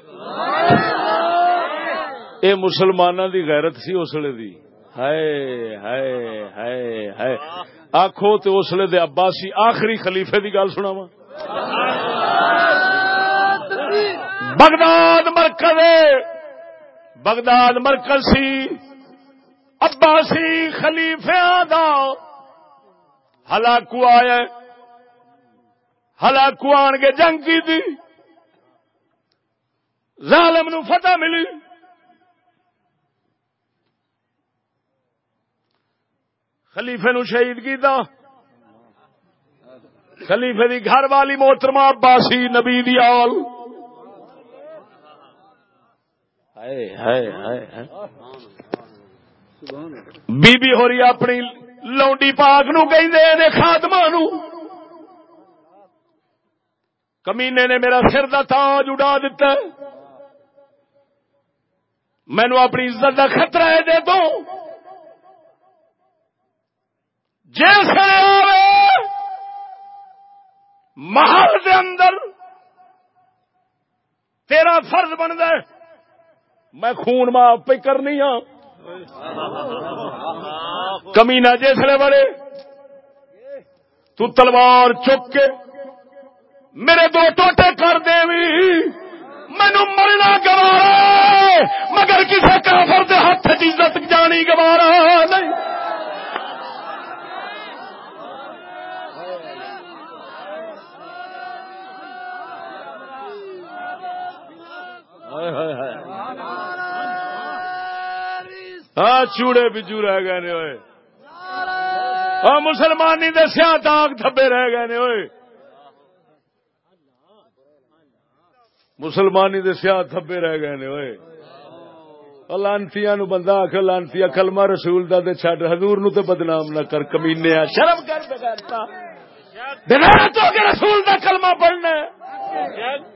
اے مسلمانوں دی غیرت سی اسلے دی۔ ہائے ہائے ہائے ہائے۔ آخو تو اسلے دے عباسی آخری خلیفے دی گل سنا بغداد مرکز بغداد مرکز سی۔ عباسی خلیفیا دا ہلاکو آیا ہلاکو آن کے جنگ کی تھی۔ ظالم نو فتح ملی۔ خلیفے نو شہید کیتا۔ خلیفے دی گھر والی محترمہ عباسی نبی دی آل۔ بی بی ہو رہی اپنی لونڈی پاک نو کہ خاتمہ نو۔ کمینے نے میرا سر دا تاج اڑا دیتا مینو اپنی عزت کا خطرہ ہے دے دو۔ جس محل دے اندر تیرا فرض بنتا ہے۔ میں خون معاف پہ کرنی ہاں۔ کمی نہ جسے بڑے۔ تو تلوار چک کے میرے دو ٹوٹے کر دے مینو مرنا گوارا مگر کسی کافر دے ہاتھ عزت جانی گوارا نہیں۔ ہاں چوڑے بجو رہ گئے نے ہوئے ہاں مسلمانی دے سیاہ داغ دھبے رہ گئے نے ہوئے مسلمانی دے سیاہ دھبے رہ گئے نے ہوئے لانتی نو بندہ آخ لانتی کلمہ رسول دا دے چھڈ، حضور نو تے بدنام نہ کر، کمینے شرم کر بغیرتا بغیرت ہو کے رسول دا کلمہ پڑھنا ہے۔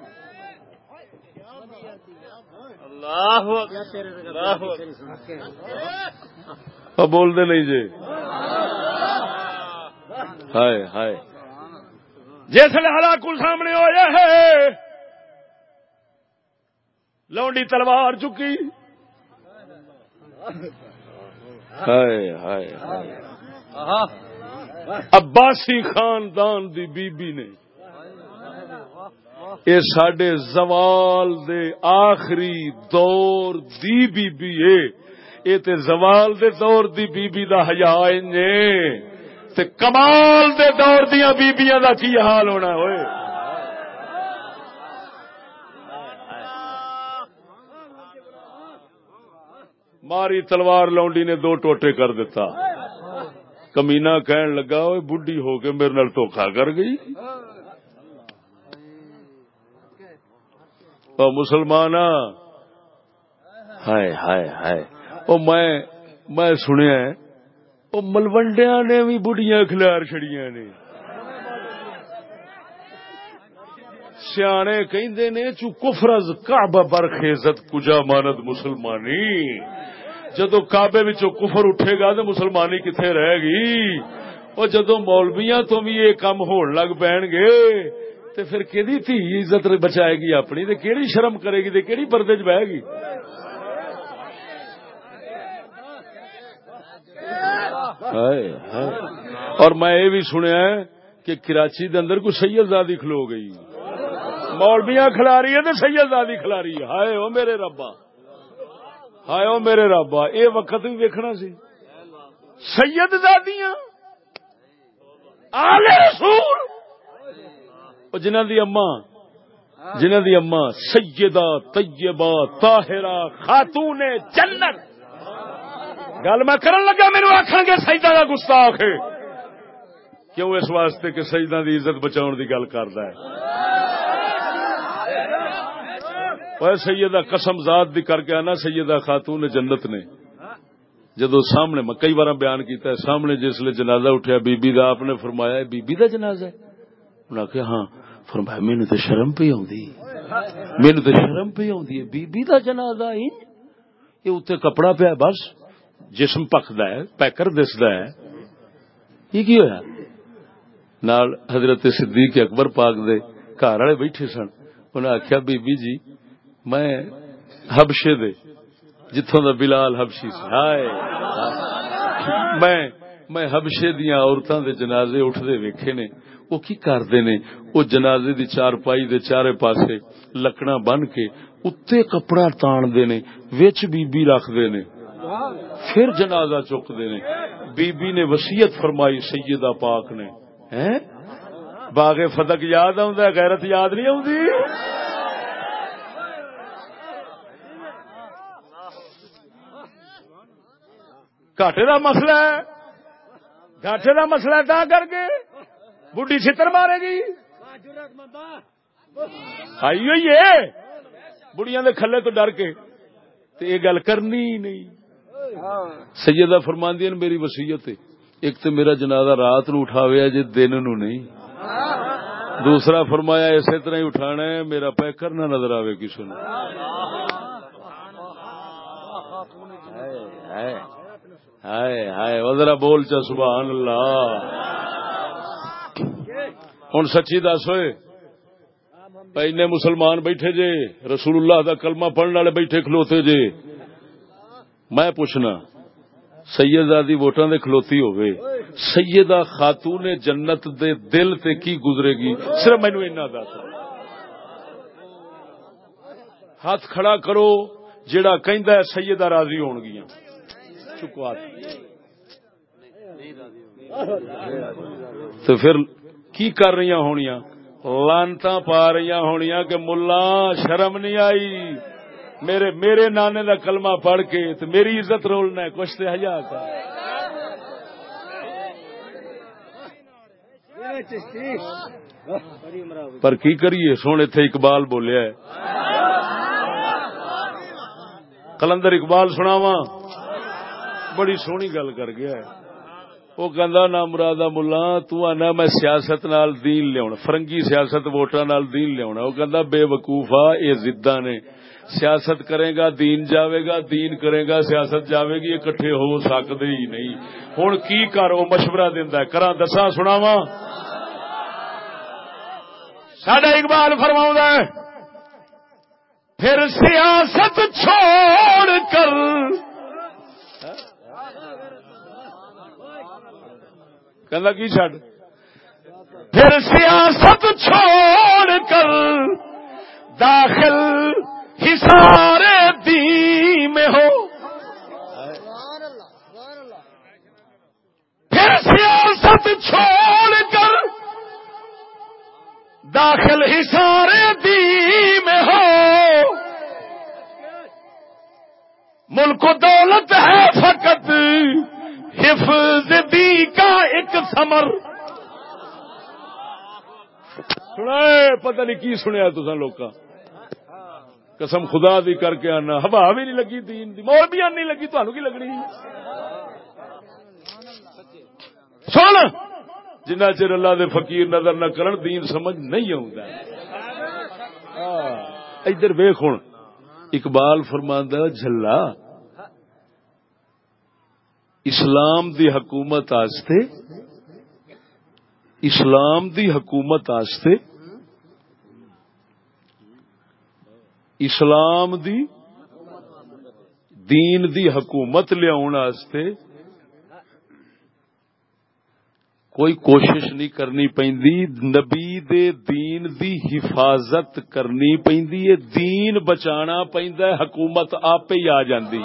بول دے نہیں جی۔ ہائے ہائے۔ جس ہلاکل سامنے ہو ہے لونڈی تلوار چکی۔ ہائے ہائے عباسی خاندان دی بی بی نے۔ اے سڈے زوال دے آخری دور دی بی بی اے۔ اے تے زوال دے دور دی بی بی دا حیا تے کمال دے دور دیا بیبیاں دا کی حال ہونا ہوئے۔ ماری تلوار لونڈی نے دو ٹوٹے کر دیتا۔ کمینا کہن لگا وہ بڈی ہو کے میرے نال دھوکھا کر گئی۔ مسلمان ہائے ہائے ہائے۔ او میں میں سنیا وہ ملوڈیا نے بھی بڑھیا کھلار چڑیا نے۔ سیانے کہندے نے، چو کفرز کعبہ برخیزت کجا ماند مسلمانی۔ جدو کعبے وچوں کفر اٹھے گا تو مسلمانی کتنے رہے گی؟ اور جدو مولویاں تو بھی یہ کام ہون لگ پین گے تے پھر کیدی تھی عزت بچائے گی اپنی؟ تے کیڑی شرم کرے گی؟ تے کیڑی پردے چ بہے گی؟ اور میں یہ بھی سنیا کہ کراچی دے اندر کوئی سید زادی کھلو گئی۔ مولبیاں کھلا رہی ہے تو سید زادی کھلا رہی ہے ہائے او میرے ربا۔ ہائے او میرے ربا۔ اے وقت بھی ویکھنا سی۔ سید زادیاں۔ آل رسول! جنہ دی اما جنہ دی اما سیدہ، طیبہ، طاہرہ، خاتون جنت۔ گل میں کرن لگا میرے آخر گے سجدہ کا گستاخ کیوں اس واسطے کہ سجدہ دی عزت بچاؤ دی گل کردا ہے؟ سیدہ قسم ذات دی کر کے آنا، سیدہ خاتون جنت نے۔ جدو سامنے میں کئی بار بیان کیتا ہے، سامنے جس لیے جنازہ اٹھیا، بی بی دا آپ نے فرمایا بی بی دا جنازہ ہے۔ انہوں نے کہا ہاں فرمایا مینو تو شرم پہ آؤں مینو تو شرم پہ آؤں بی بی دا جنازہ ہی یہ اتنے کپڑا پیا بس۔ جسم پکد ہے پیکر دسد ہے۔ یہ کی ہوا نال حضرت صدیق اکبر پاک دے گھر والے بیٹھے سن۔ انہیں آخیا بی بی جی میں ہبشے دے جتوں دا بلال ہبشی سے ہائے۔ میں میں ہبشے دیا عورتوں دے جنازے اٹھتے ویکھے نے۔ وہ کی کرتے نے؟ وہ جنازے دی چار پائی دے چارے پاسے لکڑا بن کے اتنے کپڑا تان دے نے، وچ بی بی رکھ دے پھر جنازہ چکتے نے۔ بی بی نے وسیعت فرمائی سیدہ پاک نے۔ باغ فتق یاد آ غیرت یاد نہیں آتی گاٹے کا مسئلہ ہے۔ گاٹے کا مسئلہ تا کر کے بڈی چھتر مارے گی۔ آئی ہوئی ہے۔ بڑیاں دے کھلے تو ڈر کے۔ تے یہ گل کرنی ہی نہیں۔ سیدہ فرماندی میری وسیعت ایک تو میرا جنازہ رات نو اٹھاویا جی دن نو نہیں۔ دوسرا فرمایا اسی طرح ہی اٹھانا ہے، میرا پیکر نہ نظر آئے کسی نے ہائے ہائے وزرا بول چا، سبحان اللہ۔ ہوں سچی دس ہوئے۔ پہنے مسلمان بیٹھے جے، رسول اللہ دا کلمہ پڑھنے والے بیٹھے کھلوتے جے۔ میں پوچھنا، سیدہ دی ووٹاں دے کھلوتی ہوئے سیدہ خاتون جنت دے دل تے کی گزرے گی؟ صرف مینو اینا دس ہاتھ کھڑا کرو، جیڑا کہندا ہے سیدہ راضی ہون گیاں۔ چکو ہاتھ تو پھر کی کر رہی ہونیاں؟ لانتا پا رہی ہونیاں کہ ملا شرم نہیں آئی۔ میرے میرے نانے دا کلمہ پڑھ کے تو میری عزت رولنا ہے، کچھ تو ہزار کا پر کی کریے؟ سونے تھے اقبال بولیا ہے۔ کلندر اقبال سناوا بڑی سونی گل کر گیا ہے۔ وہ کہندا نا مرادا ملا، تو میں سیاست نال دین لیا فرنگی سیاست ووٹاں نال دین لیا وہ کہندا بے وقوفا یہ زدہ نے۔ سیاست کرے گا، دین جاوے گا، دین کرے گا، سیاست جاوے گی، اکٹھے ہو سکتے ہی نہیں۔ ہوں کی کر وہ مشورہ دینا کرا دسا سناوا سڈا اقبال فرما ہے، پھر سیاست چھوڑ کر کہ کی چڈ پھر سیاست چھوڑ کر داخل حصار دی میں ہو۔ پھر سیاست چھوڑ کر داخل حصار دی میں ہو۔ ملک و دولت ہے فقط حفظ دی کا سمر۔ سنا پتہ نہیں کی سنیا تو لوگ قسم خدا دی کر کے آنا۔ ہوا بھی نہیں لگی دین دی۔ مور بھی نہیں لگی۔ تہن کی لگنی؟ سن۔ جنہ چر اللہ دے فقیر نظر نہ کرن، دین سمجھ نہیں آتا ہاں۔ ادھر ویخ ہوں اقبال فرماندہ جلا اسلام دی حکومت آستے اسلام دی حکومت آستے اسلام دی دین دی حکومت لیا کوئی کوشش نہیں کرنی پی نبی دے دین دی حفاظت کرنی پی دین بچانا پہ حکومت آپ ہی آ جاندی۔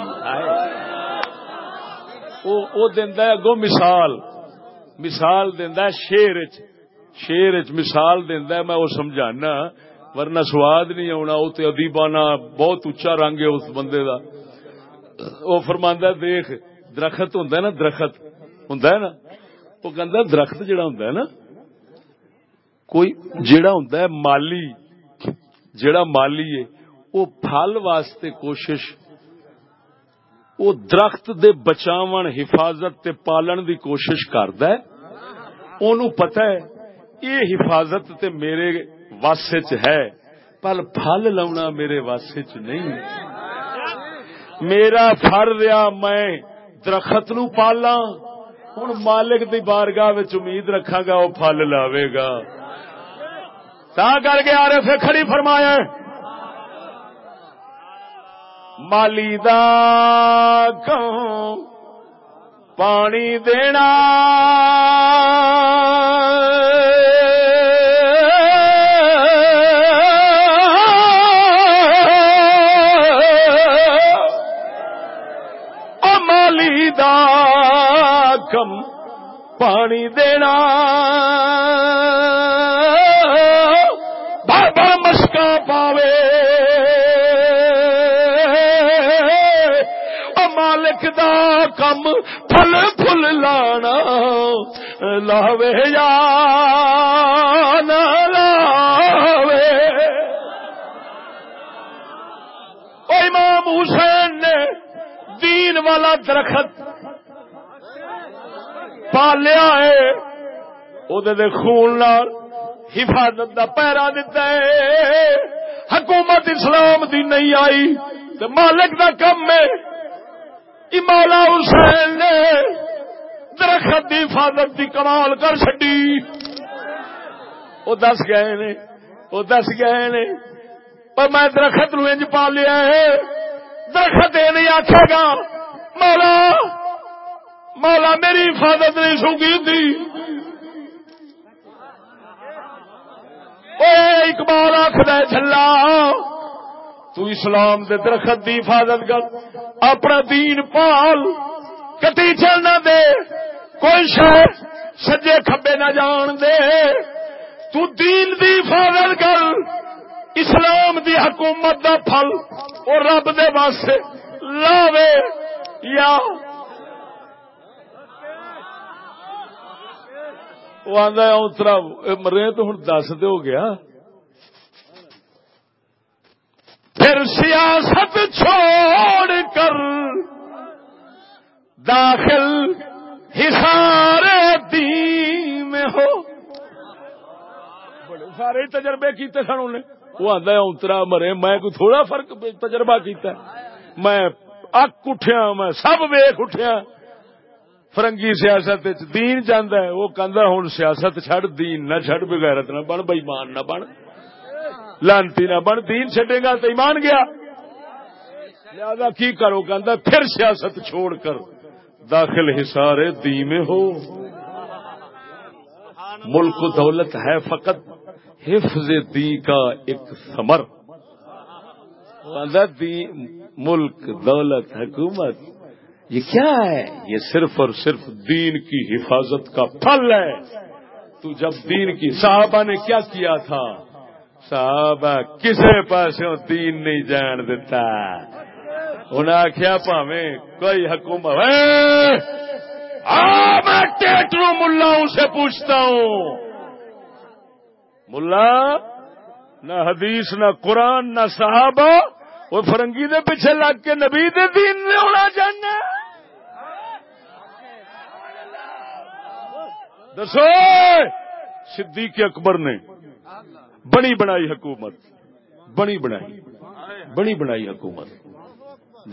او دیندا اگو مثال۔ مثال دیندا شیر شیر مثال دیندا میں وہ سمجھانا، ورنہ سواد نہیں آنا وہ ادیبانہ بہت اچا رنگ ہے اس بندے دا۔ وہ فرماندہ دیکھ، درخت ہوں نا، درخت۔ ہوں نا؟ وہ کہ درخت جڑا ہوں نا، کوئی جڑا ہوں مالی، جڑا مالی ہے، وہ پھل واسطے کوشش وہ درخت دے بچاون، حفاظت تے پالن دی کوشش کرد پتہ ہے، یہ حفاظت تے میرے وس ہے پل پھل لاؤنا میرے وس چ نہیں۔ میرا فر رہا، میں درخت نو پالا ہوں مالک دی بارگاہ امید رکھا گا وہ پھل لاوے گا۔ تا کر کے آ رہے کھڑی فرمایا مالی دا پانی دینا مالی کم پانی دینا پھل لانا، لاوے یا لاوے۔ امام حسین نے دین والا درخت پالیا ہے وہ خون حفاظت کا پیرا دتا ہے۔ حکومت اسلام دی نہیں آئی مالک دا کم ہے۔ امالا حسین نے درخت دی حفاظت دی کمال کر چڈی وہ دس گئے نے وہ دس گئے نے۔ پر میں درخت نو انج پالیا ہے۔ درخت یہ نہیں آخے گا، مولا مولا میری حفاظت نہیں سوگی تھی اقبال آخر چلا تو اسلام دے درخت دی حفاظت کر، اپنا دین پال، کٹی چلنا دے۔ کوئی شہر سجے کھبے نہ جان دے۔ تو دین دی حفاظت کر، اسلام دی حکومت دا پھل اور رب دے واسطے لاوے یا وہ آدھا اترا مرے تو ہوں دس دے ہو گیا۔ پھر سیاست چھوڑ کر داخل ہسار میں ہو۔ بڑے سارے تجربے کیتے سن انہیں وہ آدھا اترا مرے۔ میں کوئی تھوڑا فرق تجربہ کیتا ہے۔ میں اک اٹھیا، میں سب ویخ اٹھیا۔ فرنگی سیاست دین جانا ہے، وہ کہہ ہوں سیاست چڈ دین نہ چڈ بغیرت نہ بن بئیمان نہ بن۔ لانتی نہ بن، دین چڈے گا تو ایمان گیا۔ لہذا کی کرو؟ کہ پھر سیاست چھوڑ کر داخل حصار دی میں ہو۔ ملک و دولت ہے فقط حفظ دی کا ایک ثمر۔ ملک، دولت، حکومت، یہ کیا ہے؟ یہ صرف اور صرف دین کی حفاظت کا پھل ہے۔ تو جب دین کی صحابہ نے کیا کیا تھا؟ صحابہ کسے پاس دین نہیں جان دیتا۔ انہیں آخیا پاوے کوئی حکومت میں ٹیٹرو ملا سے پوچھتا ہوں ملا نہ حدیث نہ قرآن نہ صحابہ وہ فرنگی دے پیچھے لگ کے نبی دے دین نے ہونا جاننا دسو صدیق اکبر نے بنی بنائی حکومت بنی بنائی بنی بنائی حکومت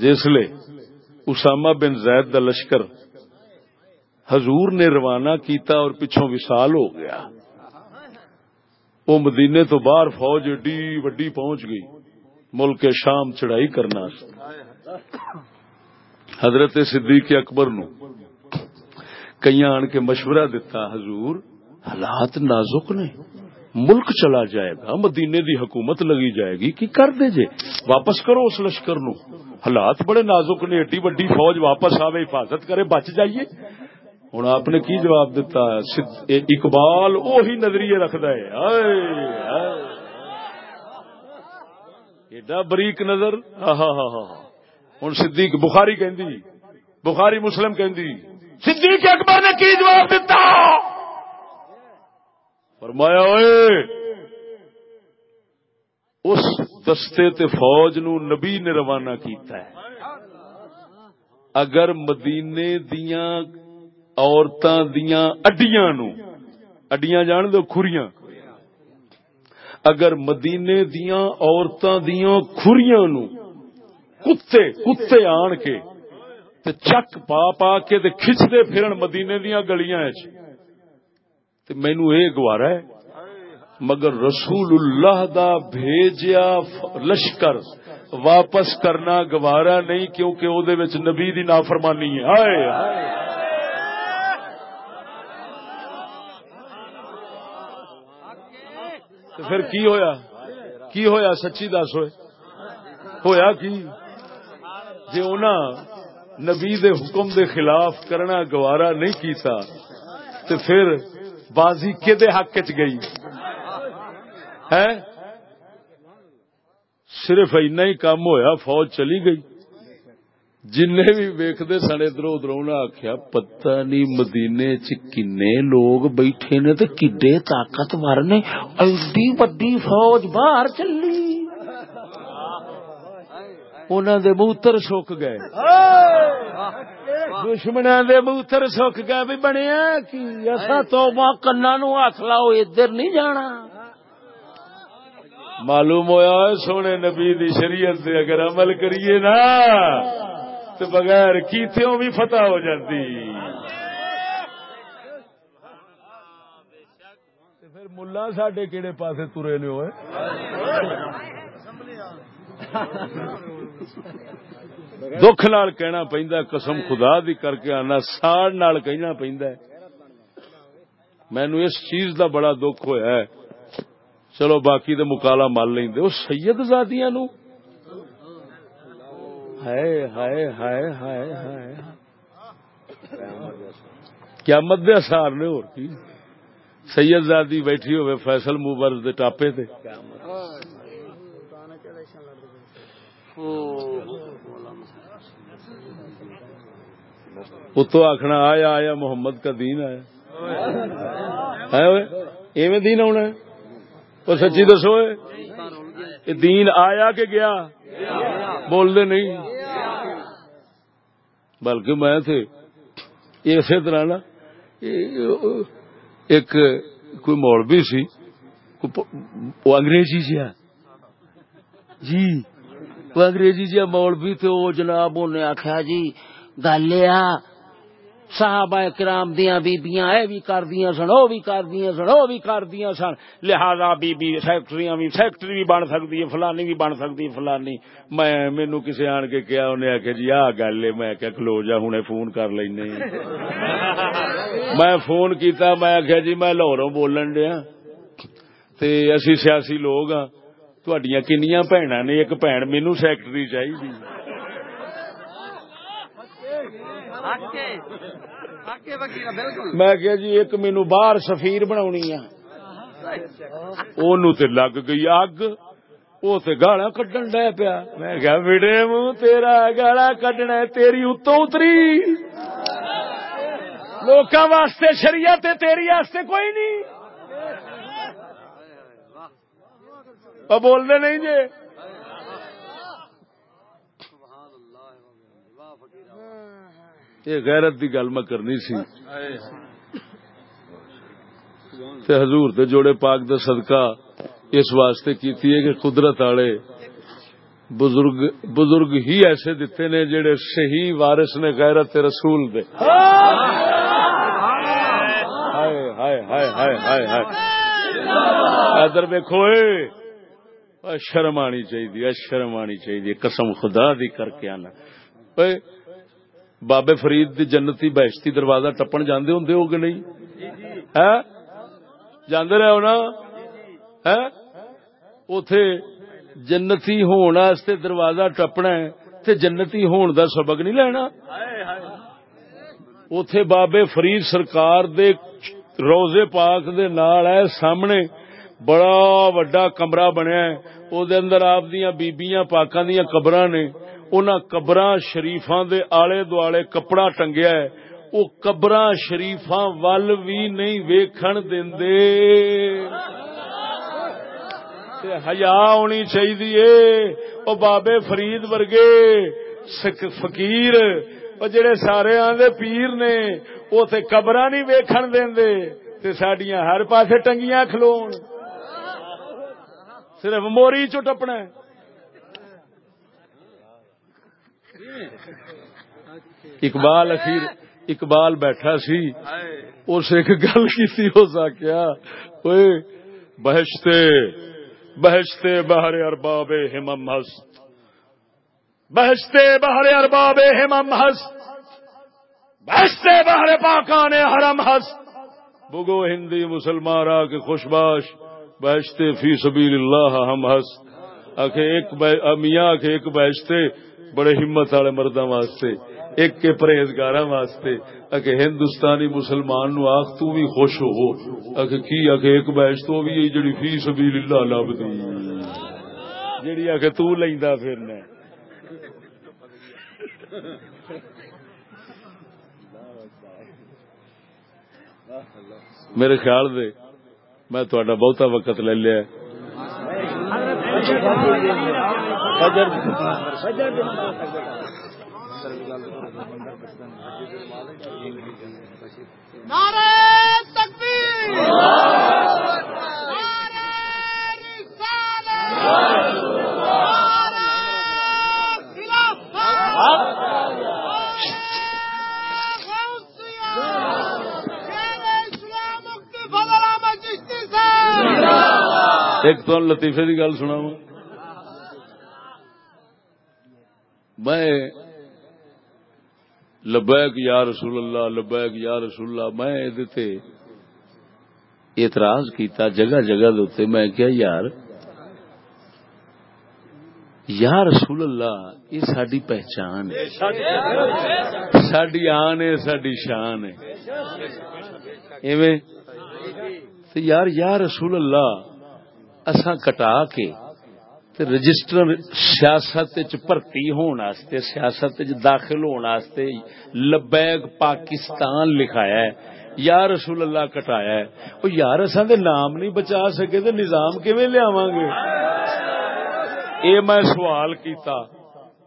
جسلے اسامہ بن زید دا لشکر حضور نے روانہ کیتا اور پچھوں وصال ہو گیا۔ وہ مدینے تو باہر فوج ایڈی وڈی پہنچ گئی، ملک شام چڑھائی کرنا حضرت صدیق اکبر نو کئی آن کے مشورہ دیتا حضور حالات نازک نے۔ ملک چلا جائے گا، مدینے دی حکومت لگی جائے گی، کی کر دے جے؟ واپس کرو اس لشکر نو۔ حالات بڑے نازک نے، ایڈی وڈی فوج واپس آوے، حفاظت کرے، بچ جائیے۔ ہوں آپ نے کی جواب دیتا اقبال وہی نظریے رکھد ہے۔ ایڈا بریک نظر۔ ہاں ہاں ہاں ہوں صدیق بخاری کہ بخاری مسلم کہ صدیق اکبر نے کی جواب دیتا فرمایا اوئے، اس دستے تے فوج نو نبی نے روانہ کیتا ہے۔ اگر مدینے دیاں عورتاں دیاں اڈیاں نو، اڈیاں جان دو، کھریاں۔ اگر مدینے دیاں عورتاں دیاں کھریاں نو، کتے کتے آن کے تے چک پا پا کے تے کھچتے پھرن مدینے دیا گلیاں تے مینو یہ گوارا ہے، مگر رسول اللہ دا بھیجیا لشکر واپس کرنا گوارا نہیں کیونکہ او دے وچ نبی دی نافرمانی ہے۔ ہائے پھر کی ہویا؟ کی ہویا؟ سچی دس ہوئے۔ ہویا کی؟ جی انہاں نبی دے حکم دے خلاف کرنا گوارا نہیں کیتا تو پھر بازی کہ حق چ گئی؟ ہے صرف اینا ہی کام ہویا، فوج چلی گئی۔ جن بھی ویکتے سن، ادھر ادھر انہیں آخیا پتہ نہیں مدینے چ کنے لوگ بیٹھے نے تو کڈے طاقتور نے۔ ایڈی وڈی فوج باہر چلی۔ دے موتر سک گئے۔ دشمنا دے موتر سک گئے بھی بنیا کی؟ ایسا تو کنا نو ہاتھ لاؤ ادھر نہیں جانا۔ معلوم ہوا سونے نبی دی شریعت دے اگر عمل کریے نا تو بغیر کیتوں بھی فتح ہو جاتی ملا سڈے کہڑے پاسے ترے نے ہوئے؟ دکھ نال کہنا پہندا قسم خدا دی کر کے آنا، ساڑ نال کہنا پہندا ہے۔ مینو اس چیز دا بڑا دکھ ہویا ہے۔ چلو باقی دے مکالا مل لیندے۔ او سید زادیاں نو ہائے ہائے ہائے ہائے ہائے۔ قیامت دے اثار نے اور کی۔ سید زادی بیٹھی ہوئے فیصل موبرز دے ٹاپے تے۔ اتو آخنا آیا آیا محمد کا دین آیا ایویں دین آنا ہے وہ سچی دسو دین آیا کہ گیا بول دے نہیں بلکہ میں تھے اسی طرح نا ایک کوئی مولوی سی وہ انگریزی جہا جی وہ انگریزی جہا مولوی تھے وہ جناب انہیں آخیا جی گل صحابہ کرام دیا بیبیاں اے بھی کر دیا سن او بھی کر دیا سن او بھی کر دیا سن لہذا بی بی فیکٹریاں بھی فیکٹری بھی بن سکتی ہے فلانی بھی بن سکتی ہے فلانی۔ میں مینو کسی آن کے کیا انہیں آخیا جی آ گل ہے میں کیا کلو جا ہوں فون کر لینے۔ [laughs] میں فون کیتا میں آخیا جی میں لاہوروں بولن دیا تے اسی سیاسی لوگ ہاں۔ تہاڈیاں کنیاں بھੈਣਾਂ نے ایک بھੈਣ مینو سیکٹری چاہیے میں کیا جی ایک مینو باہر سفیر بنا تے لگ گئی اگ وہ گالا کڈن ڈے پیا میں کیا وڑے منہ تیرا گالا کڈنا تیری اتوں اتری لوکاں واسطے شریعت تیری واسطے کوئی نہیں اور بول دے نہیں جی۔ یہ غیرت دی گل میں کرنی سی۔ تے حضور تے جوڑے پاک دا صدقہ اس واسطے کیتی ہے کہ قدرت والے بزرگ بزرگ ہی ایسے دیتے نے جڑے صحیح وارث نے غیرت رسول دے۔ ہائے ہائے ہائے ہائے ہائے ہائے۔ ادھر ویکھو اے۔ شرم آنی چاہیے شرم آنی چاہیے، قسم خدا دی کر کے آنا۔ بابے فرید دی جنتی بہشتی دروازہ ٹپن جاندے ہوندے ہو کہ نہیں؟ ہے جاندے رہے ہو نا؟ ہے اوتھے جنتی ہون واسطے دروازہ ٹپنا ہے تے جنتی ہون دا سبق نہیں لینا؟ اوتھے بابے فرید سرکار دے روزے پاک دے نال ہے، سامنے بڑا وڈا کمرہ بنیا ہے۔ او دے اندر آپ دیاں بیبییاں پاکاں دیاں قبراں نے۔ انہاں قبراں شریفاں دے آلے دوالے کپڑا ٹنگیا ہے۔ او قبراں شریفاں ول بھی نہیں ویکھن دیندے تے حیا ہونی چاہیے او بابے فرید ورگے فقیر۔ او جڑے سارے آندے پیر نے، او تے قبراں نہیں ویکھن دیندے تے ساڈیاں ہر پاسے ٹنگیاں کھلون۔ صرف موری چو ٹپنا اقبال اخیر، اقبال بیٹھا سی۔ اس ایک گل کی ہو سکیا بہشتے بہشتے بہر ارباب ہمم ہست۔ بہشتے بہر ارباب ہمم ہست۔ بہشتے بہر پاکان حرم ہست۔ بگو ہندی مسلمان را کے خوشباش بہشتے فی سبیل اللہ ہم ہست آخے ایک میاں آخے ایک بہشتے، بڑے ہمت والے مردوں واسطے، ایک کے پرہیزگار واسطے۔ اکے ہندوستانی مسلمان نو آخ تو بھی خوش ہو۔ اکے کی اکے ایک بحث تو بھی جڑی فی سبیل اللہ لبدی جڑی اکے تو لیندا پھرنا۔ میرے خیال دے میں تھوڑا بہتا وقت لے لیا ہے۔ نعرہ تکبیر نعرہ رسالت نعرہ خلافت غوثیہ شیر اسلام مفتی فضل احمد چشتی سے ایک تو لطیفے کی گل سنا میں لبیک یا رسول اللہ، لبیک یا رسول اللہ، میں یہ اعتراض کیتا جگہ جگہ دے میں کیا یار، یا رسول اللہ، یہ ساری پہچان ہے۔ ساری آن ہے ساری شان ہے۔ ایویں؟ یار، یا رسول اللہ اساں کٹا کے تے رجسٹر سیاست بھرتی ہونے سیاست داخل ہونے لبیک پاکستان لکھایا ہے، یا رسول اللہ کٹایا ہے۔ وہ یار اصا دے نام نہیں بچا سکے تو نظام کیویں لیا گے؟ اے میں سوال کیتا،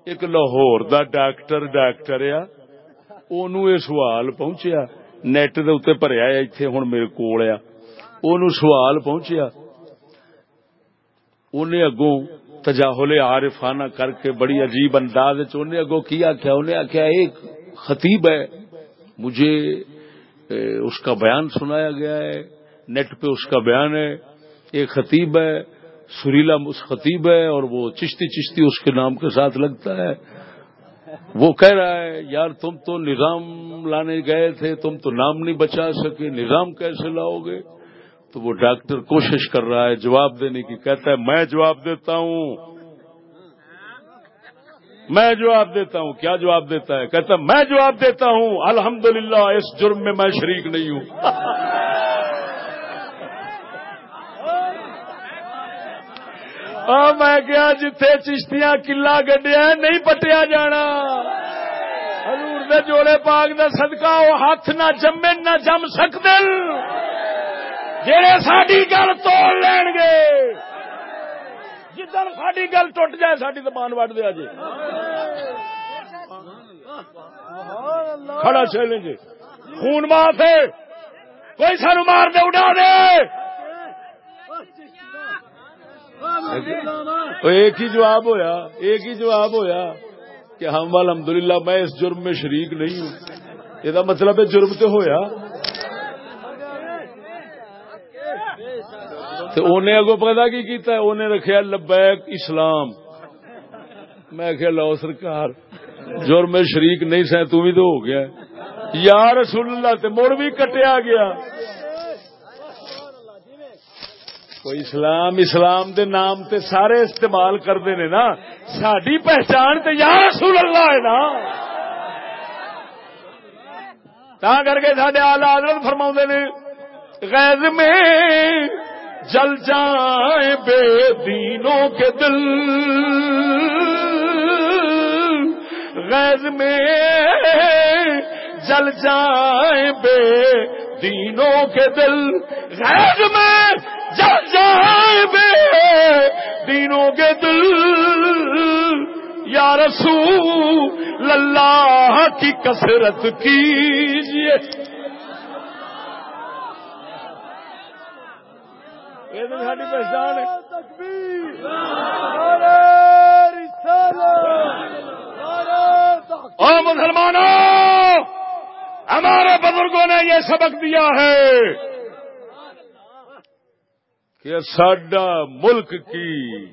ایک لاہور دا ڈاکٹر ڈاکٹر آ، اونوں سوال پہنچیا، نیٹ دے اتنے بھریا ایتھے ہن میرے کول آ۔ اونوں سوال پہنچیا انہیں اگوں تجاہل عارفانہ کر کے بڑی عجیب انداز انہیں اگوں کی آخیا انہیں آخیا ایک خطیب ہے، مجھے اس کا بیان سنایا گیا ہے، نیٹ پہ اس کا بیان ہے۔ ایک خطیب ہے، سریلا خطیب ہے اور وہ چشتی چشتی اس کے نام کے ساتھ لگتا ہے۔ وہ کہہ رہا ہے، یار تم تو نظام لانے گئے تھے، تم تو نام نہیں بچا سکے، نظام کیسے لاؤ گے؟ تو وہ ڈاکٹر کوشش کر رہا ہے جواب دینے کی، کہتا ہے، میں جواب دیتا ہوں۔ میں جواب دیتا ہوں۔ کیا جواب دیتا ہے؟ کہتا ہے، میں جواب دیتا ہوں۔ الحمدللہ، اس جرم میں میں شریک نہیں ہوں۔ [laughs] میں کیا جتھے چشتیاں کلا گڈیا نہیں پٹیا جانا۔ حضور دے جوڑے پاک دا صدقہ، وہ ہاتھ نہ جمے، نہ جم سکتے جہے ساری گل توڑ لین گے۔ جدن ساری گل ٹوٹ جائے ساری زبان وڈ دیا جی کھڑا چلیں گے۔ خون معاف ہے۔ کوئی سانو مار دے، اڑا دے۔ ایک ہی جواب ہویا، ایک ہی جواب ہویا کہ ہم الحمدللہ میں اس جرم میں شریک نہیں ہوں۔ یہ مطلب ہے جرم تو ہویا۔ انہیں اگو پتا کی کیتا ہے؟ انہیں رکھیا لبیک اسلام۔ میں کہ لو سرکار، جرم شریک نہیں سہ، تو بھی تو ہو گیا۔ یا رسول اللہ، تے مڑ بھی کٹیا گیا۔ کوئی اسلام اسلام دے نام تے سارے استعمال کرتے نے نا۔ ساری پہچان تے یا رسول اللہ ہے نا۔ تا کر کے سڈے آلہ حضرت فرما نے، غیظ میں جل جائیں بے دینوں کے دل۔ غیظ میں جل جائیں بے دینوں کے دل۔ غیظ میں جل جائیں بے دینوں کے دل۔ یا رسول اللہ کی کثرت کیجیے۔ ساری پہچان اور مسلمانوں ہمارے بزرگوں نے یہ سبق دیا ہے کہ سڈا ملک کی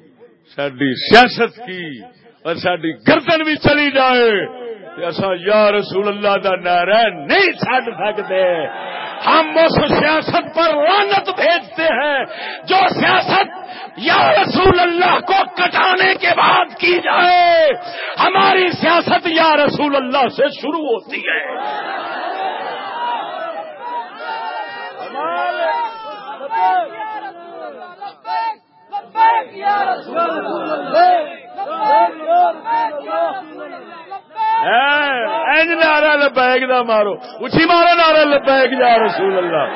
ساری سیاست کی اور ساری گردن بھی چلی جائے۔ ایسا یا رسول اللہ کا نعرہ نہیں چڈ سکتے۔ ہم اس سیاست پر رانت بھیجتے ہیں جو سیاست یا رسول اللہ کو کٹانے کے بعد کی جائے۔ ہماری سیاست یا رسول اللہ سے شروع ہوتی ہے۔ نارا لبیک دا مارو۔ اچھی مارو نارا لبیک جا رسول اللہ۔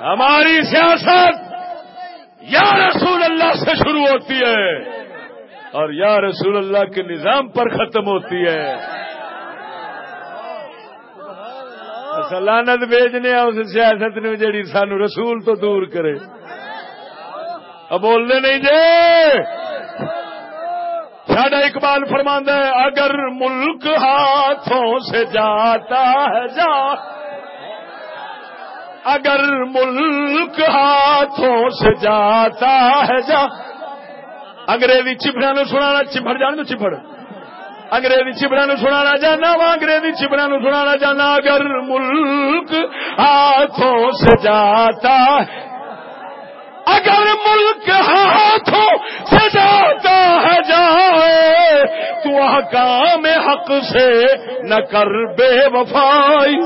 ہماری سیاست یا رسول اللہ سے شروع ہوتی ہے اور یا رسول اللہ کے نظام پر ختم ہوتی ہے۔ لانت بیچنے اس سیاست نے جڑی سانو رسول تو دور کرے۔ اب بولنے نہیں جے؟ ساڈا اقبال فرماندہ ہے، اگر ملک ہاتھوں سے جاتا ہے جا۔ اگر ملک ہاتھوں سے جاتا ہے جا۔ انگریزی چپڑا نو سنا چپڑ جان تو چپڑ۔ انگریزی چپڑا نو سنا جانا وا، انگریزی چپڑا نو سنا جانا، اگر ملک ہاتھوں سے جاتا، اگر ملک ہاتھوں سے جاتا ہے جائے، تو حکام حق سے نہ کر بے وفائی۔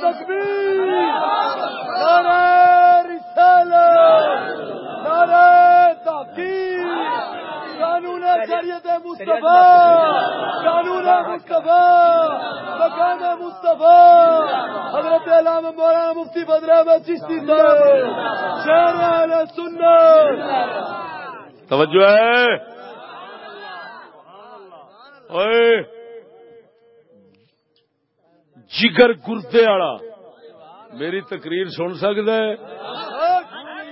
تکبیر نعرہ رسالت نعرہ تحقیق قانون شریعت مصطفیٰ۔ قانون مصطفیٰ۔ مکان مصطفیٰ۔ حضرت علامہ مولانا مفتی بدر احمد چشتی صاحب۔ شہر اہل سنت۔ توجہ ہے۔ اوئے۔ جگر گردے والا۔ میری تقریر سن سکتا ہے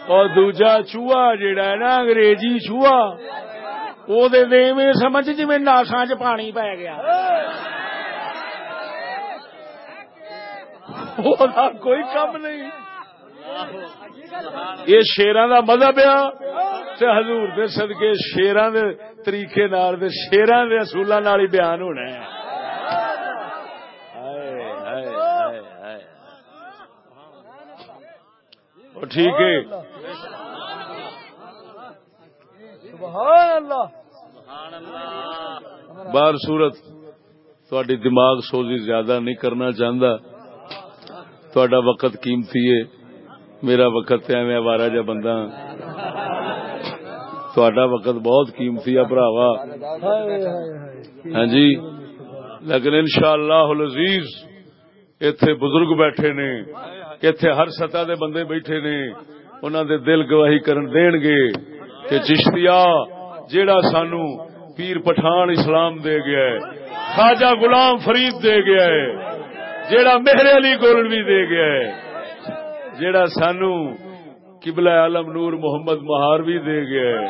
اور دوجا چوہا جیڑا ہے نا، انگریزی چوہا وہ میں سمجھ جی میں ناسا چ پانی پی گیا۔ کوئی کم نہیں۔ یہ شیران دا مذہب آ تے حضور دے صدقے شیران دے طریقے نال دے شیران دے اصولاں نال ہی بیان ہونا ہے۔ ٹھیک ہے۔ سبحان اللہ۔ بار صورت تھوڑی دماغ سوزی زیادہ نہیں کرنا چاہتا تھوڑا وقت قیمتی ہے۔ میرا وقت ایویں آوارا جا بندہ ہاں۔ تھوڑا وقت بہت قیمتی ہے براوا ہاں جی۔ لیکن ان شاء اللہ عزیز اتے بزرگ بیٹھے نے اتے ہر سطح دے بندے بیٹھے نے۔ انہوں دے دل گواہی کرن دین گے کہ چشتیا جیڑا سانو پیر پٹھان اسلام دے گیا ہے، خواجہ غلام فرید دے گیا ہے، جیڑا مہر علی گولوی دے گیا ہے، جیڑا سانو قبلہ عالم نور محمد مہاروی دے گیا ہے،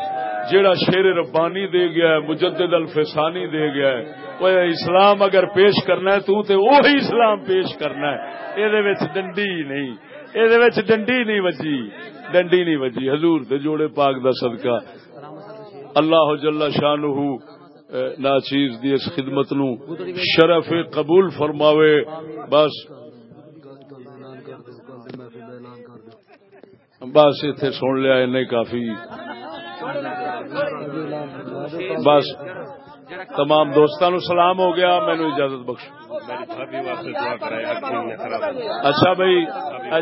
جیڑا شیر ربانی دے گیا ہے، مجدد الفسانی دے گیا ہے۔ وہ اسلام اگر پیش کرنا ہے تو تے وہی اسلام پیش کرنا ہے۔ یہ ڈنڈی نہیں۔ یہ ڈنڈی نہیں وجی ڈنڈی نہیں وجی حضور دے جوڑے پاک دا صدقہ اللہ جل شانہ نا چیز دی اس خدمت نو شرف قبول فرماوے بس بس اتنے سن لیا نہیں کافی بس تمام دوستان سلام ہو گیا، مینو اجازت بخش اچھا بھائی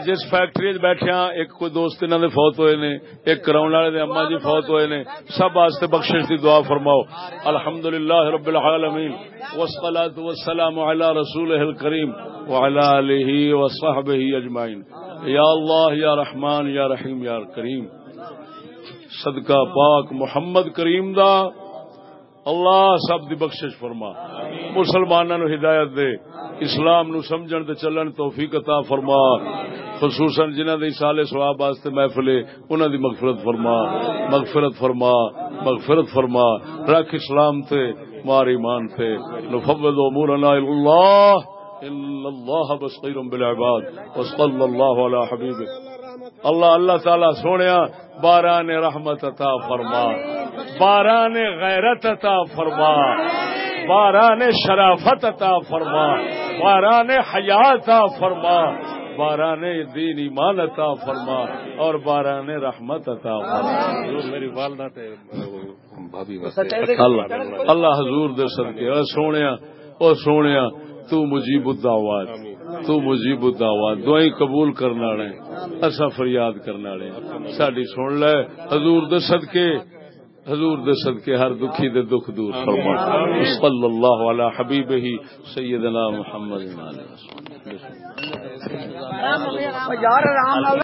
جس فیکٹری بیٹھے ہاں، ایک کوئی دوست انہوں نے فوت ہوئے نے، ایک کراؤن والے اما جی فوت ہوئے نے، سب واسطے بخشش کی دعا فرماؤ۔ الحمد للہ رب العالمین۔ وسلاۃ علی رسول الکریم وعلى آله وصحبه اجمعین۔ یا اللہ، یا رحمان، یا رحیم، یا کریم صدقہ پاک محمد کریم دا۔ اللہ سب دی بخشش فرما۔ مسلمانوں نو ہدایت دے اسلام نو سمجھن تے چلن توفیق عطا فرما۔ خصوصا جنہاں دے سال ثواب واسطے محفل انہاں دی مغفرت فرما۔ مغفرت فرما مغفرت فرما۔ رکھ اسلام تے مار ایمان تے۔ نفوض امورنا الى اللہ ان اللہ بصیر بالعباد۔ وصلی اللہ علی حبیبہ اللہ اللہ تعالی سونیا باران رحمت عطا فرما۔ باران غیرت عطا فرما۔ باران شرافت عطا فرما۔ باران حیات عطا فرما۔ باران دین ایمان عطا فرما۔ اور باران رحمت عطا فرما۔ میری والدہ اللہ اللہ حضور دے صدقے۔ اے سونیا او سونیا تو مجیب الدعوات۔ تو مجیب الدعوات دعائیں قبول کرنا والے اسا فریاد کرنا والے ساڈی سن لے، حضور دے صدقے، حضور دے صدقے، ہر دکھی دے دکھ دور فرما۔ صلی اللہ علی حبیبہ سیدنا محمد علیہ وسلم۔